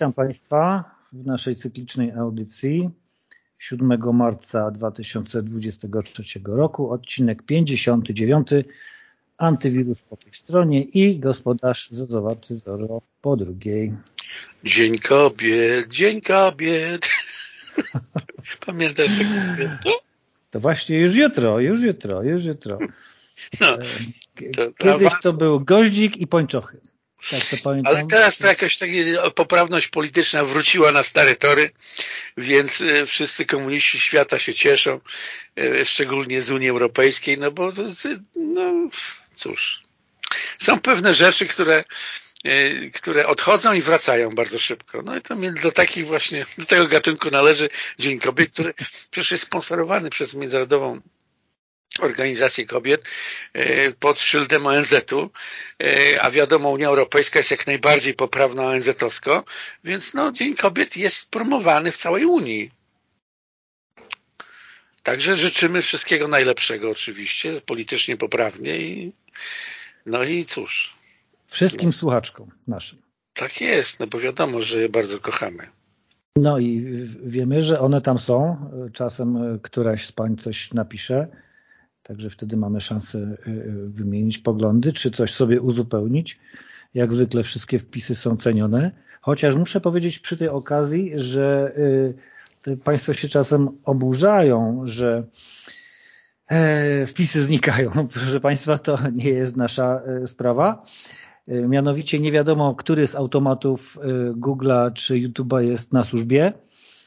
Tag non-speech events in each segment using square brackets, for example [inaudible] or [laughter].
Witam Państwa w naszej cyklicznej audycji 7 marca 2023 roku, odcinek 59, antywirus po tej stronie i gospodarz zezowaty Zoro po drugiej. Dzień kobiet, dzień kobiet. [laughs] Pamiętasz tego To właśnie już jutro, już jutro, już jutro. No, e, to, Kiedyś to był goździk i pończochy. Tak, to pamiętam. Ale teraz to jakaś taka poprawność polityczna wróciła na stare tory, więc e, wszyscy komuniści świata się cieszą, e, szczególnie z Unii Europejskiej, no bo no cóż, są pewne rzeczy, które które odchodzą i wracają bardzo szybko. No i to do takich właśnie, do tego gatunku należy Dzień Kobiet, który przecież jest sponsorowany przez Międzynarodową organizację kobiet e, pod szyldem ONZ-u, e, a wiadomo Unia Europejska jest jak najbardziej poprawna ONZ-owsko, więc no, Dzień Kobiet jest promowany w całej Unii. Także życzymy wszystkiego najlepszego oczywiście, politycznie poprawnie i no i cóż. Wszystkim no. słuchaczkom naszym. Tak jest, no bo wiadomo, że je bardzo kochamy. No i wiemy, że one tam są. Czasem któraś z pań coś napisze Także wtedy mamy szansę y, y, wymienić poglądy, czy coś sobie uzupełnić. Jak zwykle wszystkie wpisy są cenione. Chociaż muszę powiedzieć przy tej okazji, że y, Państwo się czasem oburzają, że e, wpisy znikają. [laughs] Proszę Państwa, to nie jest nasza sprawa. Mianowicie nie wiadomo, który z automatów Google'a czy YouTube'a jest na służbie.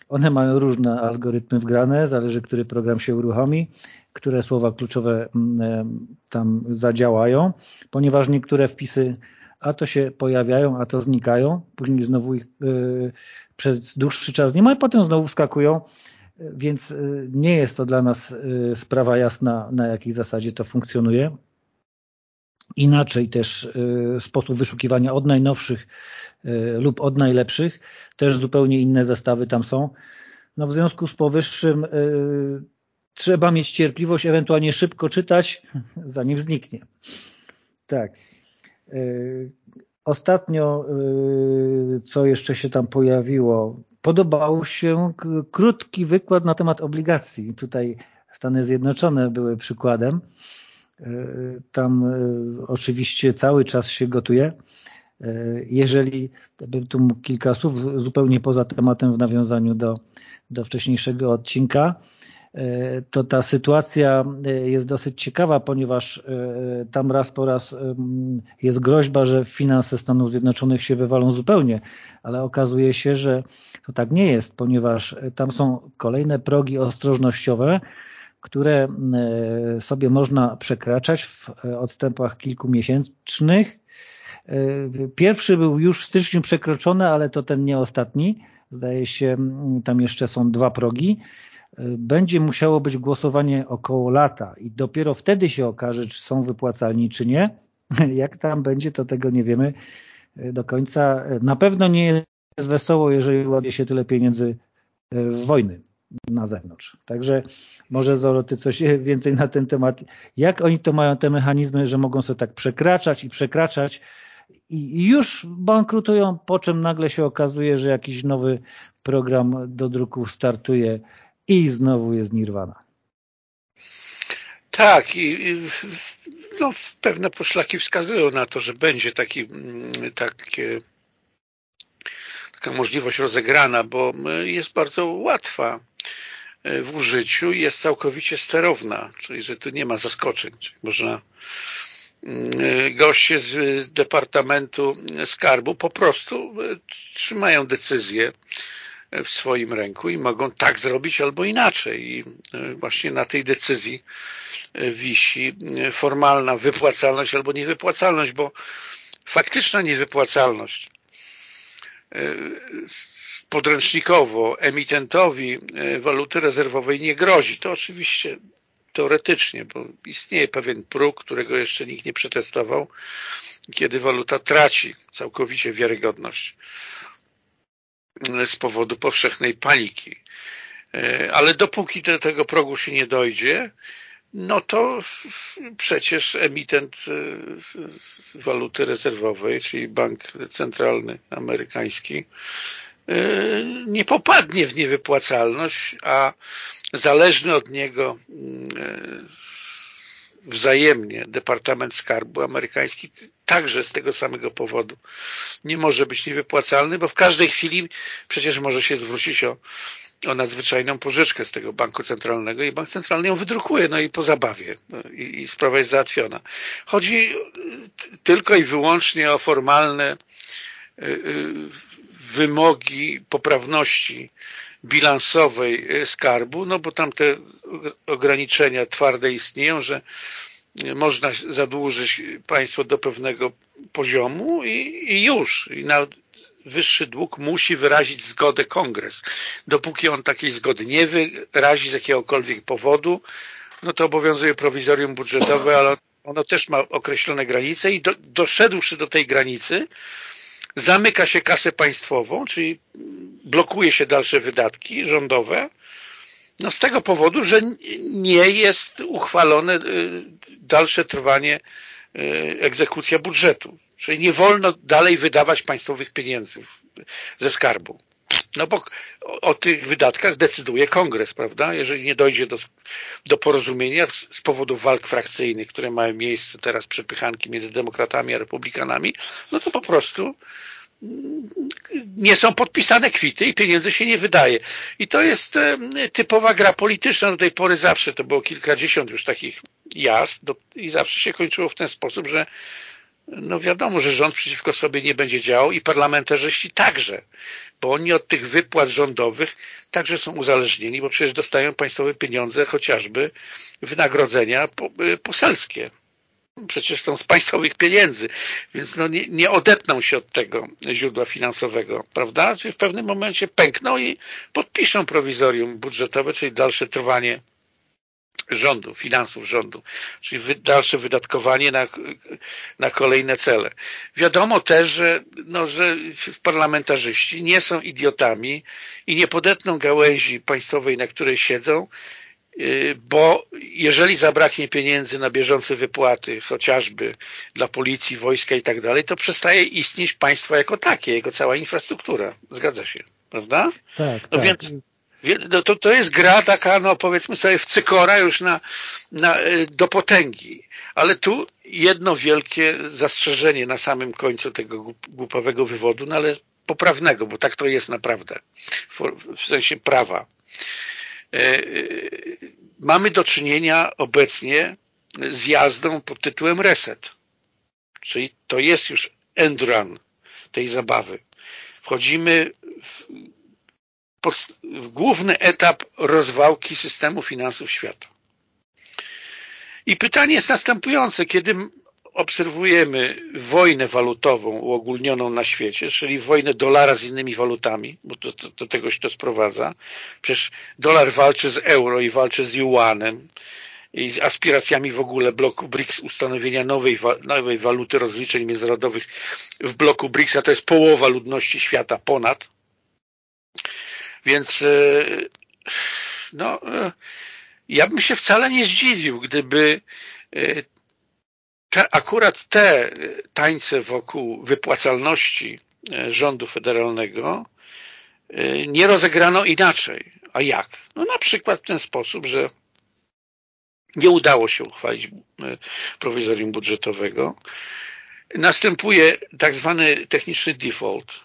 One mają różne algorytmy wgrane, zależy, który program się uruchomi które słowa kluczowe mm, e, tam zadziałają, ponieważ niektóre wpisy a to się pojawiają, a to znikają, później znowu ich y, przez dłuższy czas nie ma, i potem znowu wskakują, więc y, nie jest to dla nas sprawa jasna, na jakiej zasadzie to funkcjonuje. Inaczej też sposób wyszukiwania od najnowszych lub od najlepszych, też zupełnie inne zestawy tam są. No w związku z powyższym trzeba mieć cierpliwość, ewentualnie szybko czytać, [laughs] zanim zniknie. Tak. E, ostatnio, e, co jeszcze się tam pojawiło, podobał się krótki wykład na temat obligacji. Tutaj Stany Zjednoczone były przykładem. E, tam oczywiście cały czas się gotuje. Jeżeli, bym tu kilka słów zupełnie poza tematem w nawiązaniu do, do wcześniejszego odcinka, to ta sytuacja e, jest dosyć ciekawa, ponieważ e, tam raz po raz jest groźba, że finanse Stanów Zjednoczonych się wywalą zupełnie, ale okazuje się, że to tak nie jest, ponieważ tam są kolejne progi ostrożnościowe, które sobie można przekraczać w odstępach kilkumiesięcznych. E, pierwszy był już w styczniu przekroczony, ale to ten nie ostatni. Zdaje się, tam jeszcze są dwa progi będzie musiało być głosowanie około lata i dopiero wtedy się okaże, czy są wypłacalni, czy nie. [laughs] Jak tam będzie, to tego nie wiemy do końca. Na pewno nie jest wesoło, jeżeli ładnie się tyle pieniędzy w wojny na zewnątrz. Także może Zoro, ty coś [laughs] więcej na ten temat. Jak oni to mają te mechanizmy, że mogą sobie tak przekraczać i przekraczać i już bankrutują, po czym nagle się okazuje, że jakiś nowy program do druków startuje i znowu jest nirwana. Tak, i, i no, pewne poszlaki wskazują na to, że będzie taki, mm, takie, taka możliwość rozegrana, bo jest bardzo łatwa e, w użyciu i jest całkowicie sterowna, czyli że tu nie ma zaskoczeń. Czyli można mm, e, goście z Departamentu Skarbu po prostu e, trzymają decyzję w swoim ręku i mogą tak zrobić albo inaczej. I e, właśnie na tej decyzji e, wisi e, formalna wypłacalność albo niewypłacalność, bo faktyczna niewypłacalność podręcznikowo emitentowi waluty rezerwowej nie grozi. To oczywiście teoretycznie, bo istnieje pewien próg, którego jeszcze nikt nie przetestował, kiedy waluta traci całkowicie wiarygodność z powodu powszechnej paniki. E, ale dopóki do tego progu się nie dojdzie, no to przecież emitent waluty rezerwowej, czyli bank centralny amerykański, nie popadnie w niewypłacalność, a zależny od niego wzajemnie Departament Skarbu amerykański także z tego samego powodu nie może być niewypłacalny, bo w każdej chwili przecież może się zwrócić o, o nadzwyczajną pożyczkę z tego banku centralnego i bank centralny ją wydrukuje, no i po zabawie no i, i sprawa jest załatwiona. Chodzi tylko i wyłącznie o formalne y, y, wymogi poprawności bilansowej e, skarbu, no bo tam te ograniczenia twarde istnieją, że można zadłużyć państwo do pewnego poziomu i, i już. I na wyższy dług musi wyrazić zgodę kongres. Dopóki on takiej zgody nie wyrazi z jakiegokolwiek powodu, no to obowiązuje prowizorium budżetowe, ale ono też ma określone granice i do, doszedłszy do tej granicy, zamyka się kasę państwową, czyli blokuje się dalsze wydatki rządowe, no z tego powodu, że nie jest uchwalone y, dalsze trwanie y, egzekucja budżetu. Czyli nie wolno dalej wydawać państwowych pieniędzy ze skarbu. No bo o, o, tych wydatkach decyduje kongres, prawda? Jeżeli nie dojdzie do, do porozumienia z, z powodów walk frakcyjnych, które mają miejsce teraz, przepychanki między demokratami a republikanami, no to po prostu nie są podpisane kwity i pieniędzy się nie wydaje. I to jest typowa gra polityczna. Do tej pory zawsze to było kilkadziesiąt już takich jazd i zawsze się kończyło w ten sposób, że no wiadomo, że rząd przeciwko sobie nie będzie działał i parlamentarzyści także, bo oni od tych wypłat rządowych także są uzależnieni, bo przecież dostają państwowe pieniądze, chociażby wynagrodzenia y, poselskie przecież są z państwowych pieniędzy, więc no nie, nie odetną się od tego źródła finansowego, prawda? Czyli w pewnym momencie pękną i podpiszą prowizorium budżetowe, czyli dalsze trwanie rządu, finansów rządu, czyli dalsze wydatkowanie na, na kolejne cele. Wiadomo też, że, no, że parlamentarzyści nie są idiotami i nie podetną gałęzi państwowej, na której siedzą, Y, bo jeżeli zabraknie pieniędzy na bieżące wypłaty, chociażby dla policji, wojska i tak dalej, to przestaje istnieć państwo jako takie, jego cała infrastruktura. Zgadza się, prawda? Tak, no tak. Więc no to, to jest gra taka, no powiedzmy sobie w cykora już na, na, y, do potęgi. Ale tu jedno wielkie zastrzeżenie na samym końcu tego głupowego wywodu, no ale poprawnego, bo tak to jest naprawdę, w sensie prawa. E, e, mamy do czynienia obecnie z jazdą pod tytułem reset. Czyli to jest już end run tej zabawy. Wchodzimy w główny etap rozwałki systemu finansów świata. I pytanie jest następujące, kiedy obserwujemy wojnę walutową uogólnioną na świecie, czyli wojnę dolara z innymi walutami, bo do, do, do tego się to sprowadza. Przecież dolar walczy z euro i walczy z yuanem i z aspiracjami w ogóle bloku BRICS ustanowienia nowej, nowej waluty rozliczeń międzynarodowych w bloku BRICS, a to jest połowa ludności świata ponad. Więc e, no, e, ja bym się wcale nie zdziwił, gdyby e, te, akurat te tańce wokół wypłacalności rządu federalnego nie rozegrano inaczej. A jak? No na przykład w ten sposób, że nie udało się uchwalić prowizorium budżetowego. Następuje tak zwany techniczny default,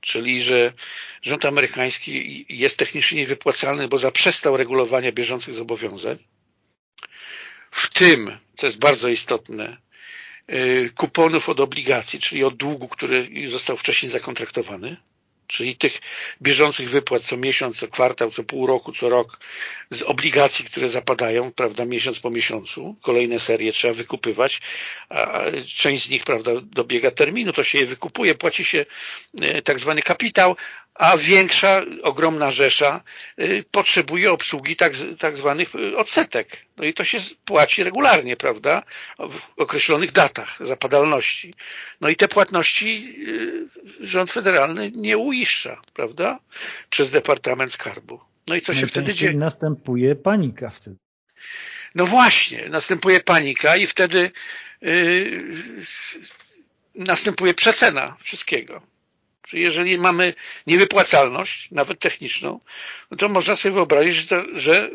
czyli że rząd amerykański jest technicznie niewypłacalny, bo zaprzestał regulowania bieżących zobowiązań. W tym, co jest bardzo istotne, y, kuponów od obligacji, czyli od długu, który został wcześniej zakontraktowany, czyli tych bieżących wypłat co miesiąc, co kwartał, co pół roku, co rok z obligacji, które zapadają, prawda, miesiąc po miesiącu, kolejne serie trzeba wykupywać, a część z nich, prawda, dobiega terminu, to się je wykupuje, płaci się y, tak zwany kapitał, a większa, ogromna rzesza y, potrzebuje obsługi tak, tak zwanych y, odsetek. No i to się płaci regularnie, prawda, w określonych datach zapadalności. No i te płatności y, rząd federalny nie uiszcza, prawda, przez Departament Skarbu. No i co się wtedy dzieje? następuje panika wtedy. No właśnie, następuje panika i wtedy yy, następuje przecena wszystkiego. Czyli jeżeli mamy niewypłacalność, nawet techniczną, no to można sobie wyobrazić, że, że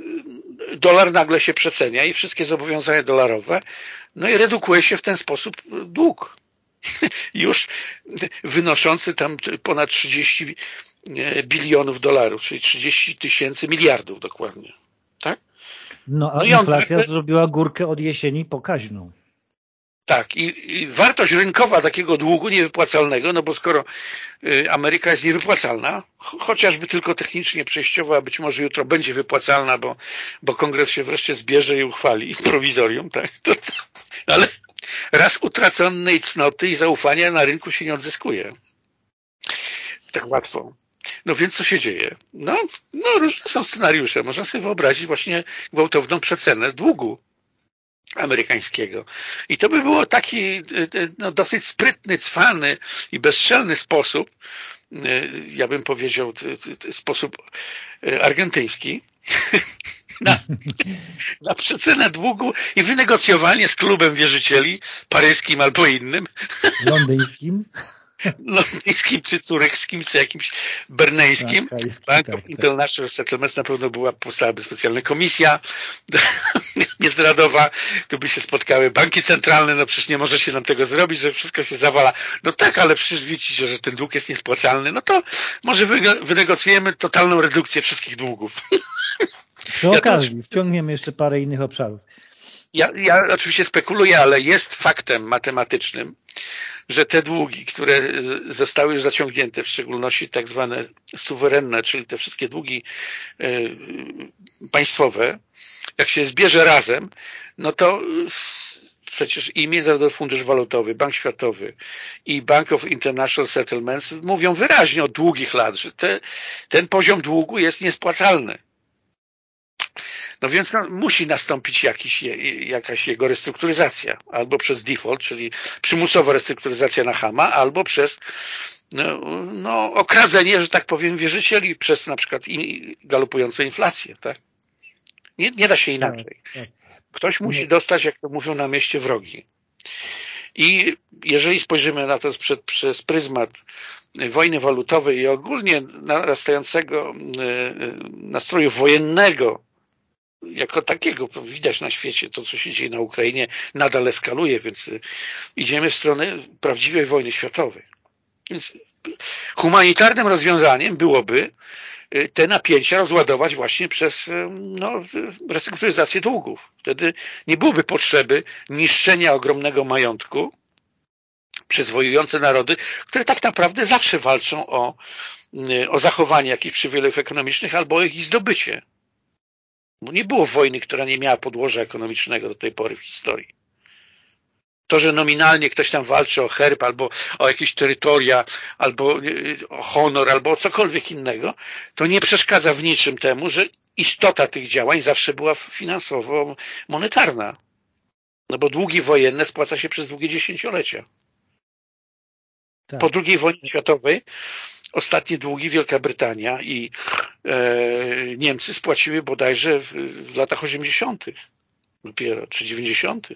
dolar nagle się przecenia i wszystkie zobowiązania dolarowe, no i redukuje się w ten sposób dług. [laughs] Już wynoszący tam ponad 30 bilionów dolarów, czyli 30 tysięcy miliardów dokładnie. Tak? No a no inflacja on... zrobiła górkę od jesieni pokaźną. Tak, i, i, wartość rynkowa takiego długu niewypłacalnego, no bo skoro y, Ameryka jest niewypłacalna, chociażby tylko technicznie przejściowa, a być może jutro będzie wypłacalna, bo, bo kongres się wreszcie zbierze i uchwali prowizorium, tak? [laughs] To, ale raz utraconej cnoty i zaufania na rynku się nie odzyskuje. Tak łatwo. No więc co się dzieje? No, no różne są scenariusze. Można sobie wyobrazić właśnie gwałtowną przecenę długu amerykańskiego. I to by było taki no, dosyć sprytny, cwany i bezczelny sposób, ja bym powiedział sposób e, argentyński, [laughs] na, [laughs] na przecenę długu i wynegocjowanie z klubem wierzycieli paryskim albo innym. [laughs] Londyńskim londyńskim, czy curychskim, czy jakimś berneńskim. Tak, Bank of tak, tak. International Settlements na pewno była, powstałaby specjalna komisja [laughs] międzynarodowa, tu by się spotkały banki centralne, no przecież nie może się nam tego zrobić, że wszystko się zawala. No tak, ale przecież widzicie, że ten dług jest niespłacalny, no to może wynegocjujemy totalną redukcję wszystkich długów. [laughs] Przy okazji, ja to... wciągniemy jeszcze parę innych obszarów. Ja, ja oczywiście spekuluję, ale jest faktem matematycznym, że te długi, które zostały już zaciągnięte, w szczególności tak zwane suwerenne, czyli te wszystkie długi e, państwowe, jak się zbierze razem, no to przecież i Międzynarodowy Fundusz Walutowy, Bank Światowy i Bank of International Settlements mówią wyraźnie od długich lat, że te, ten poziom długu jest niespłacalny. No więc no, musi nastąpić jakiś, jakaś jego restrukturyzacja. Albo przez default, czyli przymusowa restrukturyzacja na Hama, albo przez no, no, okradzenie, że tak powiem, wierzycieli przez na przykład galopującą inflację. Tak? Nie, nie da się tak, inaczej. Tak. Ktoś musi dostać, jak to mówią na mieście, wrogi. I jeżeli spojrzymy na to przed, przez pryzmat wojny walutowej i ogólnie narastającego e, e, nastroju wojennego jako takiego widać na świecie to, co się dzieje na Ukrainie nadal eskaluje, więc y, idziemy w stronę prawdziwej wojny światowej. Więc humanitarnym rozwiązaniem byłoby y, te napięcia rozładować właśnie przez y, no, restrukturyzację długów. Wtedy nie byłoby potrzeby niszczenia ogromnego majątku przez wojujące narody, które tak naprawdę zawsze walczą o, o zachowanie jakichś przywilejów ekonomicznych albo ich zdobycie. Bo nie było wojny, która nie miała podłoża ekonomicznego do tej pory w historii. To, że nominalnie ktoś tam walczy o herb, albo o jakieś terytoria, albo o honor, albo o cokolwiek innego, to nie przeszkadza w niczym temu, że istota tych działań zawsze była finansowo-monetarna. No bo długi wojenne spłaca się przez długie dziesięciolecia. Tak. Po II wojnie światowej ostatnie długi Wielka Brytania i e, Niemcy spłaciły bodajże w, w latach 80. dopiero, czy 90.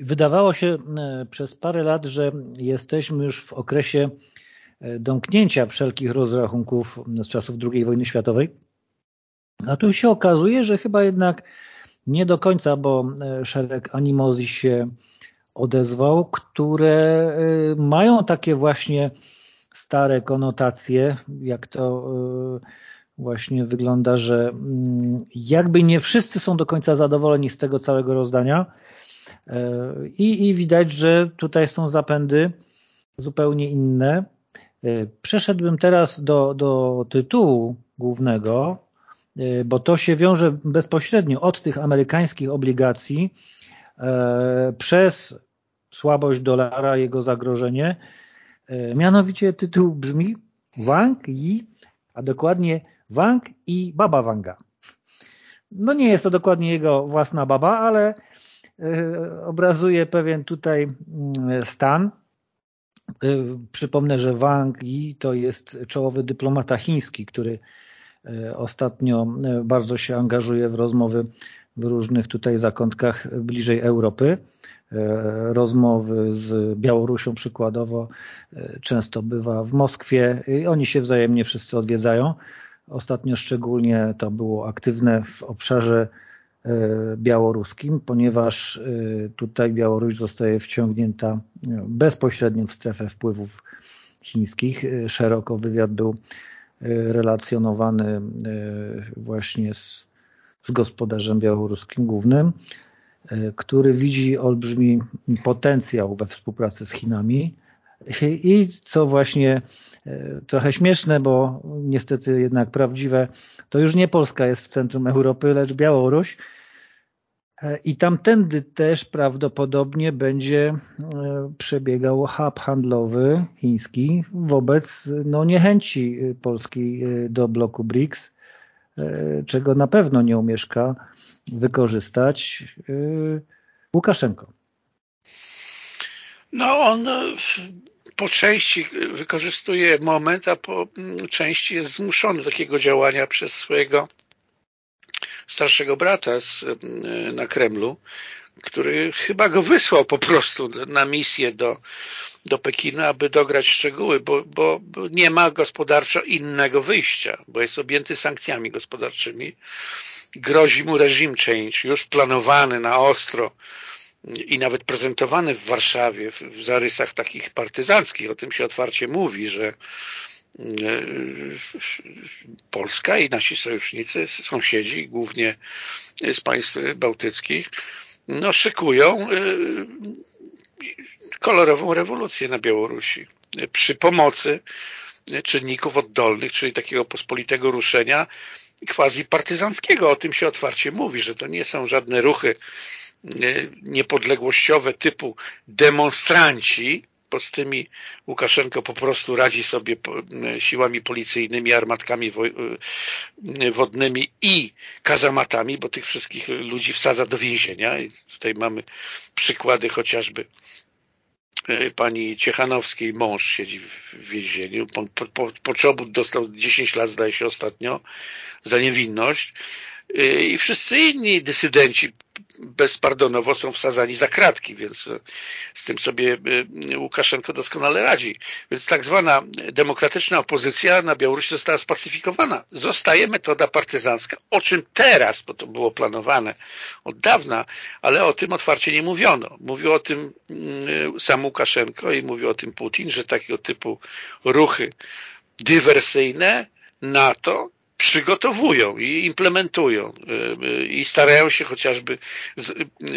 Wydawało się e, przez parę lat, że jesteśmy już w okresie e, domknięcia wszelkich rozrachunków z czasów II wojny światowej. A tu się okazuje, że chyba jednak nie do końca, bo e, szereg animozji się odezwał, które y, mają takie właśnie stare konotacje, jak to y, właśnie wygląda, że mm, jakby nie wszyscy są do końca zadowoleni z tego całego rozdania y, i, i widać, że tutaj są zapędy zupełnie inne. Przeszedłbym teraz do, do tytułu głównego, bo to się wiąże bezpośrednio od tych amerykańskich obligacji przez słabość dolara, jego zagrożenie. E, mianowicie tytuł brzmi Wang Yi, a dokładnie Wang i Baba Wanga. No nie jest to dokładnie jego własna baba, ale e, obrazuje pewien tutaj mm, stan. E, przypomnę, że Wang Yi to jest czołowy dyplomata chiński, który Ostatnio bardzo się angażuje w rozmowy w różnych tutaj zakątkach bliżej Europy. Rozmowy z Białorusią przykładowo często bywa w Moskwie i oni się wzajemnie wszyscy odwiedzają. Ostatnio szczególnie to było aktywne w obszarze e, białoruskim, ponieważ e, tutaj Białoruś zostaje wciągnięta e, bezpośrednio w strefę wpływów chińskich. Szeroko wywiad był relacjonowany właśnie z, z gospodarzem białoruskim głównym, który widzi olbrzymi potencjał we współpracy z Chinami i co właśnie E, trochę śmieszne, bo niestety jednak prawdziwe, to już nie Polska jest w centrum Europy, lecz Białoruś. E, I tamtędy też prawdopodobnie będzie e, przebiegał hub handlowy chiński wobec no, niechęci Polski do bloku BRICS, czego na pewno nie umieszka wykorzystać Łukaszenko. No on po części wykorzystuje moment, a po mm, części jest zmuszony do takiego działania przez swojego starszego brata z, mm, na Kremlu, który chyba go wysłał po prostu na misję do, do Pekina, aby dograć szczegóły, bo, bo, bo nie ma gospodarczo innego wyjścia, bo jest objęty sankcjami gospodarczymi. Grozi mu reżim change, już planowany na ostro i nawet prezentowany w Warszawie w zarysach takich partyzanckich. O tym się otwarcie mówi, że e, Polska i nasi sojusznicy, sąsiedzi, głównie z państw bałtyckich, no, szykują e, kolorową rewolucję na Białorusi przy pomocy czynników oddolnych, czyli takiego pospolitego ruszenia quasi partyzanckiego. O tym się otwarcie mówi, że to nie są żadne ruchy niepodległościowe typu demonstranci, tymi Łukaszenko po prostu radzi sobie siłami policyjnymi, armatkami y, wodnymi i kazamatami, bo tych wszystkich ludzi wsadza do więzienia. I tutaj mamy przykłady chociażby y, pani Ciechanowskiej mąż siedzi w więzieniu. Po, po, Poczobut dostał 10 lat, zdaje się ostatnio, za niewinność. Y, I wszyscy inni dysydenci bezpardonowo są wsadzani za kratki, więc e, z tym sobie e, Łukaszenko doskonale radzi. Więc tak zwana demokratyczna opozycja na Białorusi została spacyfikowana. Zostaje metoda partyzancka, o czym teraz, bo to było planowane od dawna, ale o tym otwarcie nie mówiono. Mówił o tym mm, sam Łukaszenko i mówił o tym Putin, że takiego typu ruchy dywersyjne NATO przygotowują i implementują i starają się chociażby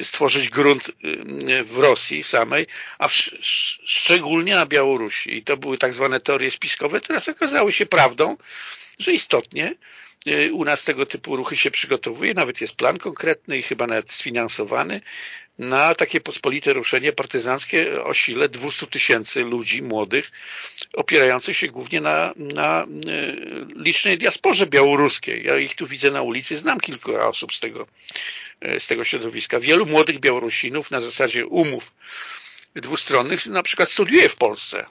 stworzyć grunt w Rosji samej, a szczególnie na Białorusi. I to były tak zwane teorie spiskowe, teraz okazały się prawdą, że istotnie u nas tego typu ruchy się przygotowuje, nawet jest plan konkretny i chyba nawet sfinansowany na takie pospolite ruszenie partyzanckie o sile 200 tysięcy ludzi młodych, opierających się głównie na, na e, licznej diasporze białoruskiej. Ja ich tu widzę na ulicy, znam kilku osób z tego, e, z tego środowiska. Wielu młodych Białorusinów na zasadzie umów dwustronnych na przykład studiuje w Polsce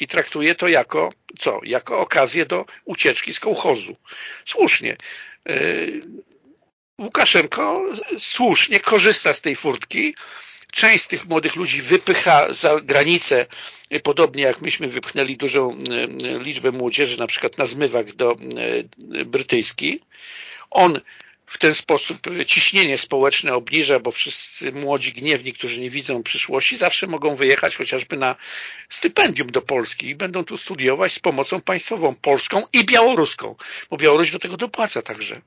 i traktuje to jako co? Jako okazję do ucieczki z kołchozu. Słusznie. E, Łukaszenko słusznie korzysta z tej furtki. Część z tych młodych ludzi wypycha za granicę, podobnie jak myśmy wypchnęli dużą e, liczbę młodzieży, na przykład na zmywak do e, brytyjski. On w ten sposób ciśnienie społeczne obniża, bo wszyscy młodzi gniewni, którzy nie widzą przyszłości, zawsze mogą wyjechać chociażby na stypendium do Polski i będą tu studiować z pomocą państwową polską i białoruską, bo Białoruś do tego dopłaca także.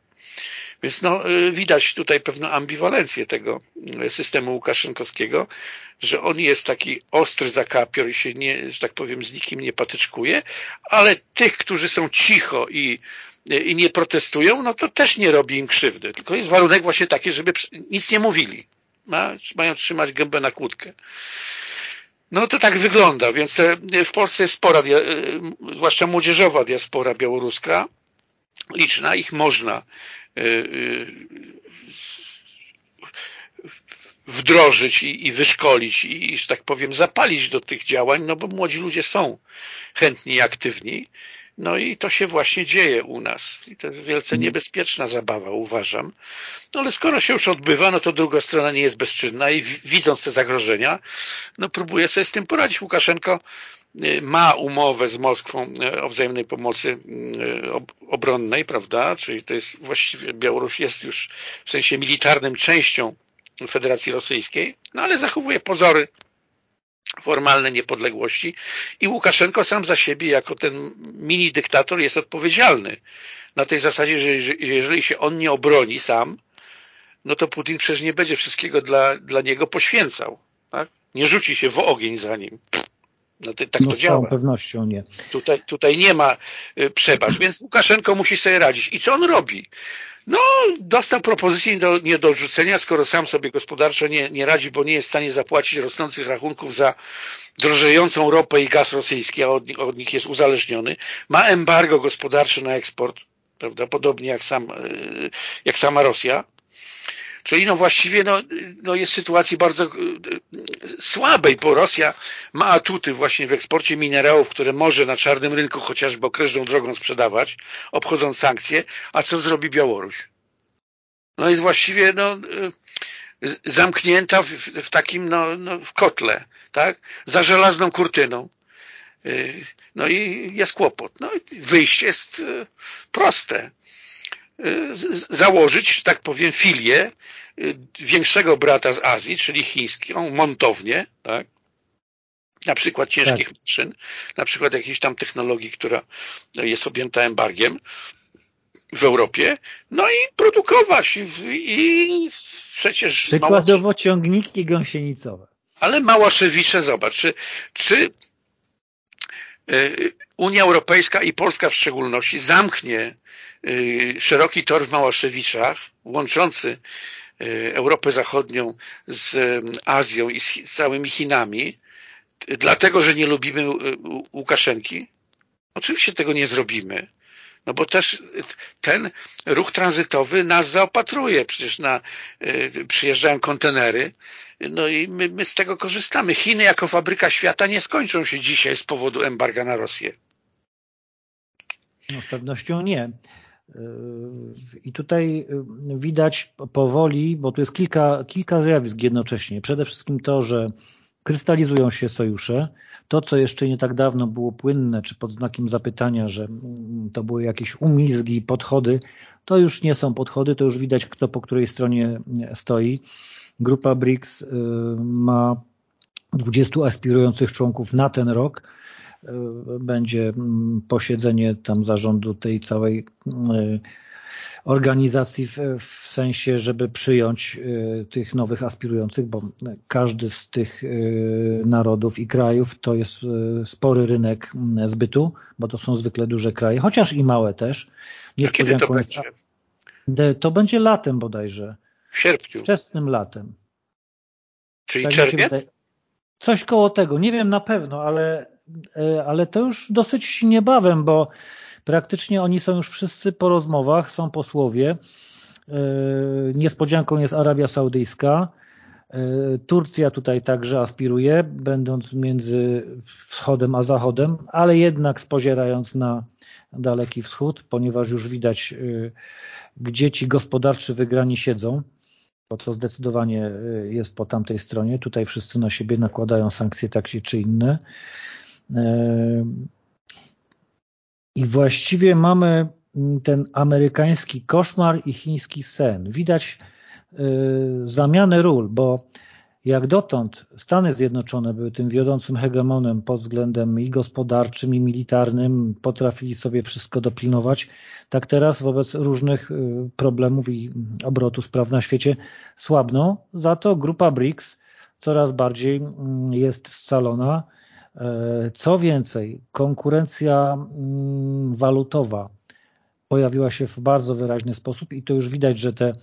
Więc no, y, widać tutaj pewną ambiwalencję tego y, systemu łukaszenkowskiego, że on jest taki ostry zakapior i się, nie, że tak powiem, z nikim nie patyczkuje, ale tych, którzy są cicho i, i nie protestują, no to też nie robi im krzywdy. Tylko jest warunek właśnie taki, żeby nic nie mówili. Ma, mają trzymać gębę na kłódkę. No to tak wygląda, więc w Polsce jest spora, zwłaszcza młodzieżowa diaspora białoruska, liczna, ich można y, wdrożyć i wyszkolić i, że tak powiem, zapalić do tych działań, no bo młodzi ludzie są chętni i aktywni. No i to się właśnie dzieje u nas. I to jest wielce mm. niebezpieczna zabawa, uważam. No ale skoro się już odbywa, no to druga strona nie jest bezczynna i widząc te zagrożenia, no próbuje sobie z tym poradzić. Łukaszenko y, ma umowę z Moskwą y, o wzajemnej pomocy y, obronnej, prawda? Czyli to jest właściwie Białoruś jest już w sensie militarnym częścią Federacji Rosyjskiej, no ale zachowuje pozory formalne niepodległości i Łukaszenko sam za siebie jako ten mini dyktator jest odpowiedzialny na tej zasadzie, że jeżeli się on nie obroni sam, no to Putin przecież nie będzie wszystkiego dla, dla niego poświęcał. Tak? Nie rzuci się w ogień za nim. No to, tak no, to z działa. pewnością nie. Tutaj, tutaj nie ma y, przebacz, więc Łukaszenko musi sobie radzić. I co on robi? No, dostał propozycję nie do, nie do odrzucenia, skoro sam sobie gospodarczo nie, nie radzi, bo nie jest w stanie zapłacić rosnących rachunków za drożejącą ropę i gaz rosyjski, a od, od nich jest uzależniony. Ma embargo gospodarcze na eksport, prawda, podobnie jak, sam, y, jak sama Rosja. Czyli no właściwie no, no jest sytuacji bardzo y, słabej, bo Rosja ma atuty właśnie w eksporcie minerałów, które może na czarnym rynku chociażby okrężną drogą sprzedawać, obchodząc sankcje, a co zrobi Białoruś? No jest właściwie no, y, zamknięta w, w takim no, no, w kotle, tak? Za żelazną kurtyną. Y, no i jest kłopot. No wyjście jest proste założyć, że tak powiem, filię y, większego brata z Azji, czyli chińską, montownię, tak? na przykład ciężkich tak. maszyn, na przykład jakiejś tam technologii, która jest objęta embargiem w Europie, no i produkować i przecież... Przykładowo mało... ciągniki gąsienicowe. Ale Małaszewicze, zobacz, czy, czy Unia Europejska i Polska w szczególności zamknie Y, szeroki tor w Małaszewiczach, łączący y, Europę Zachodnią z Azją i z całymi Chinami, dlatego, że nie lubimy Łukaszenki? Oczywiście tego nie zrobimy. No bo też ten ruch tranzytowy nas zaopatruje. Przecież na, przyjeżdżają kontenery, no i my, my z tego korzystamy. Chiny jako fabryka świata nie skończą się dzisiaj z powodu embarga na Rosję. No z pewnością nie. I tutaj y, widać powoli, bo tu jest kilka, kilka zjawisk jednocześnie. Przede wszystkim to, że krystalizują się sojusze. To, co jeszcze nie tak dawno było płynne, czy pod znakiem zapytania, że mm, to były jakieś umizgi, podchody, to już nie są podchody, to już widać, kto po której stronie stoi. Grupa BRICS y, ma 20 aspirujących członków na ten rok będzie mm, posiedzenie tam zarządu tej całej mm, organizacji w, w, sensie, żeby przyjąć y, tych nowych aspirujących, bo każdy z tych y, narodów i krajów to jest y, spory rynek mm, zbytu, bo to są zwykle duże kraje, chociaż i małe też. Kiedy to będzie? To będzie latem bodajże. W sierpniu. Wczesnym latem. Czyli tak czerwiec? Coś koło tego. Nie wiem na pewno, ale ale to już dosyć niebawem, bo praktycznie oni są już wszyscy po rozmowach, są posłowie. E, niespodzianką jest Arabia Saudyjska. E, Turcja tutaj także aspiruje, będąc między wschodem a zachodem, ale jednak spozierając na Daleki Wschód, ponieważ już widać, gdzie ci gospodarczy wygrani siedzą, bo to zdecydowanie jest po tamtej stronie. Tutaj wszyscy na siebie nakładają sankcje takie czy inne. I właściwie mamy ten amerykański koszmar i chiński sen. Widać e, zamianę ról, bo jak dotąd Stany Zjednoczone były tym wiodącym hegemonem pod względem i gospodarczym, i militarnym, potrafili sobie wszystko dopilnować, tak teraz wobec różnych e, problemów i obrotu spraw na świecie słabną. Za to grupa BRICS coraz bardziej mm, jest scalona, co więcej, konkurencja mm, walutowa pojawiła się w bardzo wyraźny sposób i to już widać, że te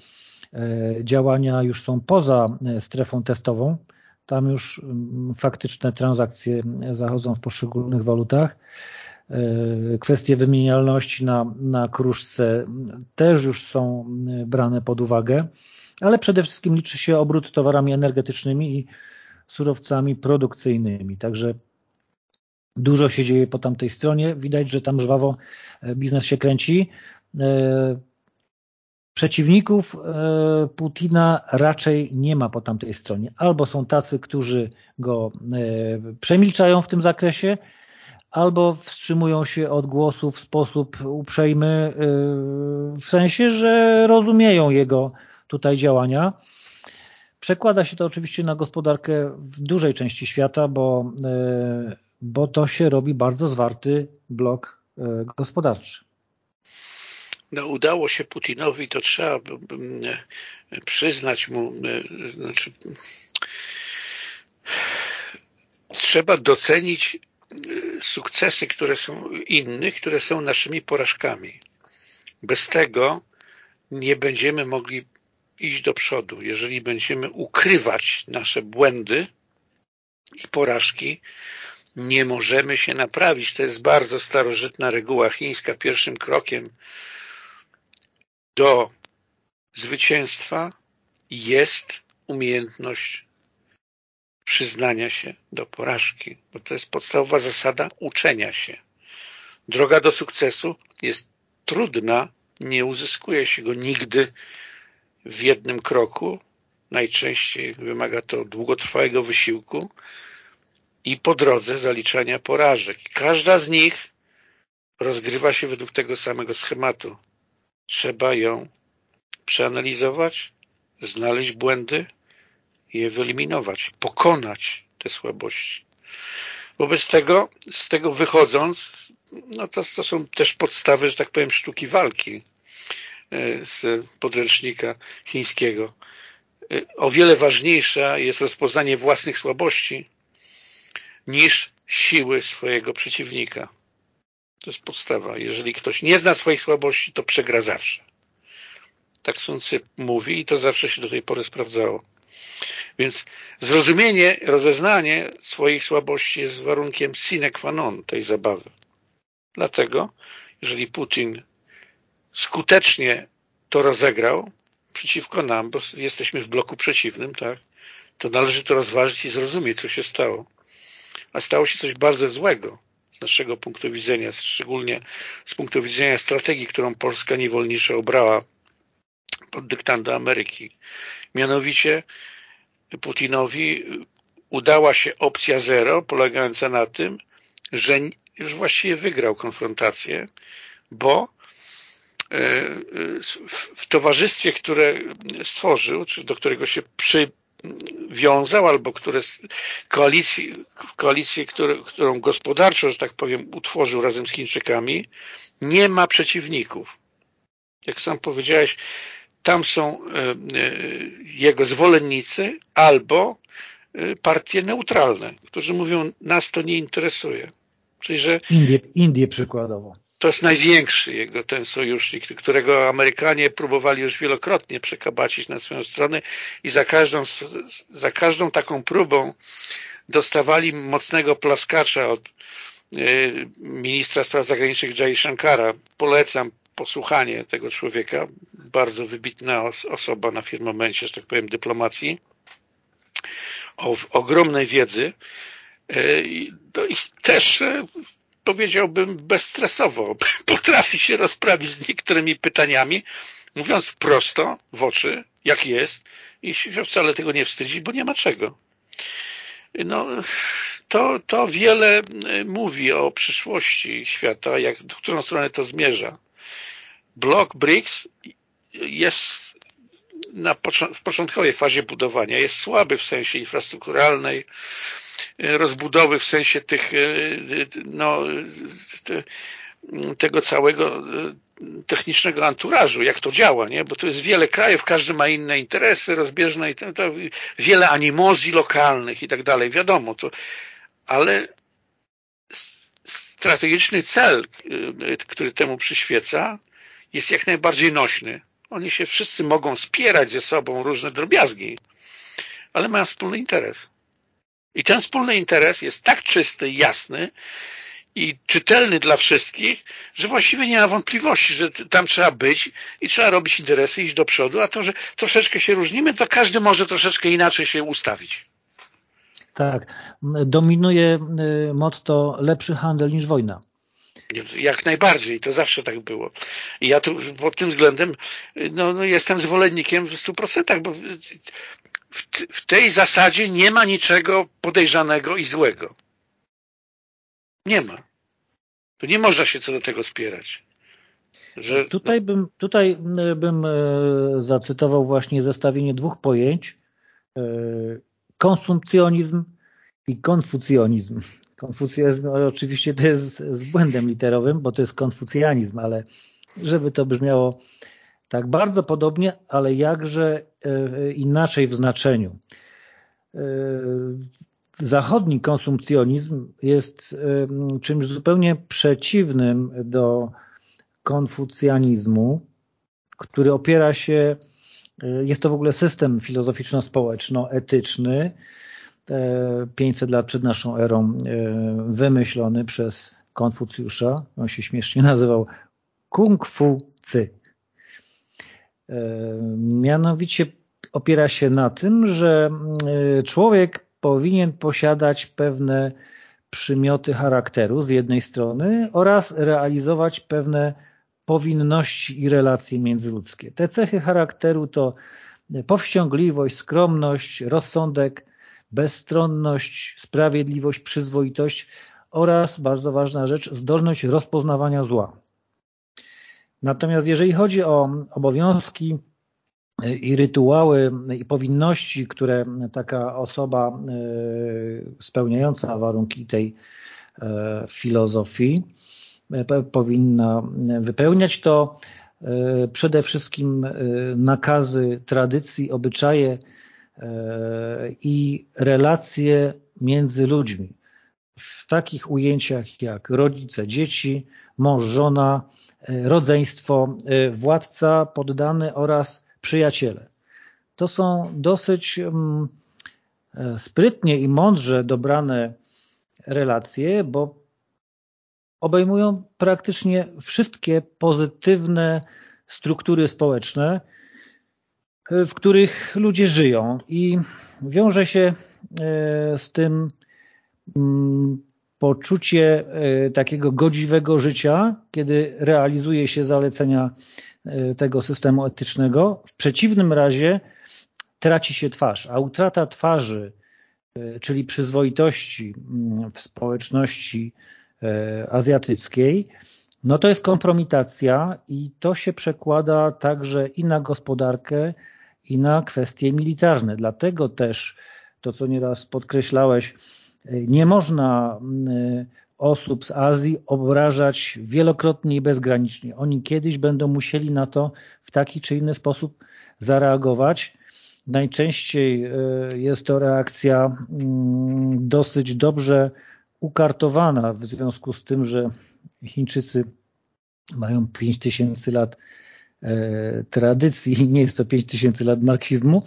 e, działania już są poza e, strefą testową. Tam już mm, faktyczne transakcje zachodzą w poszczególnych walutach. Kwestie wymienialności na, na kruszce też już są brane pod uwagę, ale przede wszystkim liczy się obrót towarami energetycznymi i surowcami produkcyjnymi. Także Dużo się dzieje po tamtej stronie. Widać, że tam żwawo biznes się kręci. Przeciwników Putina raczej nie ma po tamtej stronie. Albo są tacy, którzy go przemilczają w tym zakresie, albo wstrzymują się od głosu w sposób uprzejmy, w sensie, że rozumieją jego tutaj działania. Przekłada się to oczywiście na gospodarkę w dużej części świata, bo, e, bo to się robi bardzo zwarty blok e, gospodarczy. No, udało się Putinowi, to trzeba przyznać mu, e, znaczy, trzeba docenić sukcesy, które są innych, które są naszymi porażkami. Bez tego nie będziemy mogli iść do przodu. Jeżeli będziemy ukrywać nasze błędy i porażki, nie możemy się naprawić. To jest bardzo starożytna reguła chińska. Pierwszym krokiem do zwycięstwa jest umiejętność przyznania się do porażki, bo to jest podstawowa zasada uczenia się. Droga do sukcesu jest trudna, nie uzyskuje się go nigdy w jednym kroku. Najczęściej wymaga to długotrwałego wysiłku i po drodze zaliczania porażek. Każda z nich rozgrywa się według tego samego schematu. Trzeba ją przeanalizować, znaleźć błędy je wyeliminować, pokonać te słabości. Wobec tego, z tego wychodząc, no to, to są też podstawy, że tak powiem, sztuki walki. E, z podręcznika chińskiego. E, o wiele ważniejsza jest rozpoznanie własnych słabości niż siły swojego przeciwnika. To jest podstawa. Jeżeli ktoś nie zna swoich słabości, to przegra zawsze. Tak Sun Tzu mówi i to zawsze się do tej pory sprawdzało. Więc zrozumienie, rozeznanie swoich słabości jest warunkiem sine qua non tej zabawy. Dlatego, jeżeli Putin skutecznie to rozegrał przeciwko nam, bo jesteśmy w bloku przeciwnym, tak, to należy to rozważyć i zrozumieć, co się stało. A stało się coś bardzo złego z naszego punktu widzenia, szczególnie z punktu widzenia strategii, którą Polska niewolnicza obrała pod dyktando Ameryki. Mianowicie Putinowi udała się opcja zero, polegająca na tym, że już właściwie wygrał konfrontację, bo E, w towarzystwie, które stworzył, czy do którego się przywiązał, albo które koalicji, koalicję, które, którą gospodarczo, że tak powiem, utworzył razem z Chińczykami, nie ma przeciwników. Jak sam powiedziałeś, tam są e, e, jego zwolennicy albo partie neutralne, którzy mówią, nas to nie interesuje. Czyli, że Indie, Indie przykładowo to jest największy jego ten sojusznik, którego Amerykanie próbowali już wielokrotnie przekabacić na swoją stronę i za każdą, za każdą taką próbą dostawali mocnego plaskacza od y, ministra spraw zagranicznych Jay Shankara. Polecam posłuchanie tego człowieka, bardzo wybitna osoba na firmamencie, że tak powiem, dyplomacji, o ogromnej wiedzy y, i też y, powiedziałbym bezstresowo, [laughs] potrafi się rozprawić z niektórymi pytaniami, mówiąc prosto, w oczy, jak jest i się wcale tego nie wstydzi, bo nie ma czego. No, to, to wiele mówi o przyszłości świata, jak, w którą stronę to zmierza. Blok BRICS jest na, w początkowej fazie budowania, jest słaby w sensie infrastrukturalnej, rozbudowy w sensie tych e, no, tego całego e, technicznego anturażu, jak to działa, nie? bo to jest wiele krajów, każdy ma inne interesy rozbieżne i to, to wiele animozji lokalnych i tak dalej, wiadomo to, ale strategiczny cel, e, który temu przyświeca jest jak najbardziej nośny. Oni się wszyscy mogą spierać ze sobą różne drobiazgi, ale mają wspólny interes. I ten wspólny interes jest tak czysty, jasny i czytelny dla wszystkich, że właściwie nie ma wątpliwości, że tam trzeba być i trzeba robić interesy, iść do przodu, a to, że troszeczkę się różnimy, to każdy może troszeczkę inaczej się ustawić. Tak. Dominuje motto lepszy handel niż wojna. Jak najbardziej, to zawsze tak było. I ja tu pod tym względem no, no jestem zwolennikiem w 100%, bo w, w tej zasadzie nie ma niczego podejrzanego i złego. Nie ma. To nie można się co do tego spierać. Że... Tutaj, bym, tutaj bym e, zacytował właśnie zestawienie dwóch pojęć. E, konsumpcjonizm i konfucjonizm. Konfucjonizm oczywiście to jest z błędem literowym, bo to jest konfucjanizm, ale żeby to brzmiało tak bardzo podobnie, ale jakże e, inaczej w znaczeniu. Zachodni konsumpcjonizm jest czymś zupełnie przeciwnym do konfucjanizmu, który opiera się, e, jest to w ogóle system filozoficzno-społeczno-etyczny, 500 e, lat przed naszą erą e, wymyślony przez Konfucjusza. On się śmiesznie nazywał Kung Fu Cy. Mianowicie opiera się na tym, że człowiek powinien posiadać pewne przymioty charakteru z jednej strony oraz realizować pewne powinności i relacje międzyludzkie. Te cechy charakteru to powściągliwość, skromność, rozsądek, bezstronność, sprawiedliwość, przyzwoitość oraz, bardzo ważna rzecz, zdolność rozpoznawania zła. Natomiast jeżeli chodzi o obowiązki i rytuały i powinności, które taka osoba e, spełniająca warunki tej filozofii powinna wypełniać, to przede wszystkim nakazy, tradycji, obyczaje i relacje między ludźmi. W takich ujęciach jak rodzice, dzieci, mąż, żona, rodzeństwo, władca, poddany oraz przyjaciele. To są dosyć mm, e, sprytnie i mądrze dobrane relacje, bo obejmują praktycznie wszystkie pozytywne struktury społeczne, e, w których ludzie żyją i wiąże się e, z tym mm, poczucie takiego godziwego życia, kiedy realizuje się zalecenia E, tego systemu etycznego. W przeciwnym razie traci się twarz, a utrata twarzy, e, czyli przyzwoitości mm, w społeczności e, azjatyckiej, no to jest kompromitacja i to się przekłada także i na gospodarkę, i na kwestie militarne. Dlatego też to, co nieraz podkreślałeś, nie można mm, osób z Azji obrażać wielokrotnie i bezgranicznie. Oni kiedyś będą musieli na to w taki czy inny sposób zareagować. Najczęściej e, jest to reakcja mm, dosyć dobrze ukartowana w związku z tym, że Chińczycy mają 5000 lat e, tradycji, nie jest to 5000 lat marksizmu,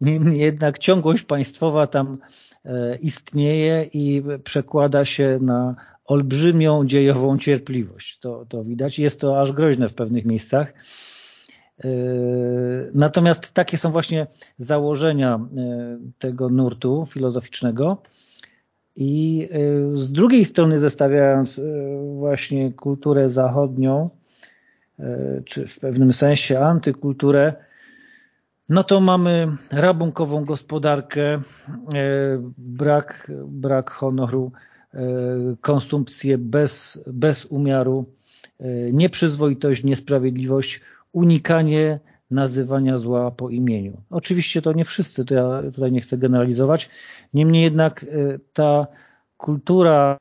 niemniej jednak ciągłość państwowa tam e, istnieje i przekłada się na olbrzymią dziejową cierpliwość. To, to widać. Jest to aż groźne w pewnych miejscach. E, natomiast takie są właśnie założenia e, tego nurtu filozoficznego i e, z drugiej strony zestawiając właśnie kulturę zachodnią, czy w pewnym sensie antykulturę, no to mamy rabunkową gospodarkę, brak, brak honoru E, konsumpcję bez, bez umiaru, e, nieprzyzwoitość, niesprawiedliwość, unikanie nazywania zła po imieniu. Oczywiście to nie wszyscy, to ja tutaj nie chcę generalizować, niemniej jednak e, ta kultura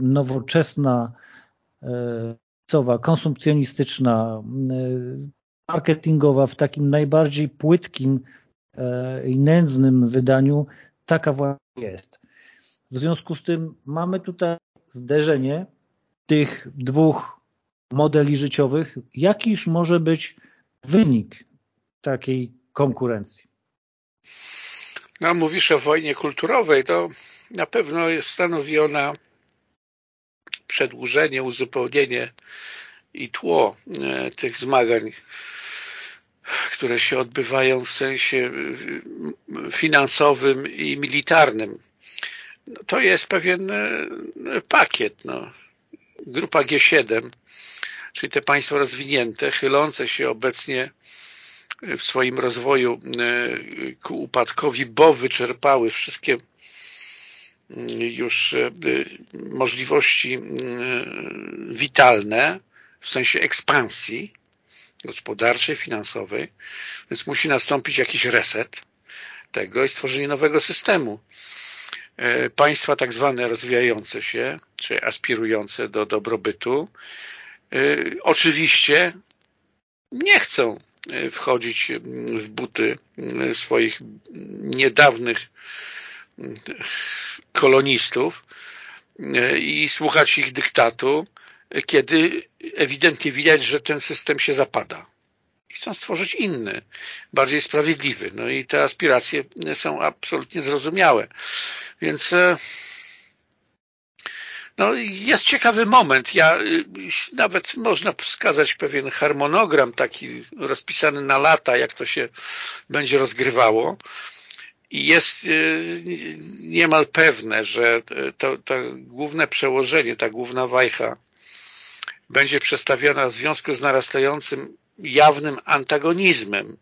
nowoczesna, konsumpcjonistyczna, marketingowa w takim najbardziej płytkim i nędznym wydaniu taka właśnie jest. W związku z tym mamy tutaj zderzenie tych dwóch modeli życiowych. Jakiż może być wynik takiej konkurencji? No, mówisz o wojnie kulturowej, to na pewno stanowi ona przedłużenie, uzupełnienie i tło e, tych zmagań, które się odbywają w sensie e, finansowym i militarnym no, to jest pewien pakiet. No. Grupa G7, czyli te państwa rozwinięte, chylące się obecnie w swoim rozwoju ku upadkowi, bo wyczerpały wszystkie już możliwości witalne w sensie ekspansji gospodarczej, finansowej, więc musi nastąpić jakiś reset tego i stworzenie nowego systemu. E, państwa tak zwane rozwijające się, czy aspirujące do dobrobytu, e, oczywiście nie chcą e, wchodzić w buty swoich niedawnych kolonistów i słuchać ich dyktatu, kiedy ewidentnie widać, że ten system się zapada. Chcą stworzyć inny, bardziej sprawiedliwy. No i te aspiracje są absolutnie zrozumiałe. Więc e, no, jest ciekawy moment. Ja y, nawet można wskazać pewien harmonogram taki rozpisany na lata, jak to się będzie rozgrywało. I jest y, niemal pewne, że to, to główne przełożenie, ta główna wajcha będzie przestawiona w związku z narastającym jawnym antagonizmem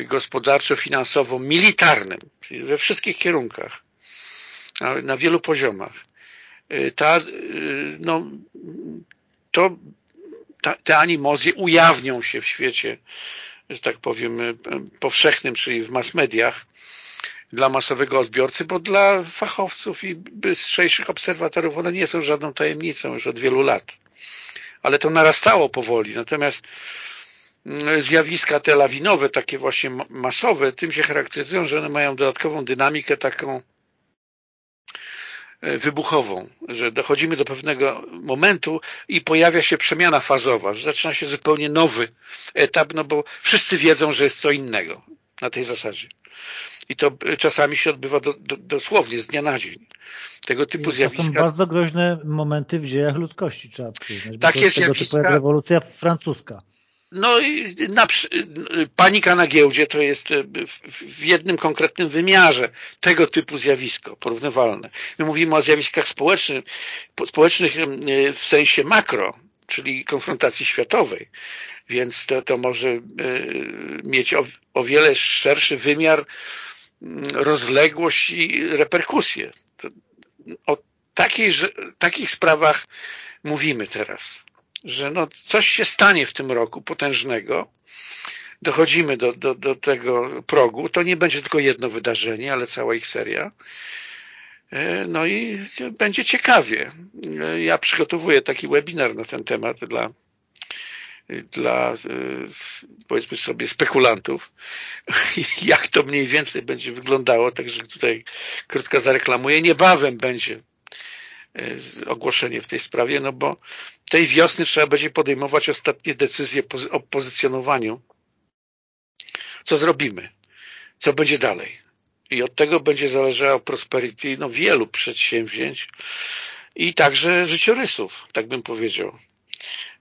gospodarczo-finansowo-militarnym, czyli we wszystkich kierunkach, na wielu poziomach. Y, ta, y, no, to, ta, te animozje ujawnią się w świecie, że tak powiem, y, powszechnym, czyli w mass mediach, dla masowego odbiorcy, bo dla fachowców i bystrzejszych obserwatorów one nie są żadną tajemnicą już od wielu lat ale to narastało powoli. Natomiast mm, zjawiska te lawinowe, takie właśnie masowe, tym się charakteryzują, że one mają dodatkową dynamikę taką e, wybuchową, że dochodzimy do pewnego momentu i pojawia się przemiana fazowa, że zaczyna się zupełnie nowy etap, no bo wszyscy wiedzą, że jest co innego na tej zasadzie. I to czasami się odbywa do, do, dosłownie z dnia na dzień. Tego typu zjawiska. To są bardzo groźne momenty w dziejach ludzkości, trzeba przyznać. Tak jest, tego zjawiska... typu jak rewolucja francuska. No i na, panika na giełdzie to jest e, w jednym konkretnym wymiarze tego typu zjawisko porównywalne. My mówimy o zjawiskach społecznych, społecznych e, w sensie makro, czyli konfrontacji światowej, więc to, to może e, mieć o, o wiele szerszy wymiar rozległość i reperkusje. O takiej, takich sprawach mówimy teraz, że no coś się stanie w tym roku potężnego, dochodzimy do, do, do tego progu, to nie będzie tylko jedno wydarzenie, ale cała ich seria. E, no i będzie ciekawie. E, ja przygotowuję taki webinar na ten temat dla dla powiedzmy sobie spekulantów [laughs] jak to mniej więcej będzie wyglądało, także tutaj krótko zareklamuję. Niebawem będzie e, ogłoszenie w tej sprawie, no bo tej wiosny trzeba będzie podejmować ostatnie decyzje o pozycjonowaniu. Co zrobimy? Co będzie dalej? I od tego będzie zależało prosperity no, wielu przedsięwzięć i także życiorysów, tak bym powiedział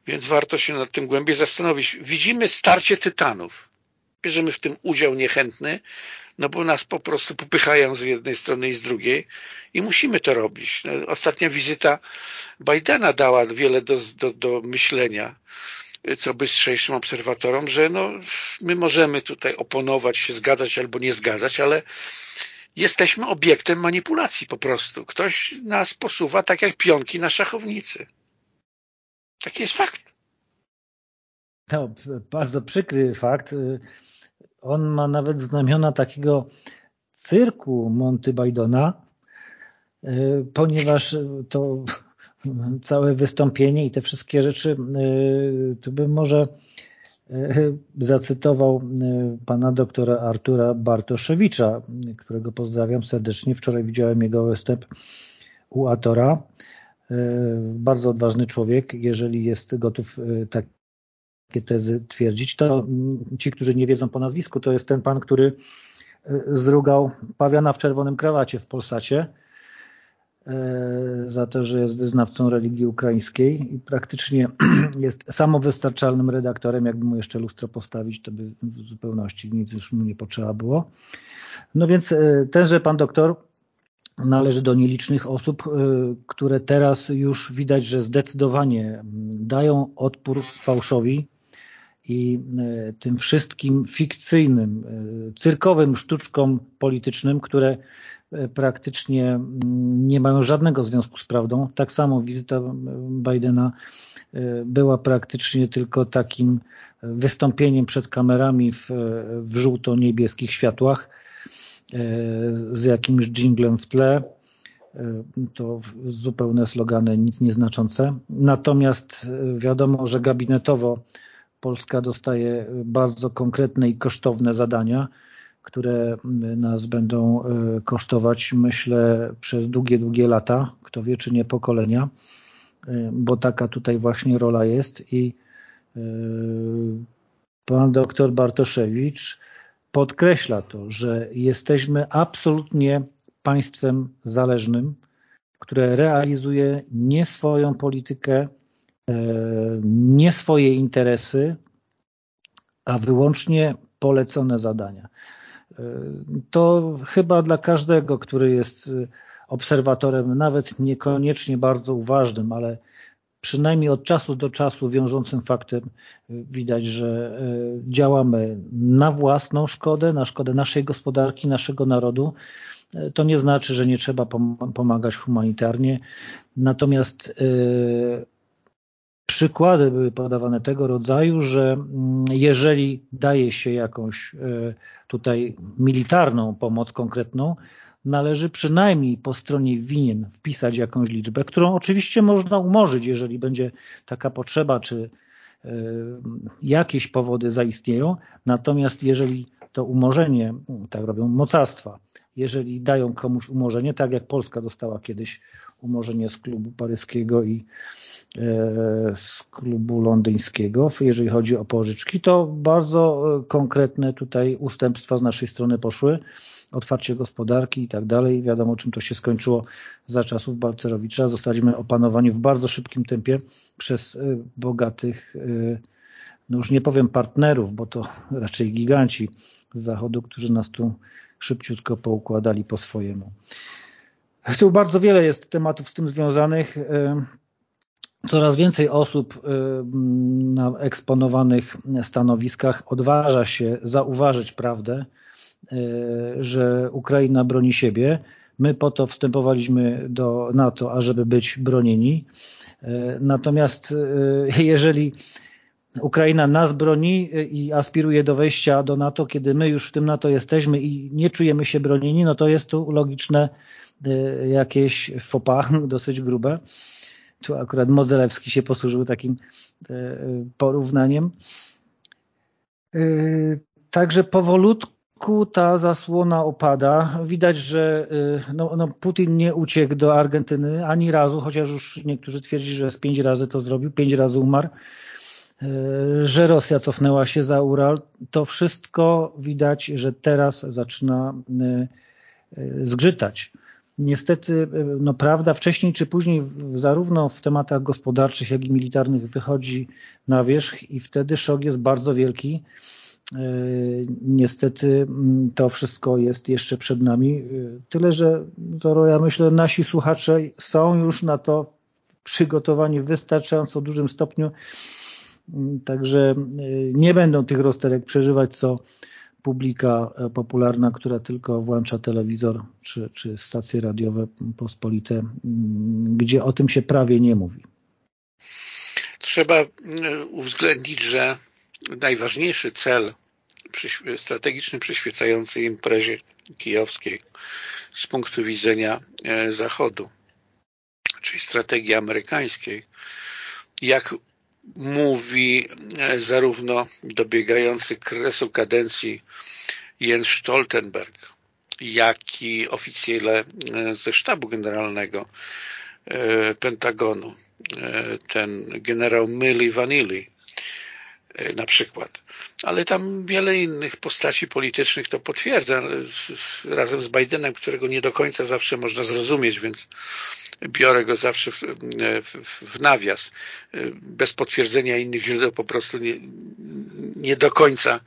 więc warto się nad tym głębiej zastanowić. Widzimy starcie tytanów. Bierzemy w tym udział niechętny, no bo nas po prostu popychają z jednej strony i z drugiej i musimy to robić. No, ostatnia wizyta Bidena dała wiele do, do, do myślenia co bystrzejszym obserwatorom, że no, my możemy tutaj oponować się, zgadzać albo nie zgadzać, ale jesteśmy obiektem manipulacji po prostu. Ktoś nas posuwa tak jak pionki na szachownicy. Taki jest fakt. To bardzo przykry fakt. On ma nawet znamiona takiego cyrku Monty Bidona, ponieważ to całe wystąpienie i te wszystkie rzeczy, to bym może zacytował pana doktora Artura Bartoszewicza, którego pozdrawiam serdecznie. Wczoraj widziałem jego występ u Atora. Bardzo odważny człowiek, jeżeli jest gotów takie tezy twierdzić, to mm, ci, którzy nie wiedzą po nazwisku, to jest ten pan, który zrugał pawiana w czerwonym krawacie w Polsacie za to, że jest wyznawcą religii ukraińskiej i praktycznie [clears throat] jest samowystarczalnym redaktorem. Jakby mu jeszcze lustro postawić, to by w zupełności nic już mu nie potrzeba było. No więc tenże pan doktor należy do nielicznych osób, które teraz już widać, że zdecydowanie dają odpór fałszowi i tym wszystkim fikcyjnym, cyrkowym sztuczkom politycznym, które praktycznie nie mają żadnego związku z prawdą. Tak samo wizyta Bidena była praktycznie tylko takim wystąpieniem przed kamerami w, w żółto-niebieskich światłach z jakimś dżinglem w tle. To zupełne slogany, nic nieznaczące. Natomiast wiadomo, że gabinetowo Polska dostaje bardzo konkretne i kosztowne zadania, które nas będą kosztować, myślę, przez długie, długie lata, kto wie, czy nie pokolenia, bo taka tutaj właśnie rola jest i pan doktor Bartoszewicz podkreśla to, że jesteśmy absolutnie państwem zależnym, które realizuje nie swoją politykę, e, nie swoje interesy, a wyłącznie polecone zadania. To chyba dla każdego, który jest obserwatorem, nawet niekoniecznie bardzo uważnym, ale przynajmniej od czasu do czasu wiążącym faktem widać, że e, działamy na własną szkodę, na szkodę naszej gospodarki, naszego narodu. To nie znaczy, że nie trzeba pomagać humanitarnie. Natomiast przykłady były podawane tego rodzaju, że mm, jeżeli daje się jakąś tutaj militarną pomoc konkretną, należy przynajmniej po stronie winien wpisać jakąś liczbę, którą oczywiście można umorzyć, jeżeli będzie taka potrzeba, czy e, jakieś powody zaistnieją. Natomiast jeżeli to umorzenie, tak robią mocarstwa, jeżeli dają komuś umorzenie, tak jak Polska dostała kiedyś umorzenie z klubu paryskiego i e, z klubu londyńskiego, jeżeli chodzi o pożyczki, to bardzo e, konkretne tutaj ustępstwa z naszej strony poszły otwarcie gospodarki i tak dalej. Wiadomo, czym to się skończyło za czasów Balcerowicza. Zostaliśmy opanowani w bardzo szybkim tempie przez y, bogatych, no już nie powiem partnerów, bo to [laughs] raczej giganci z zachodu, którzy nas tu szybciutko poukładali po swojemu. Tu bardzo wiele jest tematów z tym związanych. Y, coraz więcej osób na eksponowanych stanowiskach odważa się zauważyć prawdę, E, że Ukraina broni siebie. My po to wstępowaliśmy do NATO, ażeby być bronieni. E, natomiast jeżeli Ukraina nas broni i aspiruje do wejścia do NATO, kiedy my już w tym NATO jesteśmy i nie czujemy się bronieni, no to jest tu logiczne jakieś fopa [laughs] dosyć grube. Tu akurat Modzelewski się posłużył takim porównaniem. Także powolutku ku ta zasłona opada. Widać, że y, no, no Putin nie uciekł do Argentyny ani razu, chociaż już niektórzy twierdzi, że z pięć razy to zrobił, pięć razy umarł, że Rosja cofnęła się za Ural. To wszystko widać, że teraz zaczyna zgrzytać. Niestety, no prawda, wcześniej czy później zarówno w tematach gospodarczych, jak i militarnych wychodzi na wierzch i wtedy szok jest bardzo wielki. E, niestety mm, to wszystko jest jeszcze przed nami. E, tyle, że Zoro, ja myślę, nasi słuchacze są już na to przygotowani w wystarczająco dużym stopniu, mm, także e, nie będą tych rozterek przeżywać, co publika popularna, która tylko włącza telewizor czy, czy stacje radiowe pospolite, mm, gdzie o tym się prawie nie mówi. Trzeba uwzględnić, że najważniejszy cel strategiczny przyświecający imprezie kijowskiej z punktu widzenia e, Zachodu, czyli strategii amerykańskiej, jak mówi e, zarówno dobiegający kresu kadencji Jens Stoltenberg, jak i oficjele e, ze sztabu generalnego Pentagonu, ten generał Milli Vanilli, E, na przykład. Ale tam wiele innych postaci politycznych to potwierdza razem z Bidenem, którego nie do końca zawsze można zrozumieć, więc biorę go zawsze w, w, w nawias. E, bez potwierdzenia innych źródeł po prostu nie, nie do końca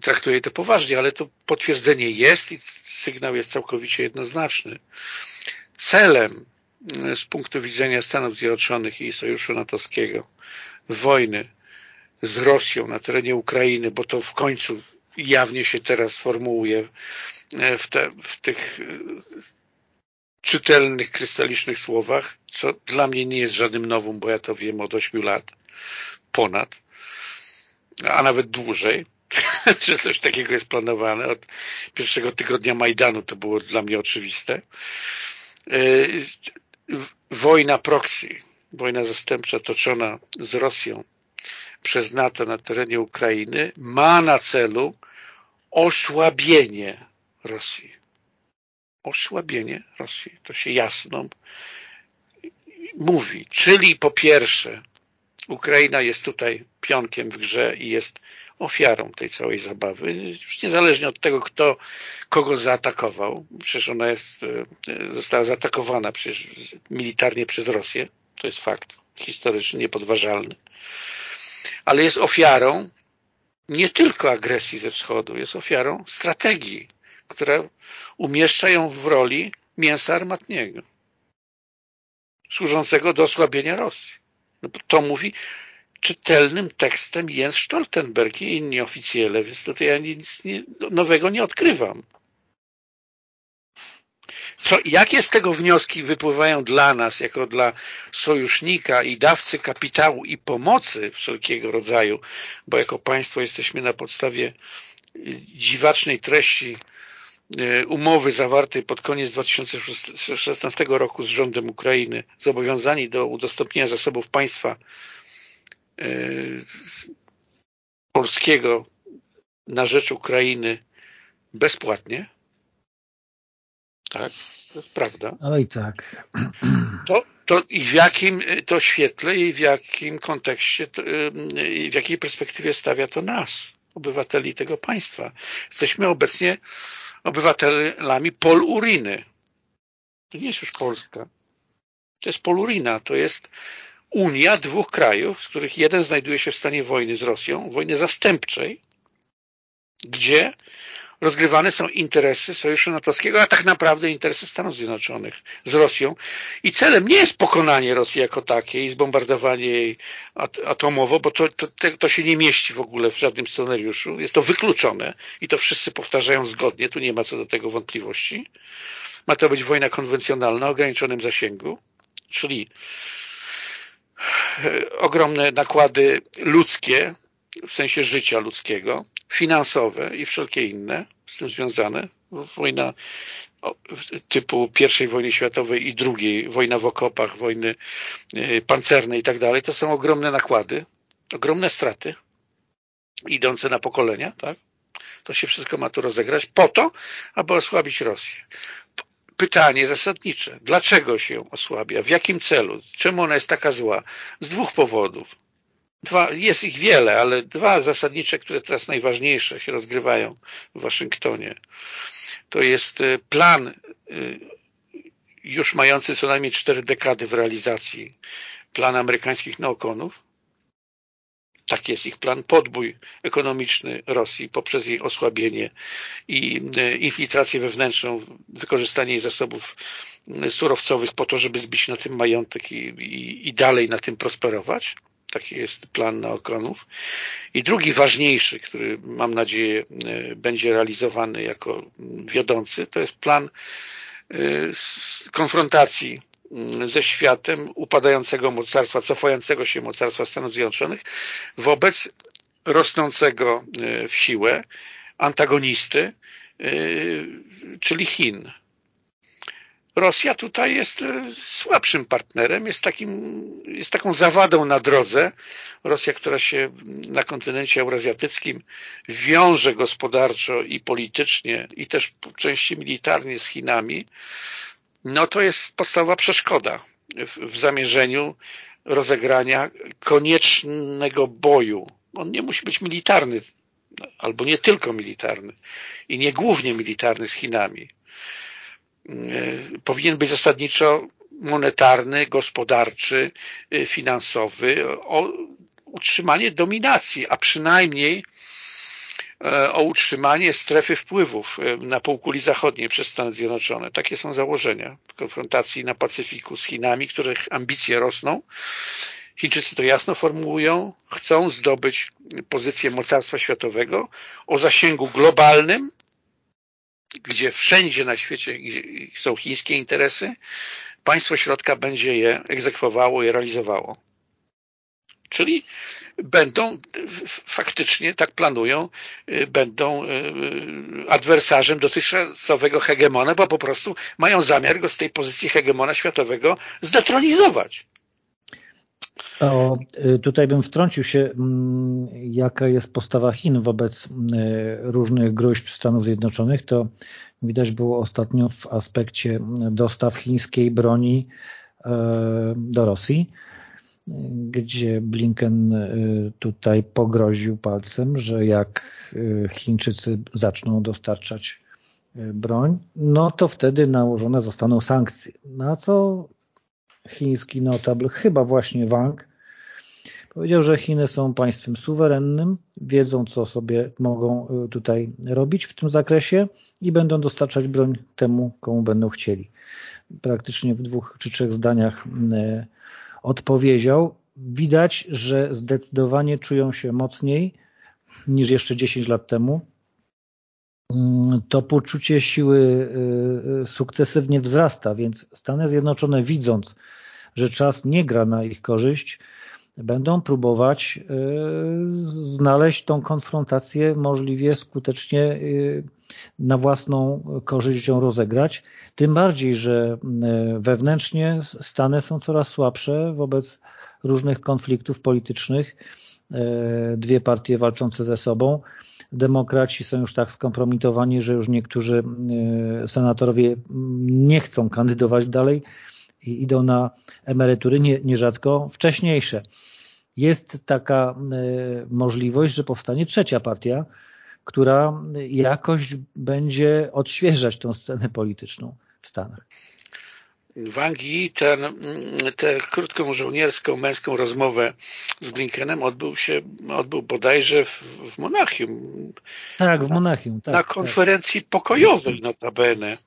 traktuję to poważnie, ale to potwierdzenie jest i sygnał jest całkowicie jednoznaczny. celem z punktu widzenia Stanów Zjednoczonych i Sojuszu Natowskiego wojny z Rosją na terenie Ukrainy, bo to w końcu jawnie się teraz formułuje w, te, w tych czytelnych, krystalicznych słowach, co dla mnie nie jest żadnym nowym, bo ja to wiem od 8 lat, ponad, a nawet dłużej, [laughs] że coś takiego jest planowane. Od pierwszego tygodnia Majdanu to było dla mnie oczywiste. E, wojna proxy, wojna zastępcza toczona z Rosją przez NATO na terenie Ukrainy ma na celu osłabienie Rosji osłabienie Rosji. To się jasno mówi. Czyli po pierwsze Ukraina jest tutaj pionkiem w grze i jest ofiarą tej całej zabawy, już niezależnie od tego, kto kogo zaatakował. Przecież ona jest, e, została zaatakowana przecież militarnie przez Rosję. To jest fakt historyczny, niepodważalny. Ale jest ofiarą nie tylko agresji ze wschodu, jest ofiarą strategii które umieszcza ją w roli mięsa armatniego, służącego do osłabienia Rosji. No to mówi czytelnym tekstem Jens Stoltenberg i inni oficjele, więc tutaj ja nic nie, nowego nie odkrywam. Co, jakie z tego wnioski wypływają dla nas, jako dla sojusznika i dawcy kapitału i pomocy wszelkiego rodzaju, bo jako państwo jesteśmy na podstawie dziwacznej treści E, umowy zawartej pod koniec 2016 roku z rządem Ukrainy zobowiązani do udostępnienia zasobów państwa e, polskiego na rzecz Ukrainy bezpłatnie. Tak, to jest prawda. Oj tak. [clears throat] To, to i w jakim to świetle i w jakim kontekście, e, i w jakiej perspektywie stawia to nas, obywateli tego państwa. Jesteśmy obecnie obywatelami Poluriny. To nie jest już Polska. To jest Polurina, to jest Unia dwóch krajów, z których jeden znajduje się w stanie wojny z Rosją, wojny zastępczej, gdzie rozgrywane są interesy Sojuszu Natowskiego, a tak naprawdę interesy Stanów Zjednoczonych z Rosją. I celem nie jest pokonanie Rosji jako takiej, zbombardowanie jej atomowo, bo to, to, to się nie mieści w ogóle w żadnym scenariuszu. Jest to wykluczone i to wszyscy powtarzają zgodnie, tu nie ma co do tego wątpliwości. Ma to być wojna konwencjonalna o ograniczonym zasięgu, czyli e, ogromne nakłady ludzkie, w sensie życia ludzkiego, finansowe i wszelkie inne z tym związane. Wojna typu I wojny światowej i II, wojna w okopach, wojny e, pancerne i tak dalej, to są ogromne nakłady, ogromne straty idące na pokolenia, tak? To się wszystko ma tu rozegrać po to, aby osłabić Rosję. Pytanie zasadnicze. Dlaczego się osłabia? W jakim celu? Czemu ona jest taka zła? Z dwóch powodów. Dwa, jest ich wiele, ale dwa zasadnicze, które teraz najważniejsze się rozgrywają w Waszyngtonie. To jest e, plan e, już mający co najmniej cztery dekady w realizacji plan amerykańskich neokonów. Tak jest ich plan, podbój ekonomiczny Rosji poprzez jej osłabienie i e, infiltrację wewnętrzną, wykorzystanie jej zasobów surowcowych po to, żeby zbić na tym majątek i, i, i dalej na tym prosperować. Taki jest plan naokonów. I drugi ważniejszy, który mam nadzieję e, będzie realizowany jako wiodący, to jest plan e, konfrontacji mm, ze światem upadającego mocarstwa, cofającego się mocarstwa Stanów Zjednoczonych wobec rosnącego e, w siłę antagonisty, czyli Chin. Rosja tutaj jest e, słabszym partnerem, jest, takim, jest taką zawadą na drodze. Rosja, która się na kontynencie eurazjatyckim wiąże gospodarczo i politycznie i też po części militarnie z Chinami, no to jest podstawowa przeszkoda w, w zamierzeniu rozegrania koniecznego boju. On nie musi być militarny, albo nie tylko militarny i nie głównie militarny z Chinami powinien być zasadniczo monetarny, gospodarczy, e, finansowy, o utrzymanie dominacji, a przynajmniej e, o utrzymanie strefy wpływów na półkuli zachodniej przez Stany Zjednoczone. Takie są założenia konfrontacji na Pacyfiku z Chinami, których ambicje rosną. Chińczycy to jasno formułują, chcą zdobyć pozycję mocarstwa światowego o zasięgu globalnym, gdzie wszędzie na świecie są chińskie interesy, państwo środka będzie je egzekwowało i realizowało. Czyli będą faktycznie, tak planują, y, będą y, adwersarzem dotychczasowego hegemona, bo po prostu mają zamiar go z tej pozycji hegemona światowego zdetronizować. O, tutaj bym wtrącił się, mm, jaka jest postawa Chin wobec różnych gruźb Stanów Zjednoczonych. To widać było ostatnio w aspekcie dostaw chińskiej broni do Rosji gdzie Blinken y, tutaj pogroził palcem, że jak y, Chińczycy zaczną dostarczać y, broń, no to wtedy nałożone zostaną sankcje. Na co chiński notable, chyba właśnie Wang, powiedział, że Chiny są państwem suwerennym, wiedzą co sobie mogą tutaj robić w tym zakresie i będą dostarczać broń temu, komu będą chcieli. Praktycznie w dwóch czy trzech zdaniach odpowiedział, widać, że zdecydowanie czują się mocniej niż jeszcze 10 lat temu. Mm, to poczucie siły y, y, sukcesywnie wzrasta, więc Stany Zjednoczone widząc, że czas nie gra na ich korzyść, będą próbować y, znaleźć tą konfrontację możliwie skutecznie na własną korzyść ją rozegrać. Tym bardziej, że wewnętrznie Stany są coraz słabsze wobec różnych konfliktów politycznych, dwie partie walczące ze sobą. Demokraci są już tak skompromitowani, że już niektórzy senatorowie nie chcą kandydować dalej i idą na emerytury, nie, nierzadko wcześniejsze. Jest taka e, możliwość, że powstanie trzecia partia, która jakoś będzie odświeżać tą scenę polityczną w Stanach. Wang Yi ten, tę krótką żołnierską, męską rozmowę z Blinkenem odbył się, odbył bodajże w, w Monachium. Tak, w Monachium. Tak, na tak. konferencji tak. pokojowej notabene.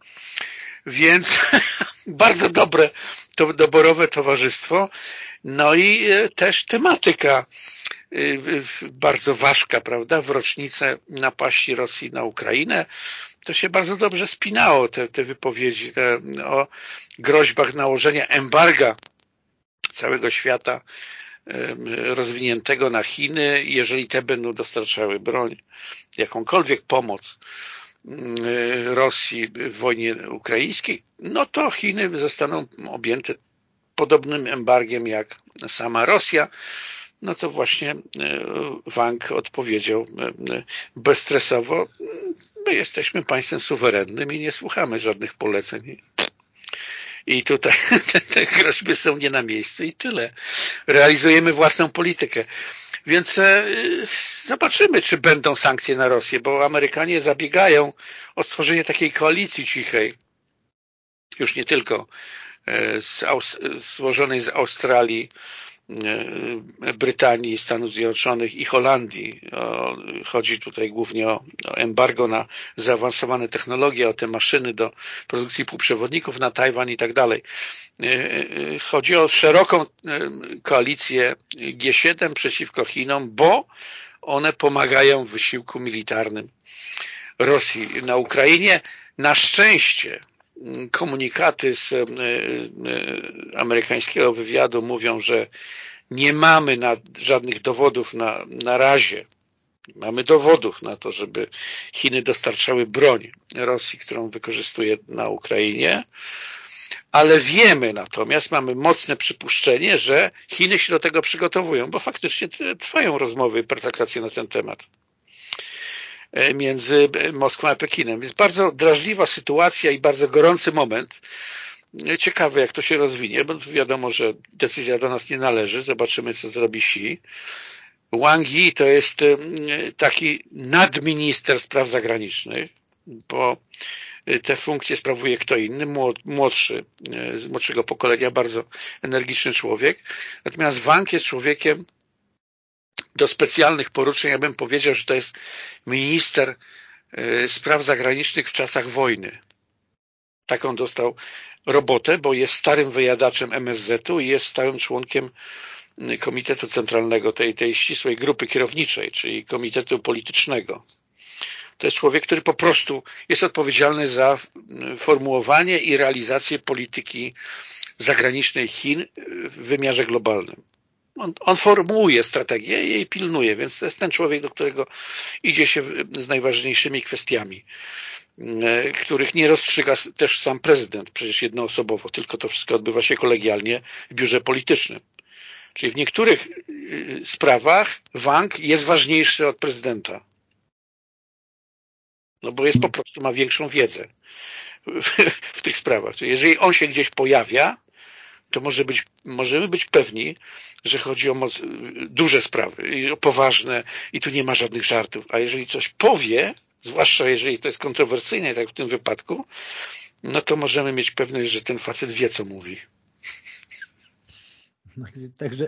Więc [laughs] bardzo dobre, to doborowe towarzystwo. No i e, też tematyka y, bardzo ważka, prawda, w rocznicę napaści Rosji na Ukrainę to się bardzo dobrze spinało, te, te wypowiedzi te, o groźbach nałożenia embarga całego świata rozwiniętego na Chiny, jeżeli te będą dostarczały broń, jakąkolwiek pomoc Rosji w wojnie ukraińskiej, no to Chiny zostaną objęte podobnym embargiem jak sama Rosja, no to właśnie e, Wang odpowiedział e, bezstresowo, my jesteśmy państwem suwerennym i nie słuchamy żadnych poleceń. I tutaj [laughs] te groźby są nie na miejscu i tyle. Realizujemy własną politykę. Więc e, zobaczymy, czy będą sankcje na Rosję, bo Amerykanie zabiegają o stworzenie takiej koalicji cichej, już nie tylko z, złożonej z Australii, E, Brytanii, Stanów Zjednoczonych i Holandii. Chodzi tutaj głównie o embargo na zaawansowane technologie, o te maszyny do produkcji półprzewodników na Tajwan i tak dalej. E, e, chodzi o szeroką koalicję G7 przeciwko Chinom, bo one pomagają w wysiłku militarnym Rosji na Ukrainie. Na szczęście komunikaty z e, e, amerykańskiego wywiadu mówią, że nie mamy na, żadnych dowodów na, na razie, mamy dowodów na to, żeby Chiny dostarczały broń Rosji, którą wykorzystuje na Ukrainie, ale wiemy natomiast, mamy mocne przypuszczenie, że Chiny się do tego przygotowują, bo faktycznie trwają rozmowy, pertrakacje na ten temat. E, między Moskwą a Pekinem. Jest bardzo drażliwa sytuacja i bardzo gorący moment. E, ciekawe, jak to się rozwinie, bo wiadomo, że decyzja do nas nie należy. Zobaczymy, co zrobi Xi. Wang Yi to jest e, taki nadminister spraw zagranicznych, bo te funkcje sprawuje kto inny, młodszy, z młodszego pokolenia, bardzo energiczny człowiek. Natomiast Wang jest człowiekiem do specjalnych poruczeń, ja bym powiedział, że to jest minister y, spraw zagranicznych w czasach wojny. Taką dostał robotę, bo jest starym wyjadaczem MSZ-u i jest stałym członkiem Komitetu Centralnego, tej, tej ścisłej grupy kierowniczej, czyli Komitetu Politycznego. To jest człowiek, który po prostu jest odpowiedzialny za formułowanie i realizację polityki zagranicznej Chin w wymiarze globalnym. On, on, formułuje strategię i jej pilnuje, więc to jest ten człowiek, do którego idzie się z najważniejszymi kwestiami, e, których nie rozstrzyga też sam prezydent, przecież jednoosobowo, tylko to wszystko odbywa się kolegialnie w biurze politycznym. Czyli w niektórych e, sprawach Wang jest ważniejszy od prezydenta. No bo jest po prostu, ma większą wiedzę w, w tych sprawach. Czyli jeżeli on się gdzieś pojawia, to może być, możemy być pewni, że chodzi o moc, duże sprawy, o poważne i tu nie ma żadnych żartów. A jeżeli coś powie, zwłaszcza jeżeli to jest kontrowersyjne, tak w tym wypadku, no to możemy mieć pewność, że ten facet wie, co mówi. No, także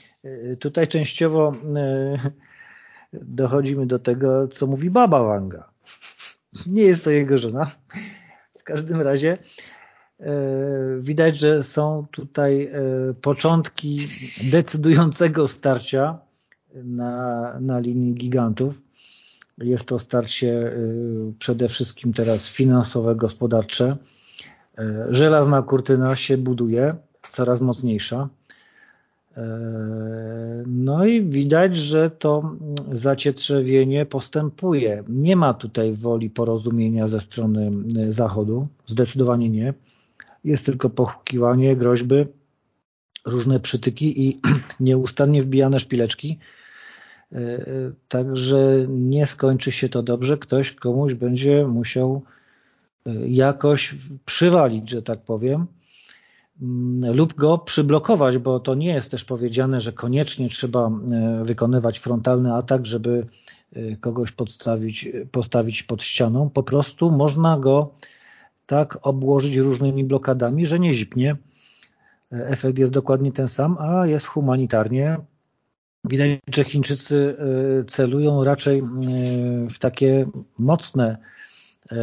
[clears throat] tutaj częściowo e, dochodzimy do tego, co mówi baba Wanga. Nie jest to jego żona. W każdym razie widać, że są tutaj e, początki decydującego starcia na, na linii gigantów. Jest to starcie e, przede wszystkim teraz finansowe, gospodarcze. Żelazna kurtyna się buduje, coraz mocniejsza. No i widać, że to zacietrzewienie postępuje. Nie ma tutaj woli porozumienia ze strony Zachodu, zdecydowanie nie jest tylko pochukiwanie, groźby, różne przytyki i [clears throat] nieustannie wbijane szpileczki. E, e, także nie skończy się to dobrze. Ktoś komuś będzie musiał e, jakoś przywalić, że tak powiem, mm, lub go przyblokować, bo to nie jest też powiedziane, że koniecznie trzeba wykonywać frontalny atak, żeby kogoś podstawić, postawić pod ścianą. Po prostu można go tak obłożyć różnymi blokadami, że nie zipnie. Efekt jest dokładnie ten sam, a jest humanitarnie. Widać, że Chińczycy e, celują raczej e, w takie mocne e,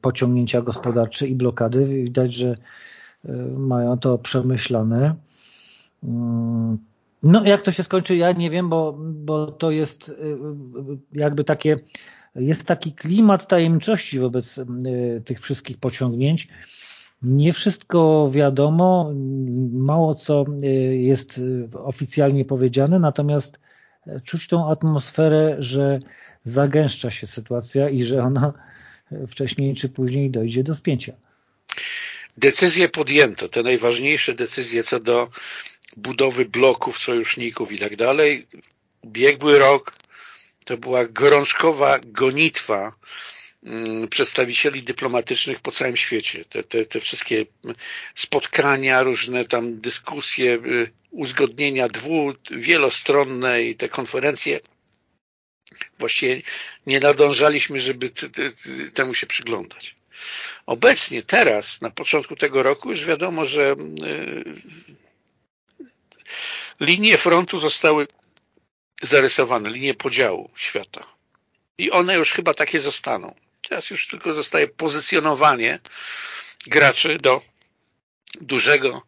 pociągnięcia gospodarcze i blokady. Widać, że mają to przemyślane. Mm, no jak to się skończy, ja nie wiem, bo, bo to jest jakby takie jest taki klimat tajemniczości wobec e, tych wszystkich pociągnięć. Nie wszystko wiadomo, mało co e, jest e, oficjalnie powiedziane, natomiast czuć tą atmosferę, że zagęszcza się sytuacja i że ona wcześniej czy później dojdzie do spięcia. Decyzje podjęto, te najważniejsze decyzje co do budowy bloków, sojuszników i tak dalej. Biegły rok to była gorączkowa gonitwa mm, przedstawicieli dyplomatycznych po całym świecie. Te, te, te wszystkie spotkania, różne tam dyskusje, y, uzgodnienia dwu, wielostronne i te konferencje właściwie nie nadążaliśmy, żeby temu się przyglądać. Obecnie, teraz, na początku tego roku już wiadomo, że y, linie frontu zostały zarysowane, linie podziału świata. I one już chyba takie zostaną. Teraz już tylko zostaje pozycjonowanie graczy do dużego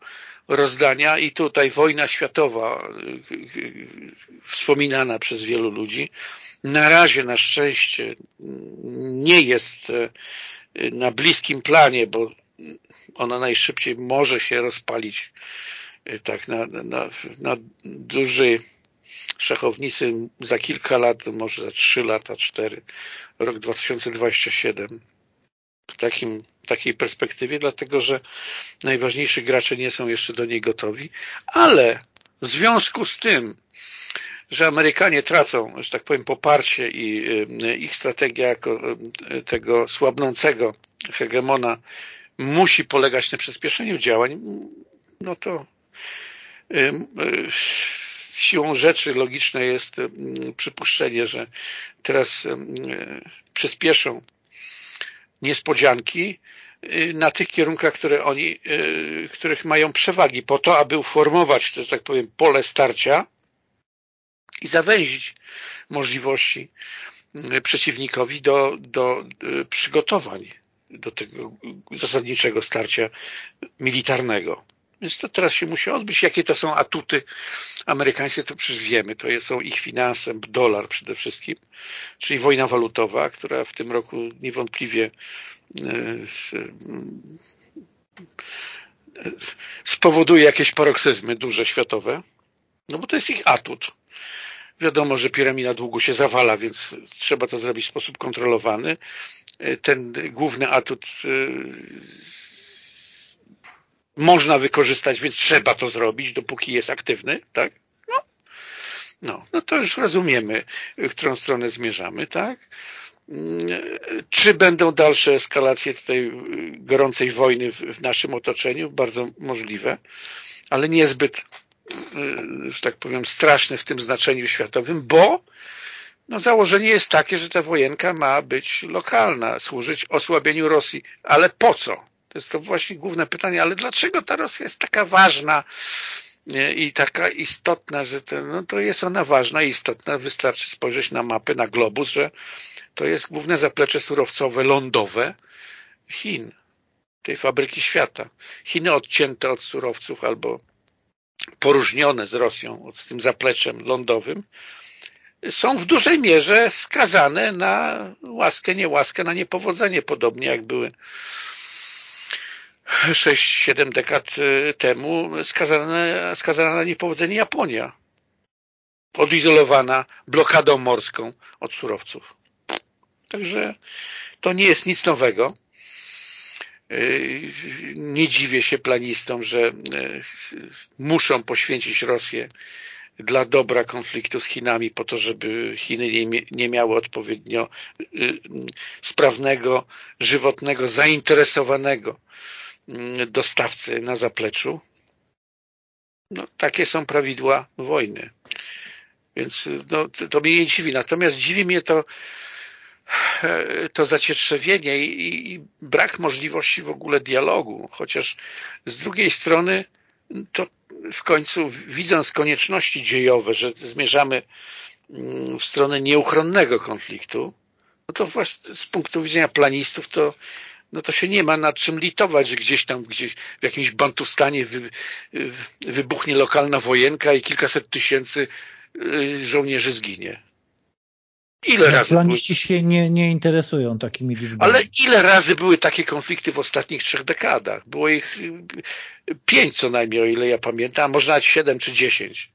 rozdania i tutaj wojna światowa wspominana przez wielu ludzi na razie na szczęście nie jest na bliskim planie, bo ona najszybciej może się rozpalić tak na, na, na duży szachownicy za kilka lat, może za trzy lata, cztery, rok 2027 w takim, takiej perspektywie, dlatego że najważniejsi gracze nie są jeszcze do niej gotowi, ale w związku z tym, że Amerykanie tracą, że tak powiem, poparcie i y, ich strategia jako y, tego słabnącego hegemona musi polegać na przyspieszeniu działań, no to y, siłą rzeczy logiczne jest mm, przypuszczenie, że teraz mm, przyspieszą niespodzianki y, na tych kierunkach, które oni, y, których mają przewagi po to, aby uformować, że tak powiem, pole starcia i zawęzić możliwości przeciwnikowi do, do przygotowań do tego zasadniczego starcia militarnego. Więc to teraz się musi odbyć. Jakie to są atuty amerykańskie, to przecież wiemy. To są ich finanse, dolar przede wszystkim, czyli wojna walutowa, która w tym roku niewątpliwie e, spowoduje jakieś paroksyzmy duże światowe, no bo to jest ich atut. Wiadomo, że piramida długu się zawala, więc trzeba to zrobić w sposób kontrolowany. E, ten główny atut e, można wykorzystać, więc trzeba to zrobić, dopóki jest aktywny, tak? No, no, no to już rozumiemy, w którą stronę zmierzamy, tak? Czy będą dalsze eskalacje tej gorącej wojny w naszym otoczeniu? Bardzo możliwe, ale niezbyt, że tak powiem, straszne w tym znaczeniu światowym, bo no, założenie jest takie, że ta wojenka ma być lokalna, służyć osłabieniu Rosji. Ale po co? To jest to właśnie główne pytanie, ale dlaczego ta Rosja jest taka ważna i taka istotna, że to, no to jest ona ważna i istotna. Wystarczy spojrzeć na mapy, na globus, że to jest główne zaplecze surowcowe lądowe Chin, tej fabryki świata. Chiny odcięte od surowców albo poróżnione z Rosją, od tym zapleczem lądowym, są w dużej mierze skazane na łaskę, niełaskę, na niepowodzenie, podobnie jak były 6-7 dekad y, temu skazana, skazana na niepowodzenie Japonia. Odizolowana blokadą morską od surowców. Także to nie jest nic nowego. Y, nie dziwię się planistom, że y, muszą poświęcić Rosję dla dobra konfliktu z Chinami po to, żeby Chiny nie, miały odpowiednio sprawnego, żywotnego, zainteresowanego dostawcy na zapleczu. No, takie są prawidła wojny. Więc no, to mnie nie dziwi. Natomiast dziwi mnie to, to zacietrzewienie i, i brak możliwości w ogóle dialogu, chociaż z drugiej strony to w końcu widząc konieczności dziejowe, że zmierzamy mm, w stronę nieuchronnego konfliktu, no to właśnie z punktu widzenia planistów to no to się nie ma nad czym litować, że gdzieś tam gdzieś w jakimś Bantustanie wy, wybuchnie lokalna wojenka i kilkaset tysięcy y, żołnierzy zginie. Ile razy Planiści były... się nie, nie interesują takimi liczbami. Ale ile razy były takie konflikty w ostatnich trzech dekadach? Było ich y, pięć co najmniej, o ile ja pamiętam, a może nawet siedem czy dziesięć.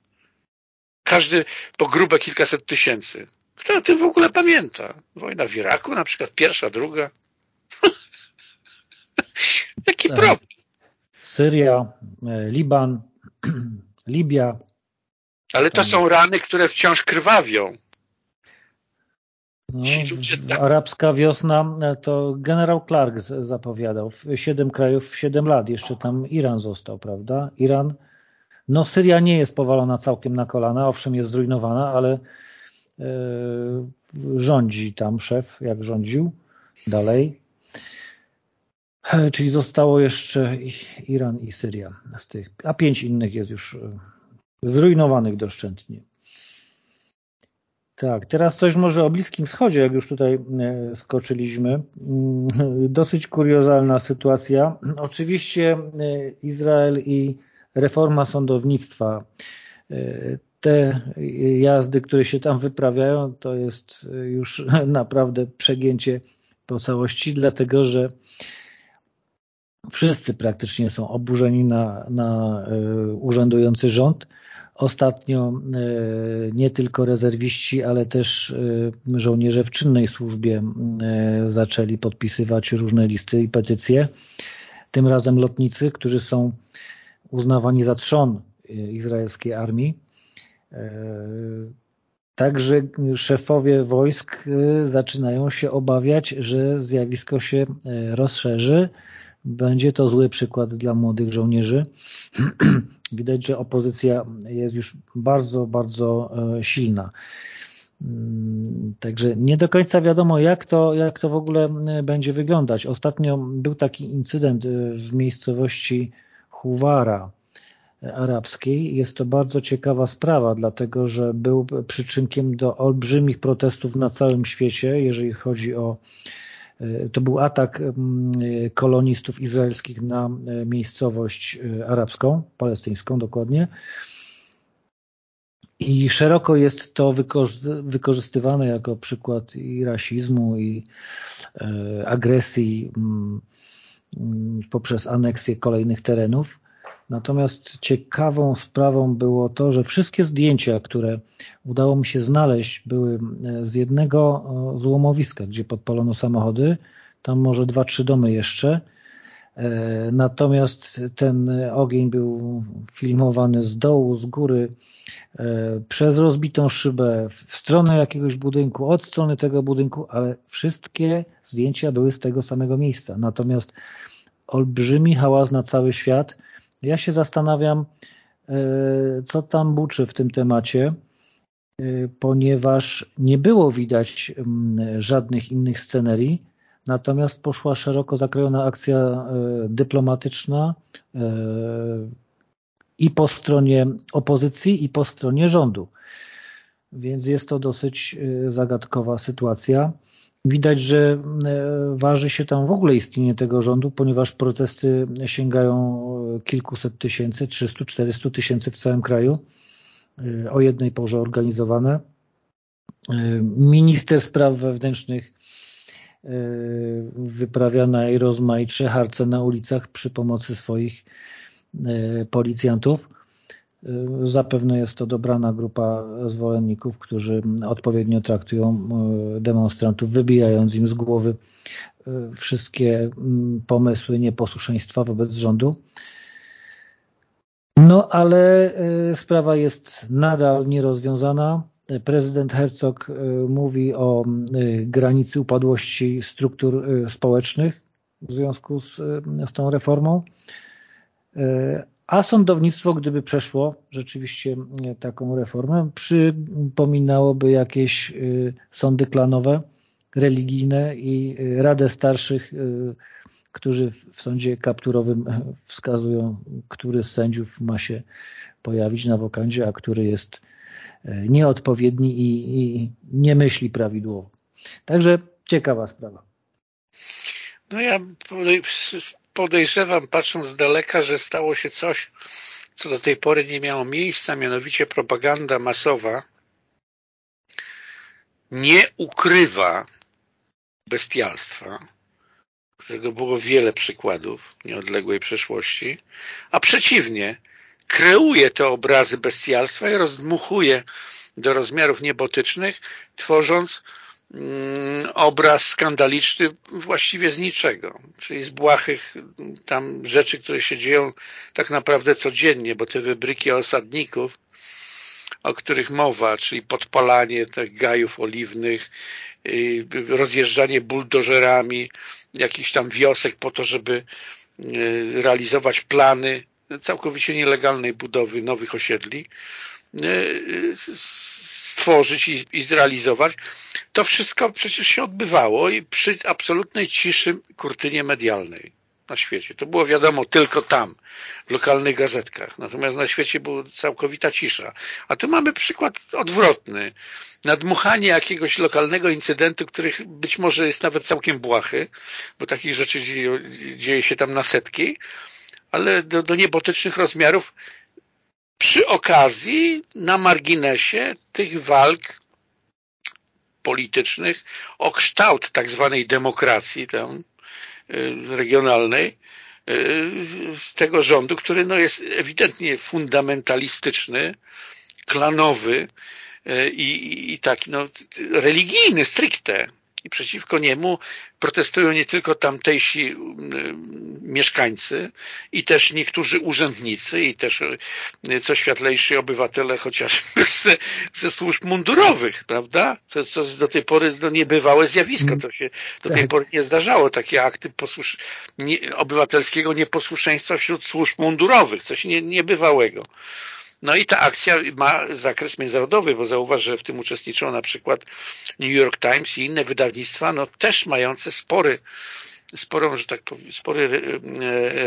Każdy po grube kilkaset tysięcy. Kto o tym w ogóle pamięta? Wojna w Iraku na przykład, pierwsza, druga. Jaki tak. problem? Syria, e, Liban, [clears throat] Libia. Ale to są rany, które wciąż krwawią. No, arabska wiosna e, to generał Clark zapowiadał. Siedem krajów w siedem lat. Jeszcze tam Iran został, prawda? Iran. No Syria nie jest powalona całkiem na kolana, owszem jest zrujnowana, ale yy, rządzi tam szef, jak rządził dalej. E, czyli zostało jeszcze Iran i Syria z tych, a pięć innych jest już e, zrujnowanych doszczętnie. Tak, teraz coś może o Bliskim Wschodzie, jak już tutaj e, skoczyliśmy. Mm, [laughs] dosyć kuriozalna sytuacja. Oczywiście Izrael i reforma sądownictwa. Te jazdy, które się tam wyprawiają, to jest już [laughs] naprawdę przegięcie po całości, dlatego że Wszyscy praktycznie są oburzeni na, na e, urzędujący rząd. Ostatnio e, nie tylko rezerwiści, ale też e, żołnierze w czynnej służbie zaczęli podpisywać różne listy i petycje. Tym razem lotnicy, którzy są uznawani za trzon izraelskiej armii. Także szefowie wojsk zaczynają się obawiać, że zjawisko się rozszerzy będzie to zły przykład dla młodych żołnierzy. [clears throat] Widać, że opozycja jest już bardzo, bardzo e, silna. Mm, także nie do końca wiadomo, jak to, jak to w ogóle e, będzie wyglądać. Ostatnio był taki incydent e, w miejscowości Huwara arabskiej. Jest to bardzo ciekawa sprawa, dlatego że był przyczynkiem do olbrzymich protestów na całym świecie, jeżeli chodzi o to był atak kolonistów izraelskich na miejscowość arabską, palestyńską dokładnie. I szeroko jest to wykorzystywane jako przykład i rasizmu, i e, agresji poprzez aneksję kolejnych terenów. Natomiast ciekawą sprawą było to, że wszystkie zdjęcia, które udało mi się znaleźć, były z jednego złomowiska, gdzie podpalono samochody, tam może dwa, trzy domy jeszcze. E, natomiast ten ogień był filmowany z dołu, z góry, e, przez rozbitą szybę, w stronę jakiegoś budynku, od strony tego budynku, ale wszystkie zdjęcia były z tego samego miejsca. Natomiast olbrzymi hałas na cały świat – ja się zastanawiam, e, co tam buczy w tym temacie, e, ponieważ nie było widać żadnych innych scenerii, natomiast poszła szeroko zakrojona akcja e, dyplomatyczna i po stronie opozycji, i po stronie rządu. Więc jest to dosyć zagadkowa sytuacja. Widać, że e, waży się tam w ogóle istnienie tego rządu, ponieważ protesty sięgają e, kilkuset tysięcy, 300-400 tysięcy w całym kraju, e, o jednej porze organizowane. Minister spraw wewnętrznych wyprawia najrozmaitsze harce na ulicach przy pomocy swoich policjantów. Zapewne jest to dobrana grupa zwolenników, którzy odpowiednio traktują e, demonstrantów, wybijając im z głowy e, wszystkie pomysły nieposłuszeństwa wobec rządu. No ale sprawa jest nadal nierozwiązana. Prezydent Herzog mówi o granicy upadłości struktur społecznych w związku z, z tą reformą a sądownictwo, gdyby przeszło rzeczywiście e, taką reformę, przypominałoby jakieś e, sądy klanowe, religijne i e, Radę Starszych, którzy w sądzie kapturowym wskazują, który z sędziów ma się pojawić na wokandzie, a który jest nieodpowiedni i, i nie myśli prawidłowo. Także ciekawa sprawa. No ja podejrzewam, patrząc z daleka, że stało się coś, co do tej pory nie miało miejsca, mianowicie propaganda masowa nie ukrywa bestialstwa, którego było wiele przykładów w nieodległej przeszłości, a przeciwnie, kreuje te obrazy bestialstwa i rozdmuchuje do rozmiarów niebotycznych, tworząc obraz skandaliczny właściwie z niczego, czyli z błahych tam rzeczy, które się dzieją tak naprawdę codziennie, bo te wybryki osadników, o których mowa, czyli podpalanie tych gajów oliwnych, y, rozjeżdżanie buldożerami jakichś tam wiosek po to, żeby y, realizować plany całkowicie nielegalnej budowy nowych osiedli, y, stworzyć i, i zrealizować, to wszystko przecież się odbywało i przy absolutnej ciszy kurtynie medialnej na świecie. To było wiadomo tylko tam, w lokalnych gazetkach. Natomiast na świecie była całkowita cisza. A tu mamy przykład odwrotny. Nadmuchanie jakiegoś lokalnego incydentu, których być może jest nawet całkiem błahy, bo takich rzeczy dzieje, dzieje się tam na setki, ale do, do niebotycznych rozmiarów przy okazji, na marginesie tych walk politycznych o kształt tak zwanej demokracji tam, y, regionalnej y, tego rządu, który no jest ewidentnie fundamentalistyczny, klanowy y, i, i taki no, religijny stricte i przeciwko niemu protestują nie tylko tamtejsi mm, mieszkańcy i też niektórzy urzędnicy i też e, co światlejsi obywatele chociażby [laughs] ze, ze służb mundurowych, prawda? To, to jest do tej pory no, niebywałe zjawisko. To się do tej tak. pory nie zdarzało. Takie akty posłusz... nie, obywatelskiego nieposłuszeństwa wśród służb mundurowych. Coś nie, niebywałego. No i ta akcja ma zakres międzynarodowy, bo zauważ, że w tym uczestniczą na przykład New York Times i inne wydawnictwa, no też mające spory sporą, że tak powiem, spory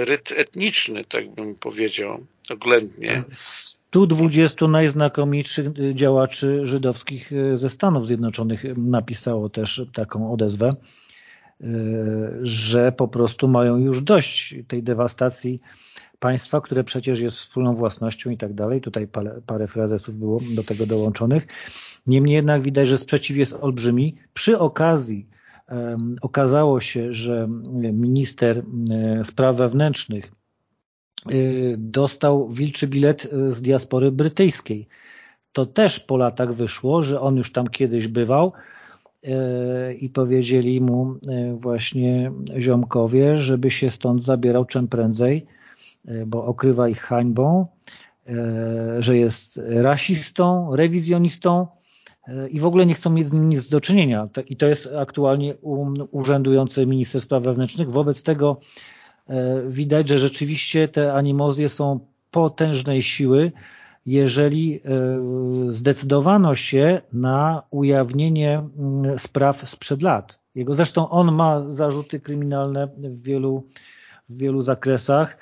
ryt etniczny, tak bym powiedział, oględnie. 120 najznakomitszych działaczy żydowskich ze Stanów Zjednoczonych napisało też taką odezwę, że po prostu mają już dość tej dewastacji państwa, które przecież jest wspólną własnością i tak dalej. Tutaj parę, frazesów było do tego dołączonych. Niemniej jednak widać, że sprzeciw jest olbrzymi. Przy okazji um, okazało się, że minister um, spraw wewnętrznych um, dostał wilczy bilet e, z diaspory brytyjskiej. To też po latach wyszło, że on już tam kiedyś bywał e, i powiedzieli mu właśnie ziomkowie, żeby się stąd zabierał czym prędzej, E, bo okrywa ich hańbą, e, że jest rasistą, rewizjonistą e, i w ogóle nie chcą mieć z nim nic do czynienia. I to jest aktualnie urzędujący minister spraw wewnętrznych. Wobec tego widać, że rzeczywiście te animozje są potężnej siły, jeżeli zdecydowano się na ujawnienie mm, spraw sprzed lat. Jego, zresztą on ma zarzuty kryminalne w wielu, w wielu zakresach.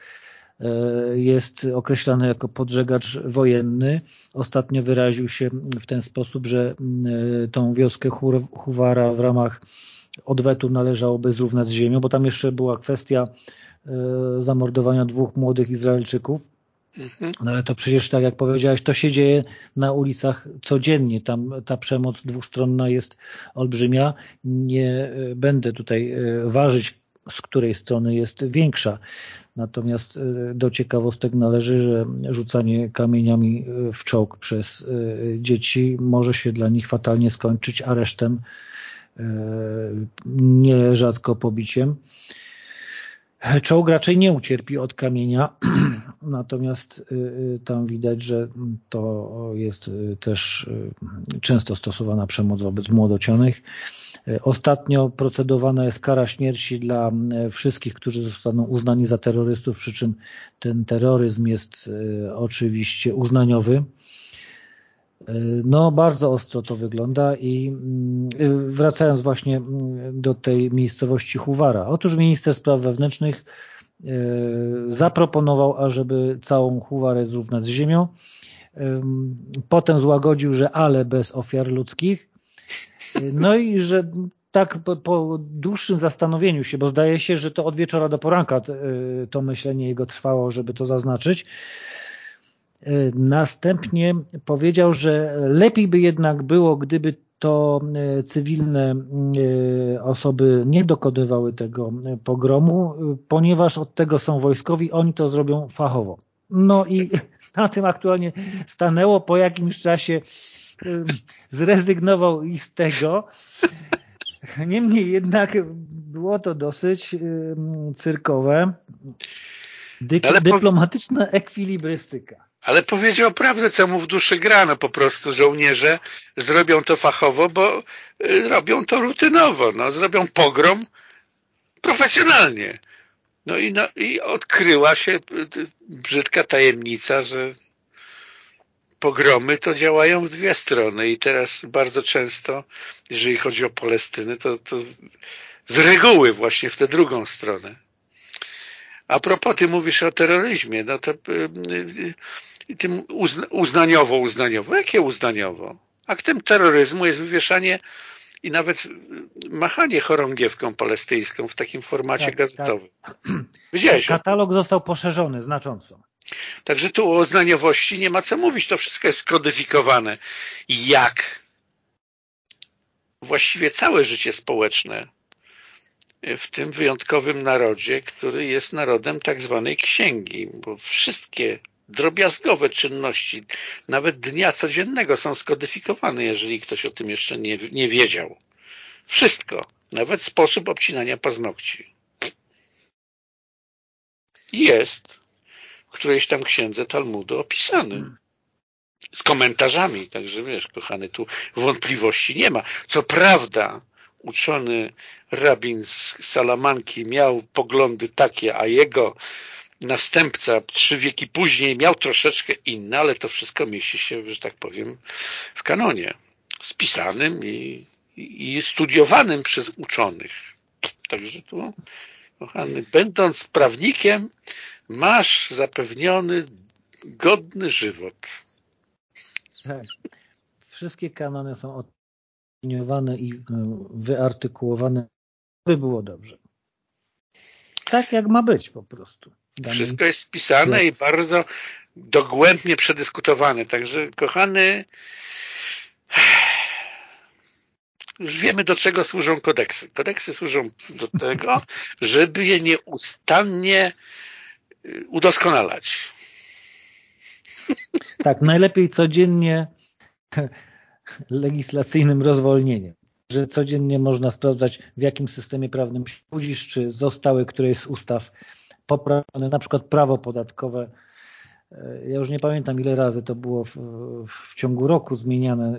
E, jest określany jako podżegacz wojenny. Ostatnio wyraził się w ten sposób, że e, tą wioskę Huwara w ramach odwetu należałoby zrównać z ziemią, bo tam jeszcze była kwestia e, zamordowania dwóch młodych Izraelczyków. Mhm. No ale to przecież, tak jak powiedziałeś, to się dzieje na ulicach codziennie. Tam ta przemoc dwustronna jest olbrzymia. Nie będę tutaj ważyć, z której strony jest większa. Natomiast e, do ciekawostek należy, że rzucanie kamieniami e, w czołg przez e, dzieci może się dla nich fatalnie skończyć aresztem, nierzadko pobiciem. Czołg raczej nie ucierpi od kamienia, [clears throat] natomiast tam widać, że to jest też często stosowana przemoc wobec młodocianych. Ostatnio procedowana jest kara śmierci dla wszystkich, którzy zostaną uznani za terrorystów, przy czym ten terroryzm jest oczywiście uznaniowy. No, bardzo ostro to wygląda i mm, wracając właśnie mm, do tej miejscowości Huwara. Otóż minister spraw wewnętrznych zaproponował, ażeby całą Huwarę zrównać z ziemią. Potem złagodził, że ale bez ofiar ludzkich no i że tak po, po, dłuższym zastanowieniu się, bo zdaje się, że to od wieczora do poranka e, to myślenie jego trwało, żeby to zaznaczyć, e, następnie powiedział, że lepiej by jednak było, gdyby to e, cywilne osoby nie dokodywały tego pogromu, ponieważ od tego są wojskowi, oni to zrobią fachowo. No i [laughs] na tym aktualnie stanęło. Po jakimś czasie zrezygnował i z tego. Niemniej jednak było to dosyć cyrkowe. Dyplomatyczna ekwilibrystyka. Ale powiedział prawdę, co mu w duszy grano po prostu. Żołnierze zrobią to fachowo, bo y, robią to rutynowo. No, zrobią pogrom profesjonalnie. No i, no i odkryła się y, y, brzydka tajemnica, że pogromy to działają w dwie strony i teraz bardzo często, jeżeli chodzi o Palestynę, to, to z reguły właśnie w tę drugą stronę. A propos, ty mówisz o terroryzmie, no to y, y, tym uznaniowo, uznaniowo. Jakie uznaniowo? Aktem terroryzmu jest wywieszanie i nawet machanie chorągiewką palestyńską w takim formacie tak, gazetowym. Tak. Widziałeś? Katalog został poszerzony znacząco. Także tu o oznaniowości nie ma co mówić, to wszystko jest skodyfikowane. Jak właściwie całe życie społeczne w tym wyjątkowym narodzie, który jest narodem tak zwanej księgi, bo wszystkie drobiazgowe czynności, nawet dnia codziennego są skodyfikowane, jeżeli ktoś o tym jeszcze nie, nie wiedział. Wszystko, nawet sposób obcinania paznokci. Jest w którejś tam księdze Talmudu opisany. Hmm. Z komentarzami, także wiesz, kochany, tu wątpliwości nie ma. Co prawda, uczony rabin z Salamanki miał poglądy takie, a jego następca trzy wieki później miał troszeczkę inne, ale to wszystko mieści się, że tak powiem, w kanonie spisanym i, i studiowanym przez uczonych. Także tu, kochany, będąc prawnikiem, masz zapewniony godny żywot. Tak. Wszystkie kanony są opiniowane i e, wyartykułowane, by było dobrze. Tak jak ma być po prostu. Wszystko jest spisane i bardzo dogłębnie przedyskutowane. Także kochany, już wiemy do czego służą kodeksy. Kodeksy służą do tego, żeby je nieustannie y, udoskonalać. Tak, najlepiej codziennie legislacyjnym rozwolnieniem, że codziennie można sprawdzać w jakim systemie prawnym siedzisz, czy zostały któreś z ustaw poprawione, na przykład prawo podatkowe. Ja już nie pamiętam ile razy to było w, w ciągu roku zmieniane,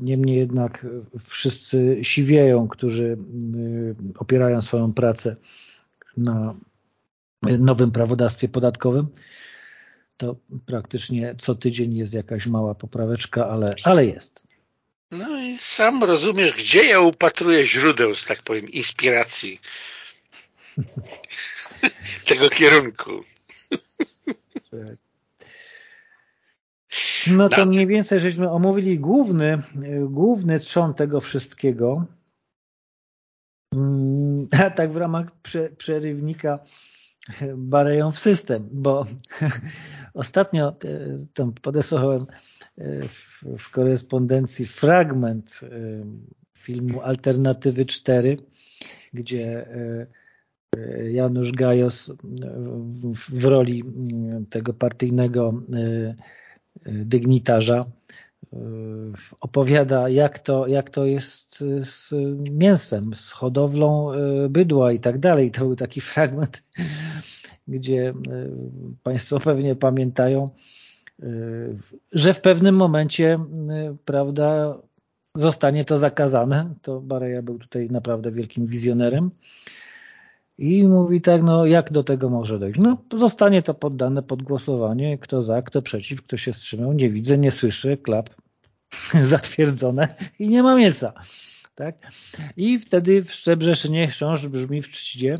niemniej jednak wszyscy siwieją, którzy y, opierają swoją pracę na nowym prawodawstwie podatkowym to praktycznie co tydzień jest jakaś mała popraweczka, ale, ale jest. No i sam rozumiesz, gdzie ja upatruję źródeł, że tak powiem, inspiracji [laughs] tego kierunku. [laughs] No to mniej więcej żeśmy omówili główny, główny trzon tego wszystkiego. Mm, [laughs] a tak w ramach przerywnika bareją w system, bo ostatnio e, tam podesłałem e, w, korespondencji fragment e, filmu Alternatywy 4, gdzie Janusz Gajos w roli tego partyjnego dygnitarza opowiada, jak to, jak to jest z mięsem, z hodowlą bydła i tak dalej. To był taki fragment, gdzie Państwo pewnie pamiętają, że w pewnym momencie prawda, zostanie to zakazane. To Bareja był tutaj naprawdę wielkim wizjonerem. I mówi tak, no jak do tego może dojść? No zostanie to poddane pod głosowanie, kto za, kto przeciw, kto się wstrzymał, nie widzę, nie słyszę, klap, [laughs] zatwierdzone i nie ma mięsa. Tak? I wtedy w Szczebrzeszynie chrząszcz brzmi w czcie.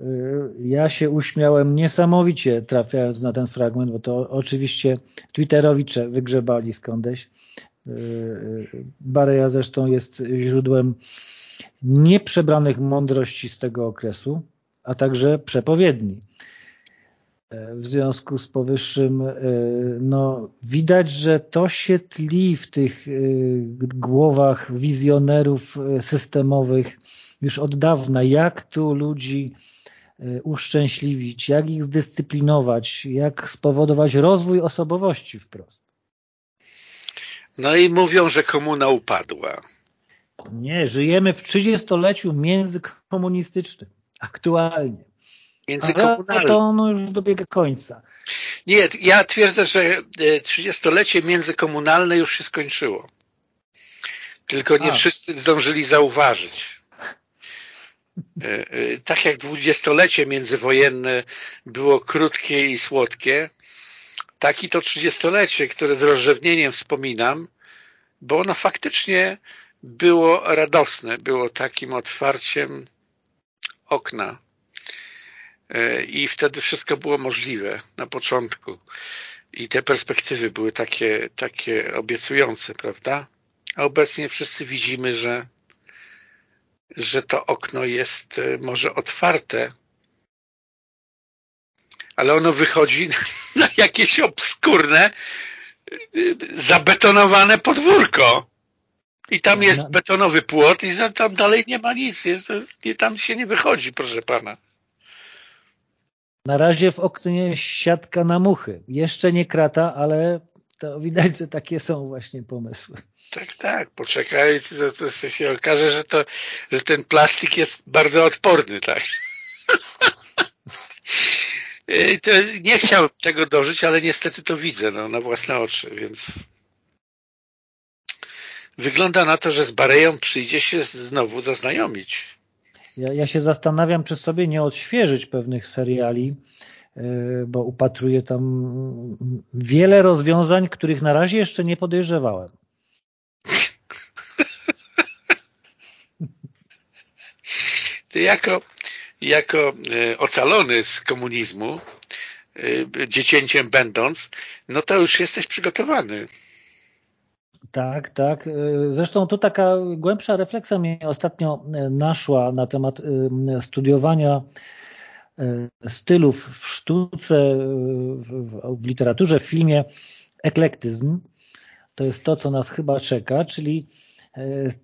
Y, ja się uśmiałem niesamowicie trafiając na ten fragment, bo to oczywiście Twitterowicze wygrzebali skądś. Y, y, Bareja zresztą jest źródłem nieprzebranych mądrości z tego okresu, a także przepowiedni. W związku z powyższym no, widać, że to się tli w tych głowach wizjonerów systemowych już od dawna, jak tu ludzi uszczęśliwić, jak ich zdyscyplinować, jak spowodować rozwój osobowości wprost. No i mówią, że komuna upadła. Nie, żyjemy w trzydziestoleciu międzykomunistycznym, aktualnie. Międzykomunalnym. to ono już dobiega końca. Nie, ja twierdzę, że e, trzydziestolecie międzykomunalne już się skończyło. Tylko nie A. wszyscy zdążyli zauważyć. E, e, tak jak dwudziestolecie międzywojenne było krótkie i słodkie, tak i to trzydziestolecie, które z rozrzewnieniem wspominam, bo ono faktycznie było radosne, było takim otwarciem okna e, i wtedy wszystko było możliwe na początku i te perspektywy były takie, takie obiecujące, prawda? A obecnie wszyscy widzimy, że, że to okno jest e, może otwarte, ale ono wychodzi [laughs] na jakieś obskurne, e, zabetonowane podwórko i tam jest betonowy płot i tam dalej nie ma nic. Jest, tam się nie wychodzi, proszę pana. Na razie w oknie siatka na muchy. Jeszcze nie krata, ale to widać, że takie są właśnie pomysły. Tak, tak. Poczekaj, to, to się okaże, że, to, że ten plastik jest bardzo odporny, tak. [laughs] to nie chciał tego dożyć, ale niestety to widzę no, na własne oczy, więc wygląda na to, że z Bareją przyjdzie się znowu zaznajomić. Ja, ja się zastanawiam, czy sobie nie odświeżyć pewnych seriali, e, bo upatruję tam wiele rozwiązań, których na razie jeszcze nie podejrzewałem. Jako, jako ocalony z komunizmu, dziecięciem będąc, no to już jesteś przygotowany. Tak, tak. Zresztą to taka głębsza refleksja mnie ostatnio naszła na temat studiowania stylów w sztuce, w literaturze, w filmie eklektyzm. To jest to, co nas chyba czeka, czyli e,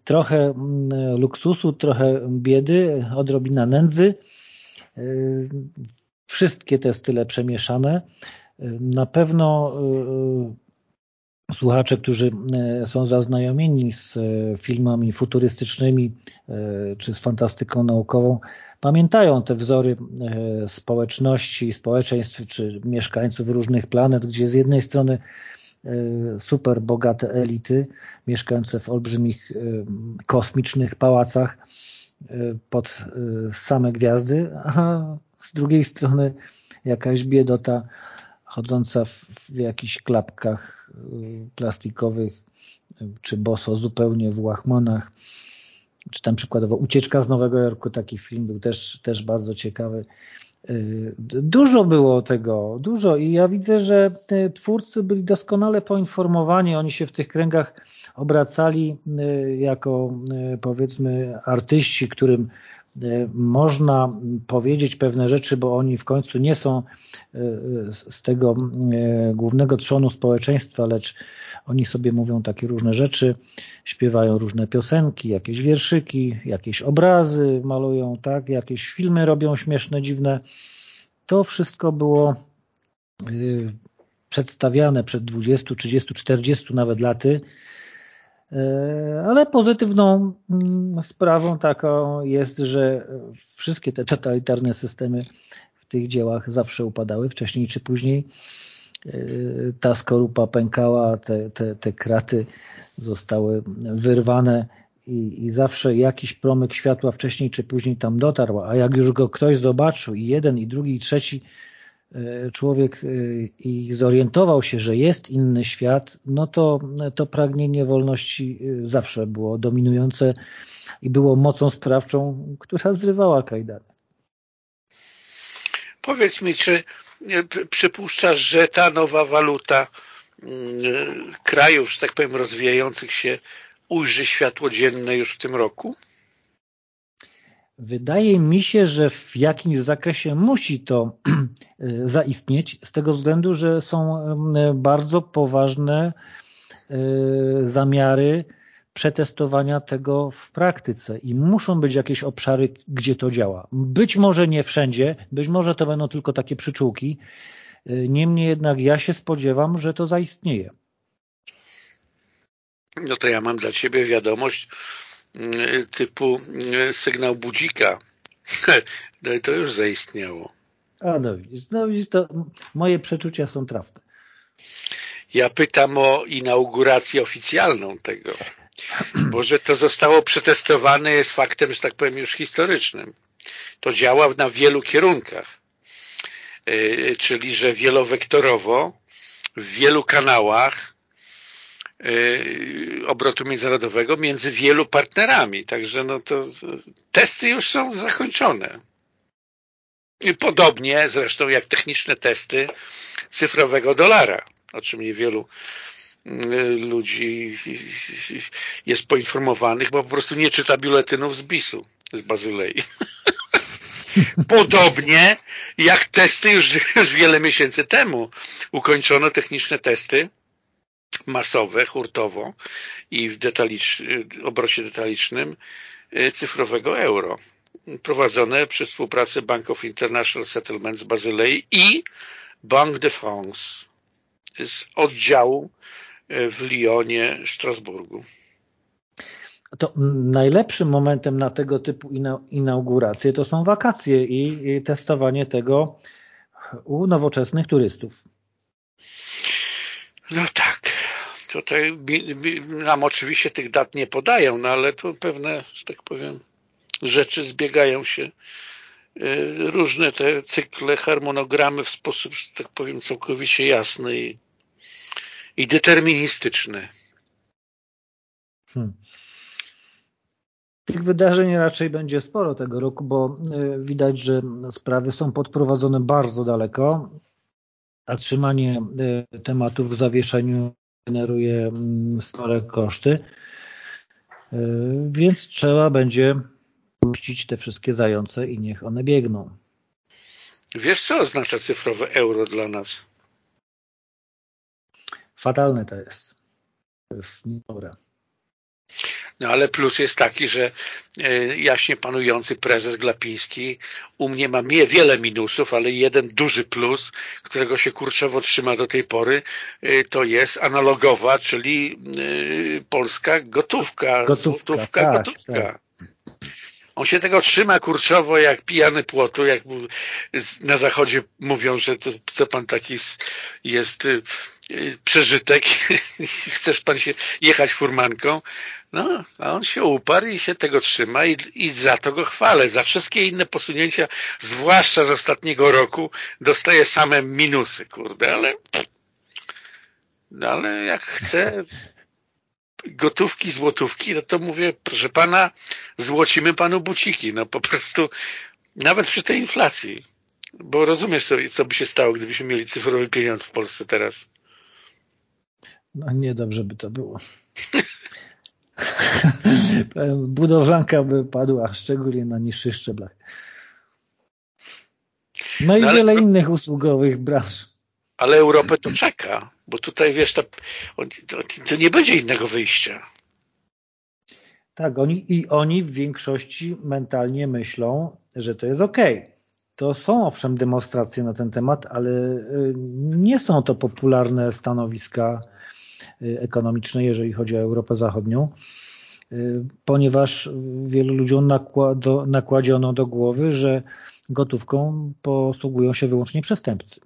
trochę mm, luksusu, trochę biedy, odrobina nędzy. E, wszystkie te style przemieszane. E, na pewno słuchacze, którzy są zaznajomieni z filmami futurystycznymi czy z fantastyką naukową, pamiętają te wzory społeczności, społeczeństw czy mieszkańców różnych planet, gdzie z jednej strony E, super bogate elity mieszkające w olbrzymich e, kosmicznych pałacach e, pod same gwiazdy, a z drugiej strony jakaś biedota chodząca w, jakichś klapkach plastikowych czy boso zupełnie w łachmanach czy tam przykładowo Ucieczka z Nowego Jorku, taki film był też, też bardzo ciekawy. Y, dużo było tego, dużo. I ja widzę, że twórcy byli doskonale poinformowani, oni się w tych kręgach obracali y, jako y, powiedzmy artyści, którym można powiedzieć pewne rzeczy, bo oni w końcu nie są z tego głównego trzonu społeczeństwa, lecz oni sobie mówią takie różne rzeczy, śpiewają różne piosenki, jakieś wierszyki, jakieś obrazy malują, tak, jakieś filmy robią śmieszne, dziwne. To wszystko było y, przedstawiane przed 20, 30, 40 nawet laty, y, ale pozytywną mm, sprawą taką jest, że wszystkie te totalitarne systemy w tych dziełach zawsze upadały, wcześniej czy później. Y, ta skorupa pękała, te, te, te kraty zostały wyrwane i, i zawsze jakiś promyk światła wcześniej czy później tam dotarł, a jak już go ktoś zobaczył i jeden, i drugi, i trzeci człowiek y, i zorientował się, że jest inny świat, no to to pragnienie wolności zawsze było dominujące i było mocą sprawczą, która zrywała kajdany. Powiedz mi, czy przypuszczasz, że ta nowa waluta mm, krajów, że tak powiem, rozwijających się ujrzy światło dzienne już w tym roku? Wydaje mi się, że w jakimś zakresie musi to [clears throat] zaistnieć, z tego względu, że są bardzo poważne e, zamiary przetestowania tego w praktyce i muszą być jakieś obszary, gdzie to działa. Być może nie wszędzie, być może to będą tylko takie przyczółki, niemniej jednak ja się spodziewam, że to zaistnieje. No to ja mam dla Ciebie wiadomość typu mm, sygnał budzika. [laughs] No i to już zaistniało. A no widzisz, no widzisz, to moje przeczucia są trafne. Ja pytam o inaugurację oficjalną tego. Bo że to zostało przetestowane jest faktem, że tak powiem, już historycznym. To działa na wielu kierunkach. Yy, czyli, że wielowektorowo w wielu kanałach obrotu międzynarodowego między wielu partnerami. Także no to testy już są zakończone. Podobnie zresztą jak techniczne testy cyfrowego dolara, o czym niewielu ludzi jest poinformowanych, bo po prostu nie czyta biuletynów z BIS-u, z Bazylei. [laughs] Podobnie jak testy już, już wiele miesięcy temu ukończono techniczne testy masowe, hurtowo i w detalicz, obrocie detalicznym y, cyfrowego euro prowadzone przez współpracę Bank of International Settlements Bazylei i Banque de France z oddziału w Lyonie, Strasburgu. To najlepszym momentem na tego typu inauguracje to są wakacje i testowanie tego u nowoczesnych turystów. No tak. Tutaj nam oczywiście tych dat nie podają, no ale to pewne, że tak powiem, rzeczy zbiegają się y, różne te cykle, harmonogramy w sposób, że tak powiem, całkowicie jasny i i deterministyczny. Hmm. Tych wydarzeń raczej będzie sporo tego roku, bo widać, że sprawy są podprowadzone bardzo daleko, a trzymanie tematów w zawieszeniu generuje mm, spore koszty, więc trzeba będzie puścić te wszystkie zające i niech one biegną. Wiesz, co oznacza cyfrowe euro dla nas? Fatalne to jest. To jest niedobre. No ale plus jest taki, że e, jaśnie panujący prezes Glapiński u mnie ma wiele minusów, ale jeden duży plus, którego się kurczowo trzyma do tej pory, e, to jest analogowa, czyli e, polska gotówka. Gotówka, gotówka. Tak, gotówka. Tak. On się tego trzyma kurczowo jak pijany płotu, jak na zachodzie mówią, że to, co pan taki jest y, y, przeżytek, [laughs] chcesz pan się jechać furmanką, no, a on się uparł i się tego trzyma i, i za to go chwalę. Za wszystkie inne posunięcia, zwłaszcza z ostatniego roku, dostaje same minusy, kurde, ale no ale jak chce gotówki, złotówki, no to mówię, proszę pana, złocimy panu buciki, no po prostu nawet przy tej inflacji. Bo rozumiesz sobie, co by się stało, gdybyśmy mieli cyfrowy pieniądz w Polsce teraz. No niedobrze by to było. [laughs] Budowlanka by padła, szczególnie na niższych szczeblach. No i no, wiele innych usługowych branż. Ale Europę to czeka, bo tutaj wiesz, to, to, to nie będzie innego wyjścia. Tak, oni, i oni w większości mentalnie myślą, że to jest ok. To są owszem demonstracje na ten temat, ale y, nie są to popularne stanowiska y, ekonomiczne, jeżeli chodzi o Europę Zachodnią, y, ponieważ wielu ludziom nakładziono do głowy, że gotówką posługują się wyłącznie przestępcy.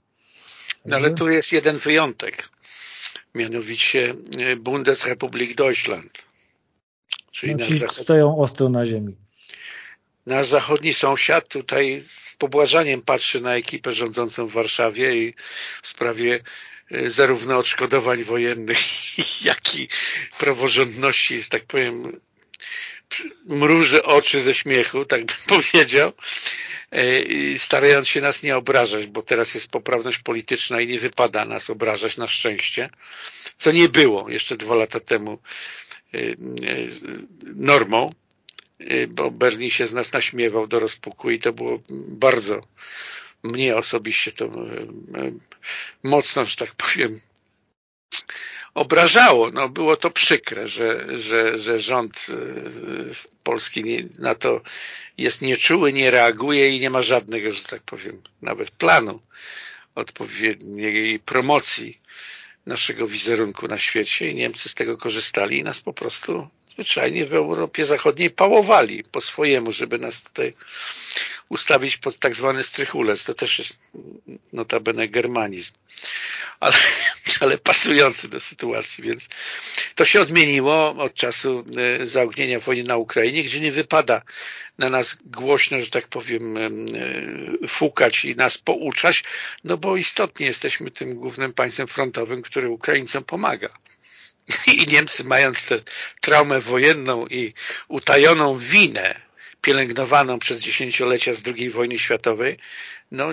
No ale tu jest jeden wyjątek, mianowicie e, Bundesrepublik Deutschland. Czyli no, zachod... stoją ostro na ziemi. Nasz zachodni sąsiad tutaj z pobłażaniem patrzy na ekipę rządzącą w Warszawie i w sprawie e, zarówno odszkodowań wojennych, [laughs] jak i praworządności, że tak powiem, mruży oczy ze śmiechu, tak bym [laughs] powiedział, E, starając się nas nie obrażać, bo teraz jest poprawność polityczna i nie wypada nas obrażać na szczęście, co nie było jeszcze dwa lata temu e, e, normą, bo Berlin się z nas naśmiewał do rozpuku i to było bardzo mnie osobiście to mocno, że tak powiem, obrażało. No, było to przykre, że, że, że rząd polski nie, na to jest nieczuły, nie reaguje i nie ma żadnego, że tak powiem, nawet planu odpowiedniej promocji naszego wizerunku na świecie i Niemcy z tego korzystali i nas po prostu zwyczajnie w Europie Zachodniej pałowali po swojemu, żeby nas tutaj ustawić pod tak zwany strychulec. To też jest notabene germanizm. Ale, [laughs] ale pasujący do sytuacji, więc to się odmieniło od czasu e, zaognienia wojny na Ukrainie, gdzie nie wypada na nas głośno, że tak powiem, e, fukać i nas pouczać, no bo istotnie jesteśmy tym głównym państwem frontowym, który Ukraińcom pomaga. [laughs] I Niemcy mając tę traumę wojenną i utajoną winę pielęgnowaną przez dziesięciolecia z II wojny światowej, no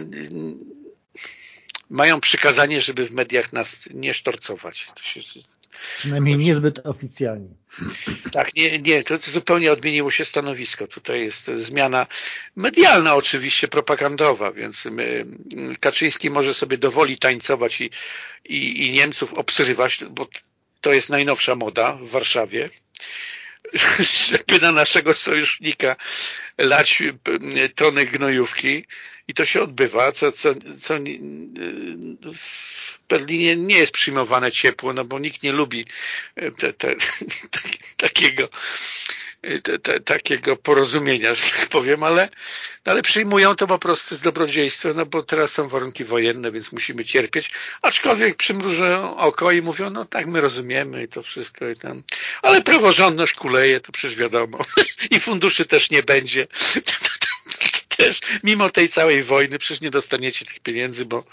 mają przykazanie, żeby w mediach nas nie sztorcować. To się, Przynajmniej niezbyt oficjalnie. Tak, nie, nie, to zupełnie odmieniło się stanowisko. Tutaj jest zmiana medialna oczywiście, propagandowa, więc my, Kaczyński może sobie dowoli tańcować i, i, i Niemców obsrywać, bo to jest najnowsza moda w Warszawie, [laughs] żeby na naszego sojusznika lać tony gnojówki. I to się odbywa, co, co, co w Berlinie nie jest przyjmowane ciepło, no bo nikt nie lubi te, te, [laughs] takiego. te, te, takiego porozumienia, że tak powiem, ale, ale przyjmują to po prostu z dobrodziejstwem, no bo teraz są warunki wojenne, więc musimy cierpieć, aczkolwiek przymrużą oko i mówią, no tak, my rozumiemy i to wszystko i tam, ale praworządność kuleje, to przecież wiadomo. [laughs] I funduszy też nie będzie. [laughs] Też mimo tej całej wojny przecież nie dostaniecie tych pieniędzy, bo,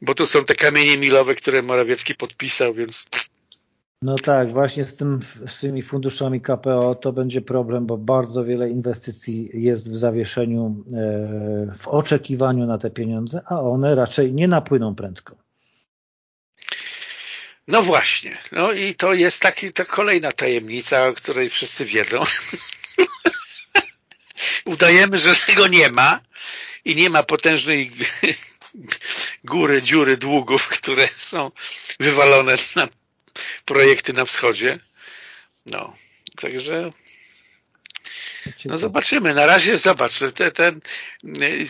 bo tu są te kamienie milowe, które Morawiecki podpisał, więc No tak, właśnie z, tym, z tymi funduszami KPO to będzie problem, bo bardzo wiele inwestycji jest w zawieszeniu, e, w oczekiwaniu na te pieniądze, a one raczej nie napłyną prędko. No właśnie, no i to jest taki, to kolejna tajemnica, o której wszyscy wiedzą. [laughs] Udajemy, że tego nie ma i nie ma potężnej [laughs] góry, dziury długów, które są wywalone na projekty na wschodzie. No, także no zobaczymy. Na razie zobacz, ten, ten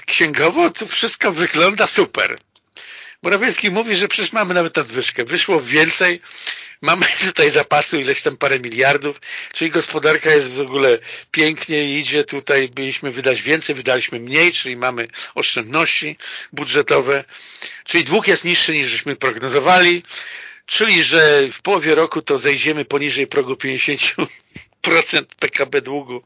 księgowo to wszystko wygląda super. Morawiecki mówi, że przecież mamy nawet nadwyżkę. Wyszło więcej, mamy [laughs] tutaj zapasu ileś tam parę miliardów, czyli gospodarka jest w ogóle pięknie idzie tutaj, byliśmy wydać więcej, wydaliśmy mniej, czyli mamy oszczędności budżetowe, czyli dług jest niższy niż żeśmy prognozowali, czyli że w połowie roku to zejdziemy poniżej progu 50% PKB długu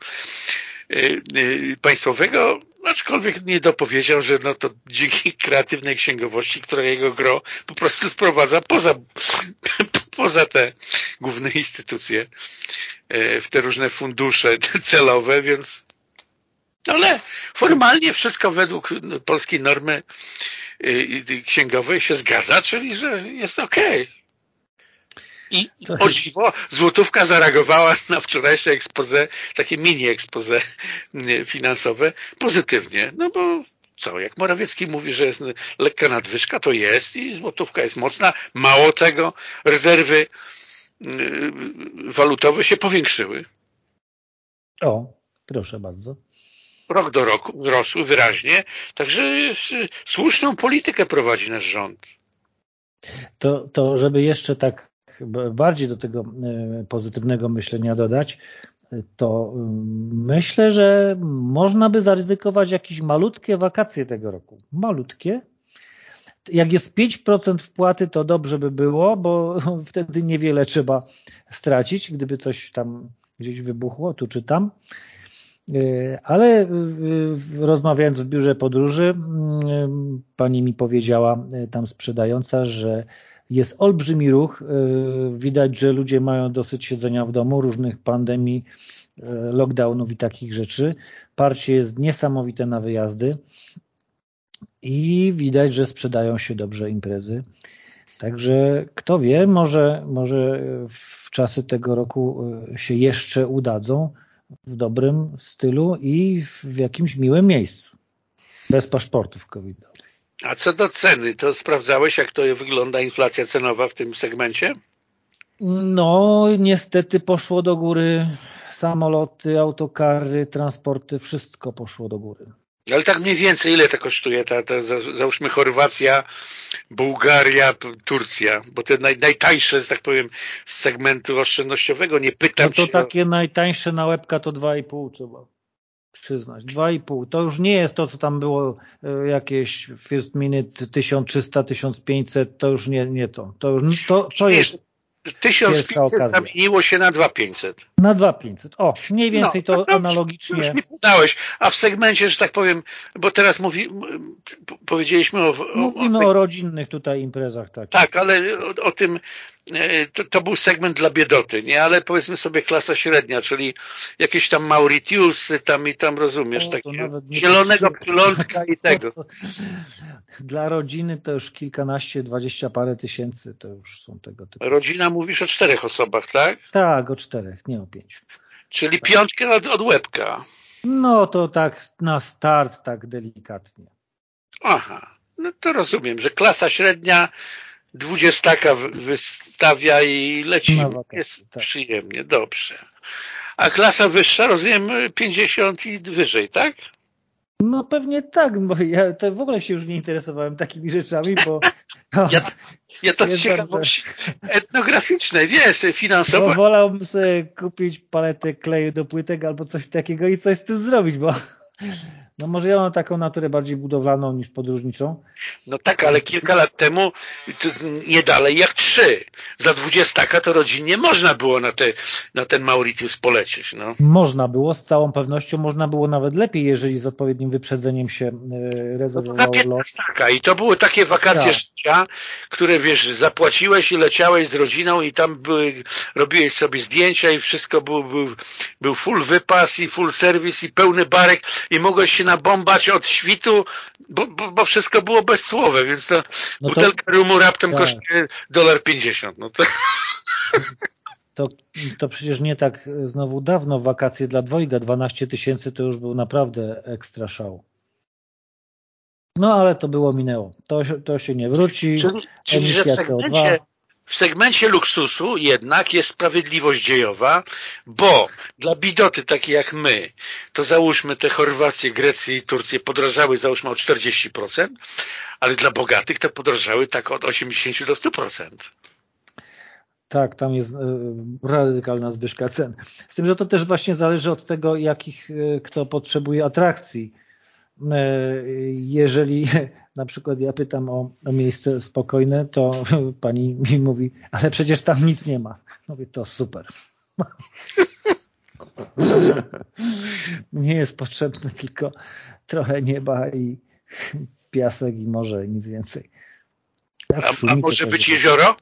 y, y, państwowego, aczkolwiek nie dopowiedział, że no to dzięki kreatywnej księgowości, która jego gro po prostu sprowadza poza, [laughs] poza te główne instytucje y, w te różne fundusze [laughs] celowe, więc ale formalnie wszystko według polskiej normy księgowej się zgadza, czyli że jest okej. Okay. I o dziwo, złotówka zareagowała [laughs] na wczorajsze expose, takie mini expose finansowe pozytywnie, no bo co, jak Morawiecki mówi, że jest lekka nadwyżka, to jest i złotówka jest mocna. Mało tego, rezerwy y, walutowe się powiększyły. O, proszę bardzo. Rok do roku wzrosły wyraźnie, także słuszną politykę prowadzi nasz rząd. To, to żeby jeszcze tak bardziej do tego e, pozytywnego myślenia dodać, to mm, myślę, że można by zaryzykować jakieś malutkie wakacje tego roku. Malutkie. Jak jest 5% wpłaty, to dobrze by było, bo [laughs] wtedy niewiele trzeba stracić, gdyby coś tam gdzieś wybuchło, tu czy tam. E, ale rozmawiając w biurze podróży, mm, pani mi powiedziała e, tam sprzedająca, że jest olbrzymi ruch. E, widać, że ludzie mają dosyć siedzenia w domu, różnych pandemii, e, lockdownów i takich rzeczy. Parcie jest niesamowite na wyjazdy i widać, że sprzedają się dobrze imprezy. Także kto wie, może, może w czasy tego roku e, się jeszcze udadzą w dobrym stylu i w jakimś miłym miejscu. Bez paszportów covid -owych. A co do ceny, to sprawdzałeś, jak to wygląda inflacja cenowa w tym segmencie? No, niestety poszło do góry samoloty, autokary, transporty, wszystko poszło do góry. Ale tak mniej więcej ile to kosztuje? Ta, ta, załóżmy Chorwacja, Bułgaria, Turcja, bo te naj, najtańsze, że tak powiem, z segmentu oszczędnościowego, nie pytam no to się. to takie o... najtańsze na łebka to 2,5 trzeba przyznać. 2,5. To już nie jest to, co tam było e, jakieś first minute 1300, 1500, to już nie, nie to. To już to, to jest 1500 zamieniło się na 2500. Na 2500. O, mniej no, więcej no, to no, analogicznie. Już mi podałeś. A w segmencie, że tak powiem, bo teraz mówi, powiedzieliśmy o... Mówimy o, o, o rodzinnych tutaj imprezach. Tak, tak ale o, o tym to, to, był segment dla biedoty, nie? Ale powiedzmy sobie klasa średnia, czyli jakieś tam Mauritiusy tam i tam rozumiesz, takiego zielonego klątka i [laughs] tego. Dla rodziny to już kilkanaście, dwadzieścia parę tysięcy to już są tego typu. Rodzina mówisz o czterech osobach, tak? Tak, o czterech, nie o pięciu. Czyli tak. piątkę od, od łebka. No to tak na start, tak delikatnie. Aha, no to rozumiem, że klasa średnia dwudziestaka wystawia i leci. Jest tak. przyjemnie, dobrze. A klasa wyższa, rozumiem, 50 i wyżej, tak? No pewnie tak, bo ja to w ogóle się już nie interesowałem takimi rzeczami, bo... [laughs] ja, ja to z ciekawości etnograficznej, wiesz, finansowo. Bo wolałbym sobie kupić paletę kleju do płytek albo coś takiego i coś z tym zrobić, bo no może ja mam taką naturę bardziej budowlaną niż podróżniczą. No tak, ale kilka lat temu nie dalej jak trzy. za dwudziestaka to rodzinnie można było na, te, na ten Mauritius polecieć. No. Można było, z całą pewnością można było nawet lepiej, jeżeli z odpowiednim wyprzedzeniem się e, rezerwowało no lot. I to były takie wakacje tak. życia, które wiesz, zapłaciłeś i leciałeś z rodziną i tam były, robiłeś sobie zdjęcia i wszystko był, był, był full wypas i full serwis i pełny barek i mogłeś się nabombać od świtu, bo, bo, bo wszystko było bezsłowe, więc to, no to butelka rumu raptem tak. kosztuje dolar pięćdziesiąt. No to... To, to przecież nie tak znowu dawno wakacje dla dwojga, 12 tysięcy to już był naprawdę ekstra szał. No ale to było minęło. To, to się nie wróci. Czyli, czyli że w segmencie, w segmencie luksusu jednak jest sprawiedliwość dziejowa, bo dla bidoty takie jak my, to załóżmy te Chorwacje, Grecję i Turcję podrażały załóżmy o 40%, ale dla bogatych to podrażały tak od 80 do 100%. Tak, tam jest e, radykalna zwyżka cen. Z tym, że to też właśnie zależy od tego, jakich e, kto potrzebuje atrakcji. E, jeżeli [laughs] na przykład ja pytam o, o, miejsce spokojne, to [laughs] pani mi mówi, ale przecież tam nic nie ma. Mówię, to super. [laughs] Nie jest potrzebne tylko trochę nieba i piasek i morze, nic więcej. Tak a, a może być jezioro?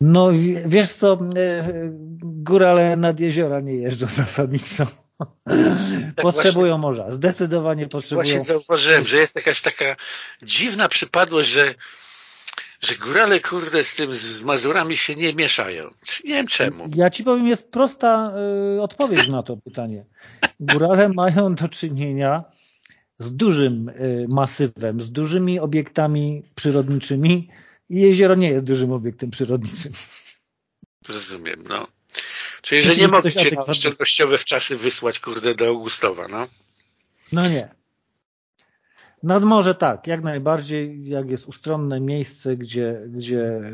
No wiesz co, e, górale nad jeziora nie jeżdżą zasadniczo. Tak potrzebują właśnie, morza, zdecydowanie potrzebują. Właśnie zauważyłem, że jest jakaś taka dziwna przypadłość, że że górale, kurde, z tym z Mazurami się nie mieszają. Nie wiem czemu. Ja ci powiem, jest prosta y, odpowiedź na to pytanie. Górale [laughs] mają do czynienia z dużym y, masywem, z dużymi obiektami przyrodniczymi i jezioro nie jest dużym obiektem przyrodniczym. Rozumiem, no. Czyli, że nie mogę cię oszczędnościowe w czasy wysłać, kurde, do Augustowa, no? No nie. Nad morze tak, jak najbardziej, jak jest ustronne miejsce, gdzie, gdzie e,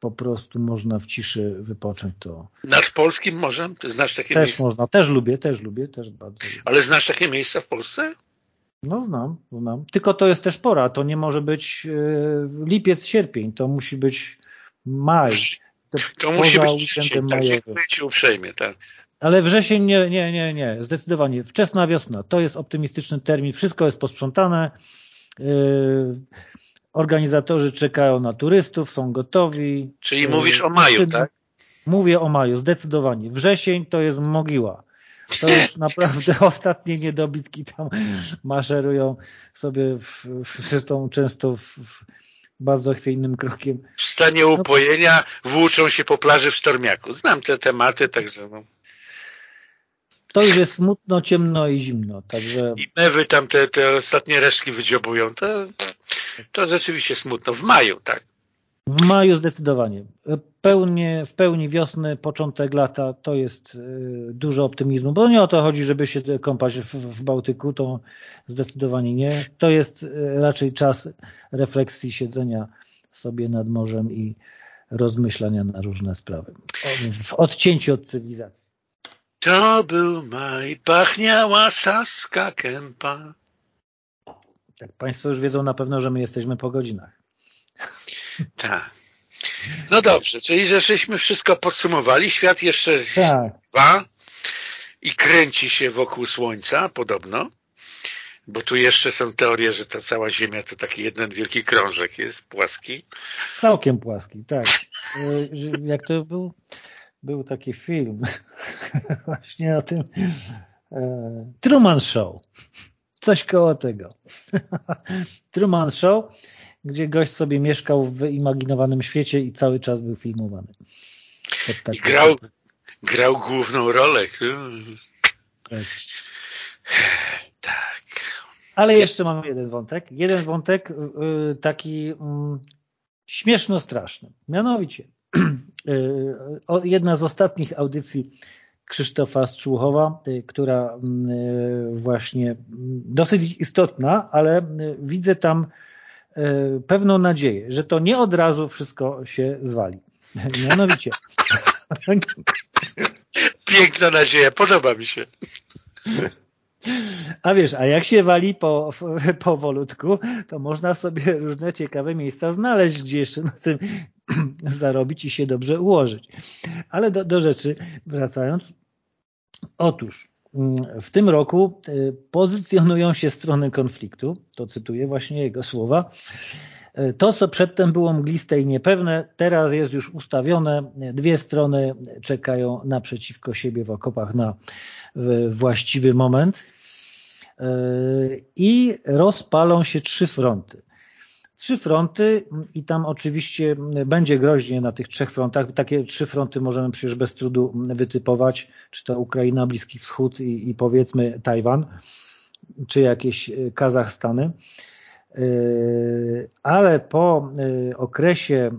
po prostu można w ciszy wypocząć, to... Nad polskim morzem? Ty znasz takie też miejsce? można, też lubię, też lubię, też bardzo lubię. Ale znasz takie miejsca w Polsce? No znam, znam. Tylko to jest też pora, to nie może być e, lipiec, sierpień, to musi być maj. To, musi być wrzesień, tak, uprzejmie, tak. Ale wrzesień nie, nie, nie, nie, zdecydowanie. Wczesna wiosna, to jest optymistyczny termin, wszystko jest posprzątane, yy, organizatorzy czekają na turystów, są gotowi. Czyli yy, mówisz o maju, tak? Mówię o maju, zdecydowanie. Wrzesień to jest mogiła. To już [laughs] naprawdę [laughs] ostatnie niedobitki tam maszerują sobie, w, w, zresztą często w, w bardzo chwiejnym krokiem. W stanie no. upojenia włóczą się po plaży w Stormiaku. Znam te tematy, także no. To już jest smutno, ciemno i zimno, także... I mewy tam te, te ostatnie resztki wydziobują, to, to rzeczywiście smutno. W maju, tak. W maju zdecydowanie. Pełnie, w pełni wiosny, początek lata to jest y, dużo optymizmu, bo nie o to chodzi, żeby się kąpać w, w Bałtyku, to zdecydowanie nie. To jest y, raczej czas refleksji, siedzenia sobie nad morzem i rozmyślania na różne sprawy. W odcięciu od cywilizacji. To był maj, pachniała saska kępa. Tak, Państwo już wiedzą na pewno, że my jesteśmy po godzinach. Tak. No dobrze, czyli żeśmy wszystko podsumowali. Świat jeszcze tak. dwa i kręci się wokół Słońca, podobno. Bo tu jeszcze są teorie, że ta cała Ziemia to taki jeden wielki krążek jest, płaski. Całkiem płaski, tak. [laughs] Y, jak to był? Był taki film [laughs] właśnie o tym e, Truman Show. Coś koło tego. [laughs] Truman Show gdzie gość sobie mieszkał w wyimaginowanym świecie i cały czas był filmowany. I grał, grał główną rolę. Tak. tak. Ale jeszcze mamy jeden wątek. Jeden wątek y, taki [clears throat] y, śmieszno-straszny. Mianowicie y, jedna z ostatnich audycji Krzysztofa Strzłuchowa, y, która y, właśnie mm, dosyć istotna, ale widzę tam pewną nadzieję, że to nie od razu wszystko się zwali. [laughs] Mianowicie. Piękna nadzieja, podoba mi się. A wiesz, a jak się wali po, [laughs] powolutku, to można sobie różne ciekawe miejsca znaleźć, gdzie jeszcze na tym [clears throat] zarobić i się dobrze ułożyć. Ale do, do rzeczy wracając, otóż w tym roku y, pozycjonują się strony konfliktu, to cytuję właśnie jego słowa, y, to, co przedtem było mgliste i niepewne, teraz jest już ustawione. Dwie strony czekają naprzeciwko siebie w okopach na właściwy moment i rozpalą się trzy fronty. Trzy fronty i tam oczywiście będzie groźnie na tych trzech frontach. Takie trzy fronty możemy przecież bez trudu wytypować, czy to Ukraina, Bliski Wschód i, i powiedzmy Tajwan, czy jakieś Kazachstany. Ale po okresie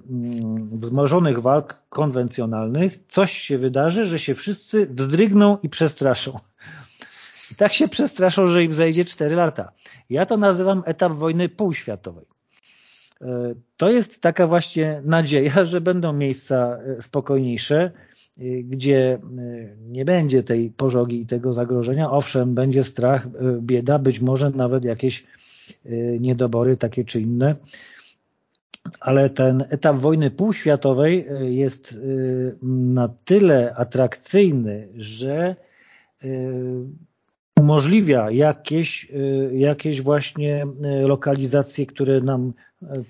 wzmożonych walk konwencjonalnych coś się wydarzy, że się wszyscy wzdrygną i przestraszą. I tak się przestraszą, że im zejdzie 4 lata. Ja to nazywam etap wojny półświatowej. E, to jest taka właśnie nadzieja, że będą miejsca e, spokojniejsze, e, gdzie nie będzie tej pożogi i tego zagrożenia. Owszem, będzie strach, bieda, być może nawet jakieś niedobory takie czy inne, ale ten etap wojny półświatowej jest na tyle atrakcyjny, że umożliwia jakieś, jakieś właśnie lokalizacje, które nam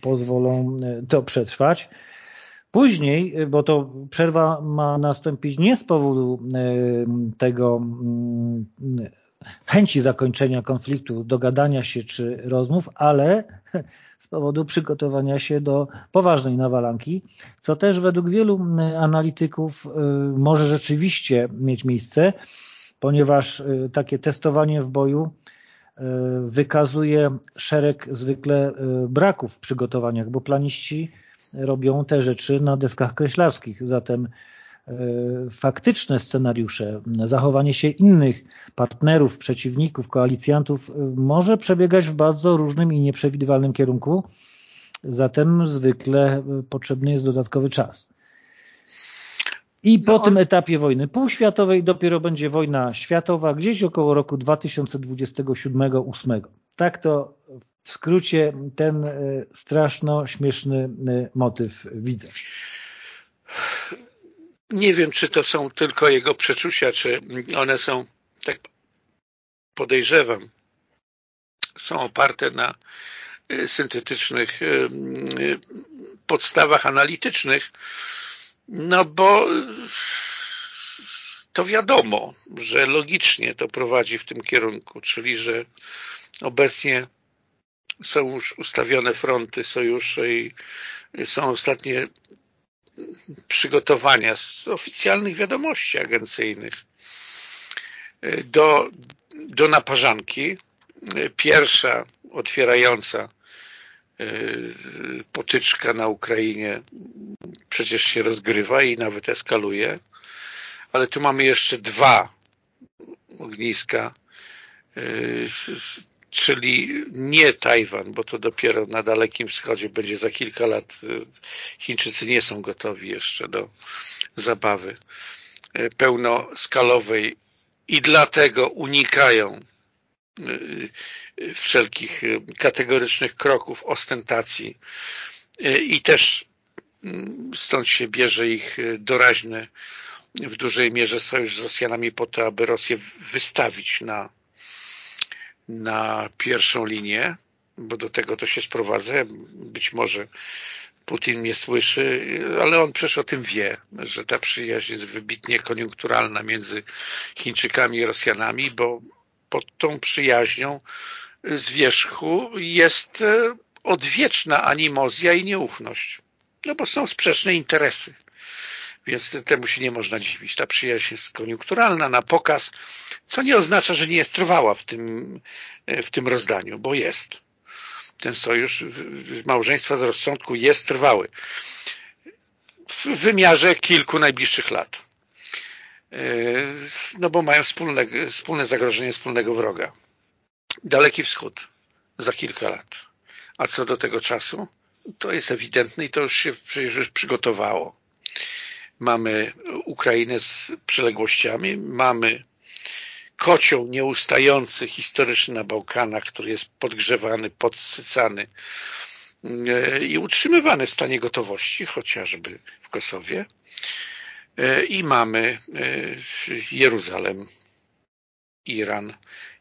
pozwolą to przetrwać. Później, bo to przerwa ma nastąpić nie z powodu tego mm, chęci zakończenia konfliktu, dogadania się czy rozmów, ale [laughs] z powodu przygotowania się do poważnej nawalanki, co też według wielu analityków może rzeczywiście mieć miejsce, ponieważ takie testowanie w boju wykazuje szereg zwykle y, braków w przygotowaniach, bo planiści robią te rzeczy na deskach kreślarskich, zatem faktyczne scenariusze, zachowanie się innych partnerów, przeciwników, koalicjantów może przebiegać w bardzo różnym i nieprzewidywalnym kierunku, zatem zwykle potrzebny jest dodatkowy czas. I no po on... tym etapie wojny półświatowej dopiero będzie wojna światowa, gdzieś około roku 2027-2028. Tak to w skrócie ten e, straszno śmieszny e, motyw widzę. Nie wiem, czy to są tylko jego przeczucia, czy one są, tak podejrzewam, są oparte na e, syntetycznych podstawach analitycznych, no bo to wiadomo, że logicznie to prowadzi w tym kierunku, czyli że obecnie są już ustawione fronty sojusze i są ostatnie przygotowania z oficjalnych wiadomości agencyjnych do, do naparzanki. Pierwsza otwierająca potyczka na Ukrainie przecież się rozgrywa i nawet eskaluje, ale tu mamy jeszcze dwa ogniska, y, czyli nie Tajwan, bo to dopiero na Dalekim Wschodzie będzie za kilka lat. Y, Chińczycy nie są gotowi jeszcze do zabawy pełnoskalowej i dlatego unikają wszelkich kategorycznych kroków, ostentacji i też mm, stąd się bierze ich doraźny w dużej mierze sojusz z Rosjanami po to, aby Rosję wystawić na, na pierwszą linię, bo do tego to się sprowadza. Być może Putin nie słyszy, ale on przecież o tym wie, że ta przyjaźń jest wybitnie koniunkturalna między Chińczykami i Rosjanami, bo pod tą przyjaźnią z wierzchu jest e, odwieczna animozja i nieufność. No bo są sprzeczne interesy. Więc temu się nie można dziwić. Ta przyjaźń jest koniunkturalna, na pokaz, co nie oznacza, że nie jest trwała w tym, e, w tym rozdaniu, bo jest. Ten sojusz małżeństwa z rozsądku jest trwały. W wymiarze kilku najbliższych lat. E, no bo mają wspólne, wspólne zagrożenie wspólnego wroga. Daleki Wschód za kilka lat. A co do tego czasu, to jest ewidentne i to już się przecież już przygotowało. Mamy Ukrainę z przyległościami, mamy kocioł nieustający historyczny na Bałkanach, który jest podgrzewany, podsycany i utrzymywane w stanie gotowości, chociażby w Kosowie. I mamy Jeruzalem, Iran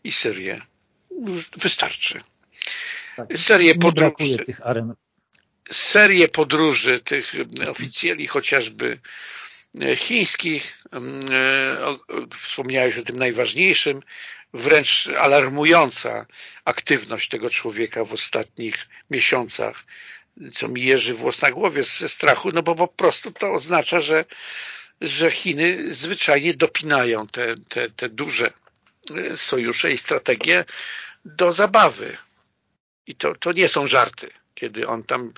i Syrię. Wystarczy. Tak, serię podróży, tych aren. Serię podróży tych oficjeli, chociażby e, chińskich, e, wspomniałeś o tym najważniejszym, wręcz alarmująca aktywność tego człowieka w ostatnich miesiącach, co mi jeży włos na głowie ze strachu, no bo po prostu to oznacza, że, że Chiny zwyczajnie dopinają te, te, te duże e, sojusze i strategie do zabawy. I to, to nie są żarty, kiedy on tam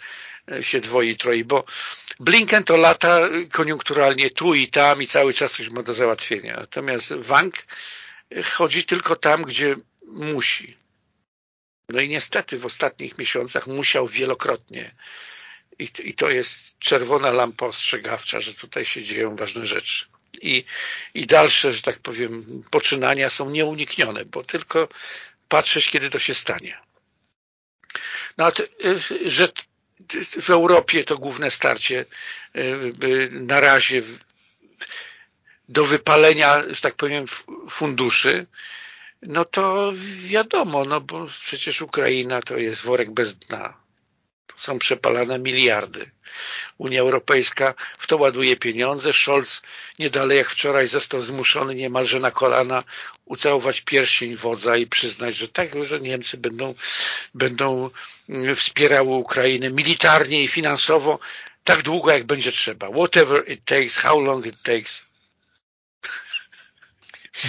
e, się dwoi, troi, bo Blinken to lata koniunkturalnie tu i tam i cały czas coś ma do załatwienia. Natomiast Wang chodzi tylko tam, gdzie musi. No i niestety w ostatnich miesiącach musiał wielokrotnie. I, I, to jest czerwona lampa ostrzegawcza, że tutaj się dzieją ważne rzeczy. I, I dalsze, że tak powiem, poczynania są nieuniknione, bo tylko patrzeć, kiedy to się stanie. No, że w Europie to główne starcie y, na razie do wypalenia, że tak powiem, funduszy, no to wiadomo, no bo przecież Ukraina to jest worek bez dna. Są przepalane miliardy. Unia Europejska w to ładuje pieniądze. Scholz nie dalej jak wczoraj został zmuszony niemalże na kolana ucałować pierścień wodza i przyznać, że tak, że Niemcy będą, będą mm, wspierały Ukrainę militarnie i finansowo tak długo jak będzie trzeba. Whatever it takes, how long it takes.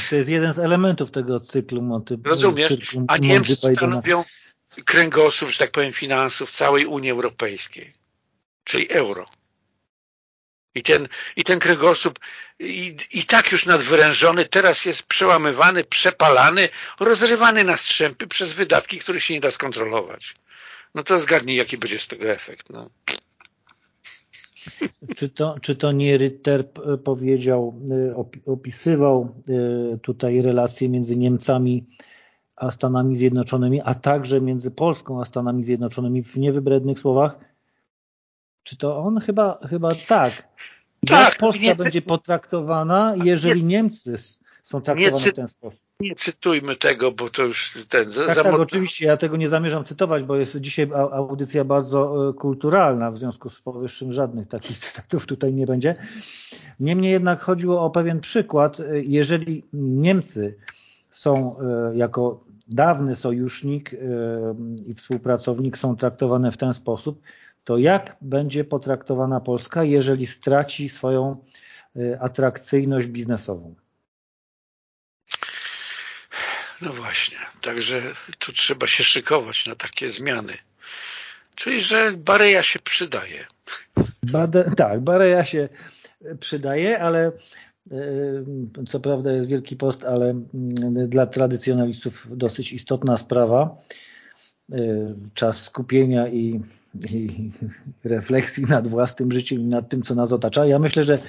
To jest jeden z elementów tego cyklu Monty Rozumiesz? Cyklu A Niemcy stanowią kręgosłup, że tak powiem, finansów całej Unii Europejskiej, czyli euro. I ten, i ten kręgosłup i, i tak już nadwyrężony, teraz jest przełamywany, przepalany, rozrywany na strzępy przez wydatki, które się nie da skontrolować. No to zgadnij, jaki będzie z tego efekt. No. Czy to, czy to nie Ritter powiedział, y, opisywał y, tutaj relacje między Niemcami a Stanami Zjednoczonymi, a także między Polską a Stanami Zjednoczonymi w niewybrednych słowach? Czy to on? Chyba, chyba tak. Tak. Jak Polska będzie potraktowana, jeżeli nie, Niemcy są traktowane w ten sposób? Nie cytujmy tego, bo to już ten... Tak, tak, oczywiście, ja tego nie zamierzam cytować, bo jest dzisiaj audycja bardzo e, kulturalna, w związku z powyższym żadnych takich [laughs] cytatów tutaj nie będzie. Niemniej jednak chodziło o pewien przykład. E, jeżeli Niemcy są e, jako dawny sojusznik i współpracownik są traktowane w ten sposób, to jak będzie potraktowana Polska, jeżeli straci swoją atrakcyjność biznesową? No właśnie, także tu trzeba się szykować na takie zmiany. Czyli, że Bareja się przydaje. Bade, tak, Bareja się przydaje, ale e, co prawda jest Wielki Post, ale mm, dla tradycjonalistów dosyć istotna sprawa. E, czas skupienia i, i refleksji nad własnym życiem i nad tym, co nas otacza. Ja myślę, że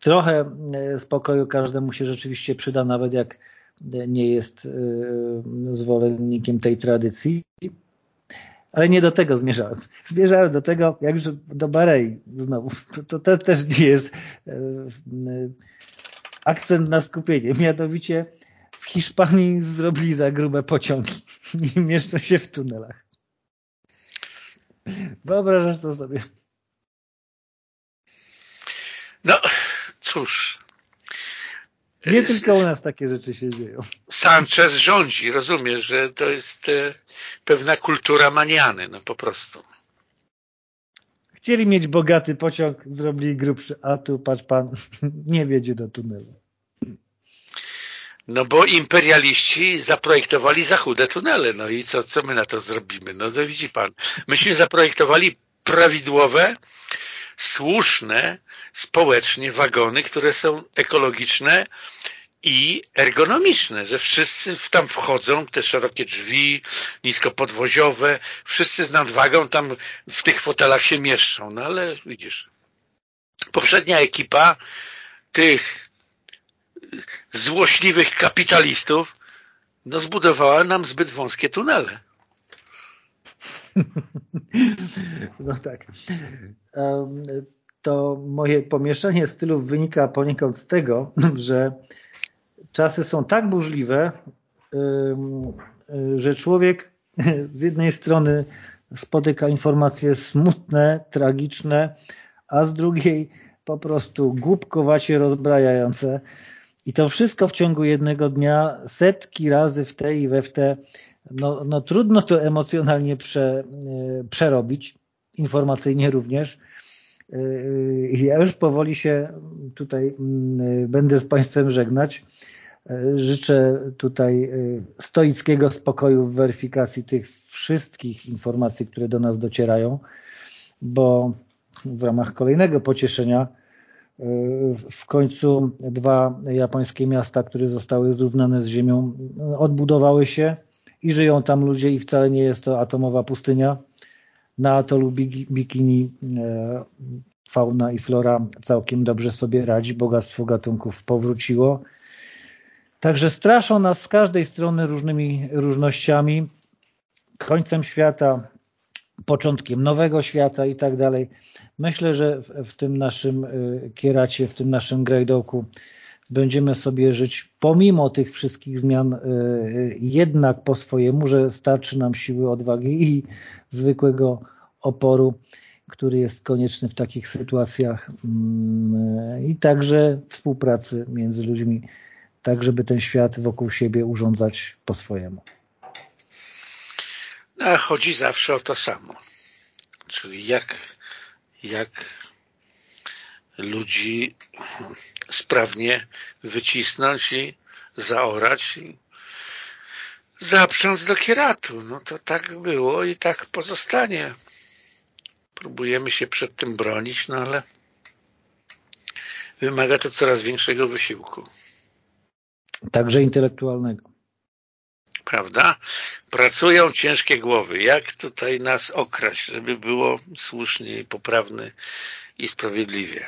trochę e, spokoju każdemu się rzeczywiście przyda, nawet jak nie jest e, zwolennikiem tej tradycji. Ale nie do tego zmierzałem. [laughs] Zmierzałem do tego, jak już do Barei znowu. To, też nie jest akcent na skupienie. Mianowicie w Hiszpanii zrobili za grube pociągi [laughs] i mieszczą się w tunelach. Wyobrażasz to sobie? No, cóż, nie tylko u nas takie rzeczy się dzieją. Sanchez rządzi, rozumiesz, że to jest e, pewna kultura maniany, no po prostu. Chcieli mieć bogaty pociąg, zrobili grubszy, a tu patrz pan, [laughs] nie wiedzie do tunelu. No bo imperialiści zaprojektowali za chude tunele, no i co, co my na to zrobimy? No to widzi pan, myśmy zaprojektowali prawidłowe, słuszne społecznie wagony, które są ekologiczne i ergonomiczne, że wszyscy tam wchodzą, te szerokie drzwi, niskopodwoziowe, wszyscy z nadwagą tam w tych fotelach się mieszczą. No ale widzisz, poprzednia ekipa tych złośliwych kapitalistów no zbudowała nam zbyt wąskie tunele. [laughs] No tak. To moje pomieszanie stylów wynika poniekąd z tego, [laughs] że czasy są tak burzliwe, że człowiek [laughs] z jednej strony spotyka informacje smutne, tragiczne, a z drugiej po prostu głupkowacie rozbrajające. I to wszystko w ciągu jednego dnia, setki razy w te i we w te, no, no trudno to emocjonalnie prze, e, przerobić, informacyjnie również. E, ja już powoli się tutaj mm, będę z Państwem żegnać. E, życzę tutaj stoickiego spokoju w weryfikacji tych wszystkich informacji, które do nas docierają, bo w ramach kolejnego pocieszenia w końcu dwa japońskie miasta, które zostały zrównane z ziemią, odbudowały się i żyją tam ludzie i wcale nie jest to atomowa pustynia. Na atolu Bikini e, fauna i flora całkiem dobrze sobie radzi, bogactwo gatunków powróciło. Także straszą nas z każdej strony różnymi różnościami, końcem świata, początkiem nowego świata i tak dalej. Myślę, że w, w tym naszym y, kieracie, w tym naszym grajdołku będziemy sobie żyć pomimo tych wszystkich zmian y, jednak po swojemu, że starczy nam siły, odwagi i zwykłego oporu, który jest konieczny w takich sytuacjach mm, i także współpracy między ludźmi, tak żeby ten świat wokół siebie urządzać po swojemu. A chodzi zawsze o to samo. Czyli jak, jak ludzi sprawnie wycisnąć i zaorać i zaprząc do kieratu. No to tak było i tak pozostanie. Próbujemy się przed tym bronić, no ale wymaga to coraz większego wysiłku. Także intelektualnego prawda? Pracują ciężkie głowy. Jak tutaj nas okraść, żeby było słusznie, poprawne i sprawiedliwie?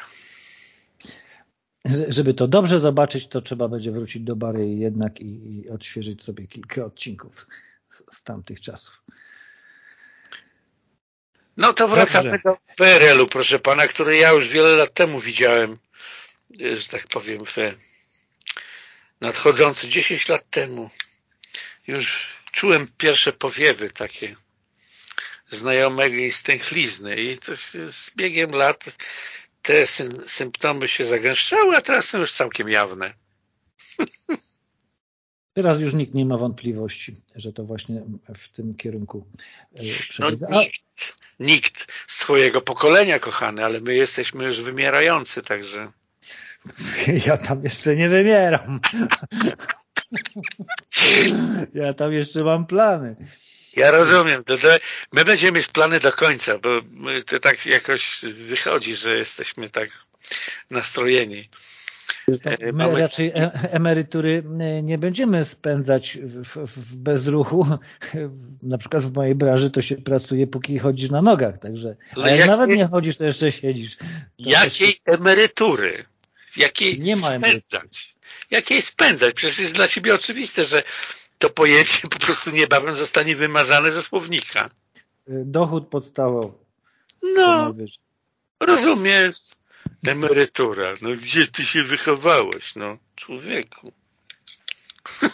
Żeby to dobrze zobaczyć, to trzeba będzie wrócić do Bary jednak i, i odświeżyć sobie kilka odcinków z, z tamtych czasów. No to wracamy Dobrze. do PRL-u, proszę pana, który ja już wiele lat temu widziałem, że tak powiem, w nadchodzący 10 lat temu już czułem pierwsze powiewy takie znajomej stęchlizny i to z biegiem lat te symptomy się zagęszczały, a teraz są już całkiem jawne. [laughs] Teraz już nikt nie ma wątpliwości, że to właśnie w tym kierunku e, przebiega. No, nikt, nikt z twojego pokolenia, kochany, ale my jesteśmy już wymierający, także... [laughs] Ja tam jeszcze nie wymieram. [laughs] Ja tam jeszcze mam plany. Ja rozumiem. My będziemy mieć plany do końca, bo to tak jakoś wychodzi, że jesteśmy tak nastrojeni. E, my Mamy... raczej e, emerytury e, nie będziemy spędzać w, w bezruchu. [laughs] Na przykład w mojej branży to się pracuje, póki chodzisz na nogach. Także, a jak, jak nawet nie chodzisz, to jeszcze siedzisz. To jakiej jeszcze... emerytury? Jakiej nie ma spędzać? jakiej spędzać. Przecież jest dla ciebie oczywiste, że to pojęcie po prostu niebawem zostanie wymazane ze słownika. Dochód podstawowy. No, rozumiesz. Emerytura. No gdzie ty się wychowałeś, no, człowieku. [laughs]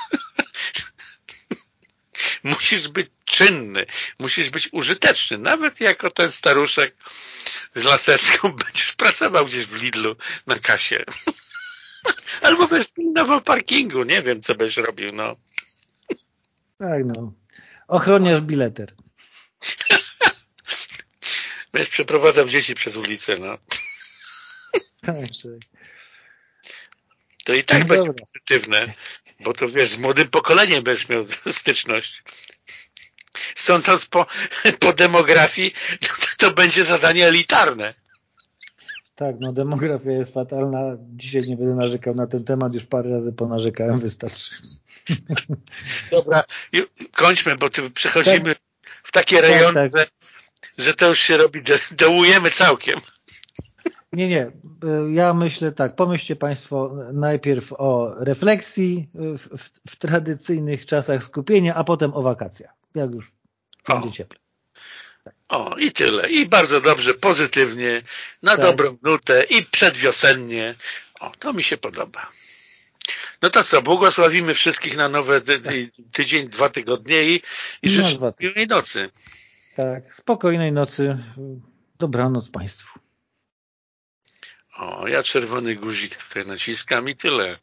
musisz być czynny, musisz być użyteczny. Nawet jako ten staruszek z laseczką [laughs] będziesz pracował gdzieś w Lidlu na kasie. [laughs] Albo będziesz pilnował parkingu, nie wiem, co będziesz robił, no. Tak, no. Ochroniarz bileter. [laughs] Będziesz przeprowadzał dzieci przez ulicę, no. Tak, tak. To i tak no będzie dobra. pozytywne, bo to wiesz, z młodym pokoleniem będziesz miał styczność. Sądząc po, po demografii, [laughs] to będzie zadanie elitarne. Tak, no demografia jest fatalna. Dzisiaj nie będę narzekał na ten temat, już parę razy ponarzekałem, wystarczy. Dobra, kończmy, bo tu przechodzimy tak. w takie tak, rejony, tak, Że, że to już się robi, dołujemy całkiem. Nie, nie. Ja myślę tak, pomyślcie Państwo najpierw o refleksji w, w, w tradycyjnych czasach skupienia, a potem o wakacjach, jak już o. będzie cieplej. O, i tyle. I bardzo dobrze, pozytywnie, na tak. dobrą nutę i przedwiosennie. O, to mi się podoba. No to co, błogosławimy wszystkich na nowe tydzień, dwa tygodnie i, i życzę spokojnej nocy. Tak, spokojnej nocy. Dobranoc Państwu. O, ja czerwony guzik tutaj naciskam i tyle.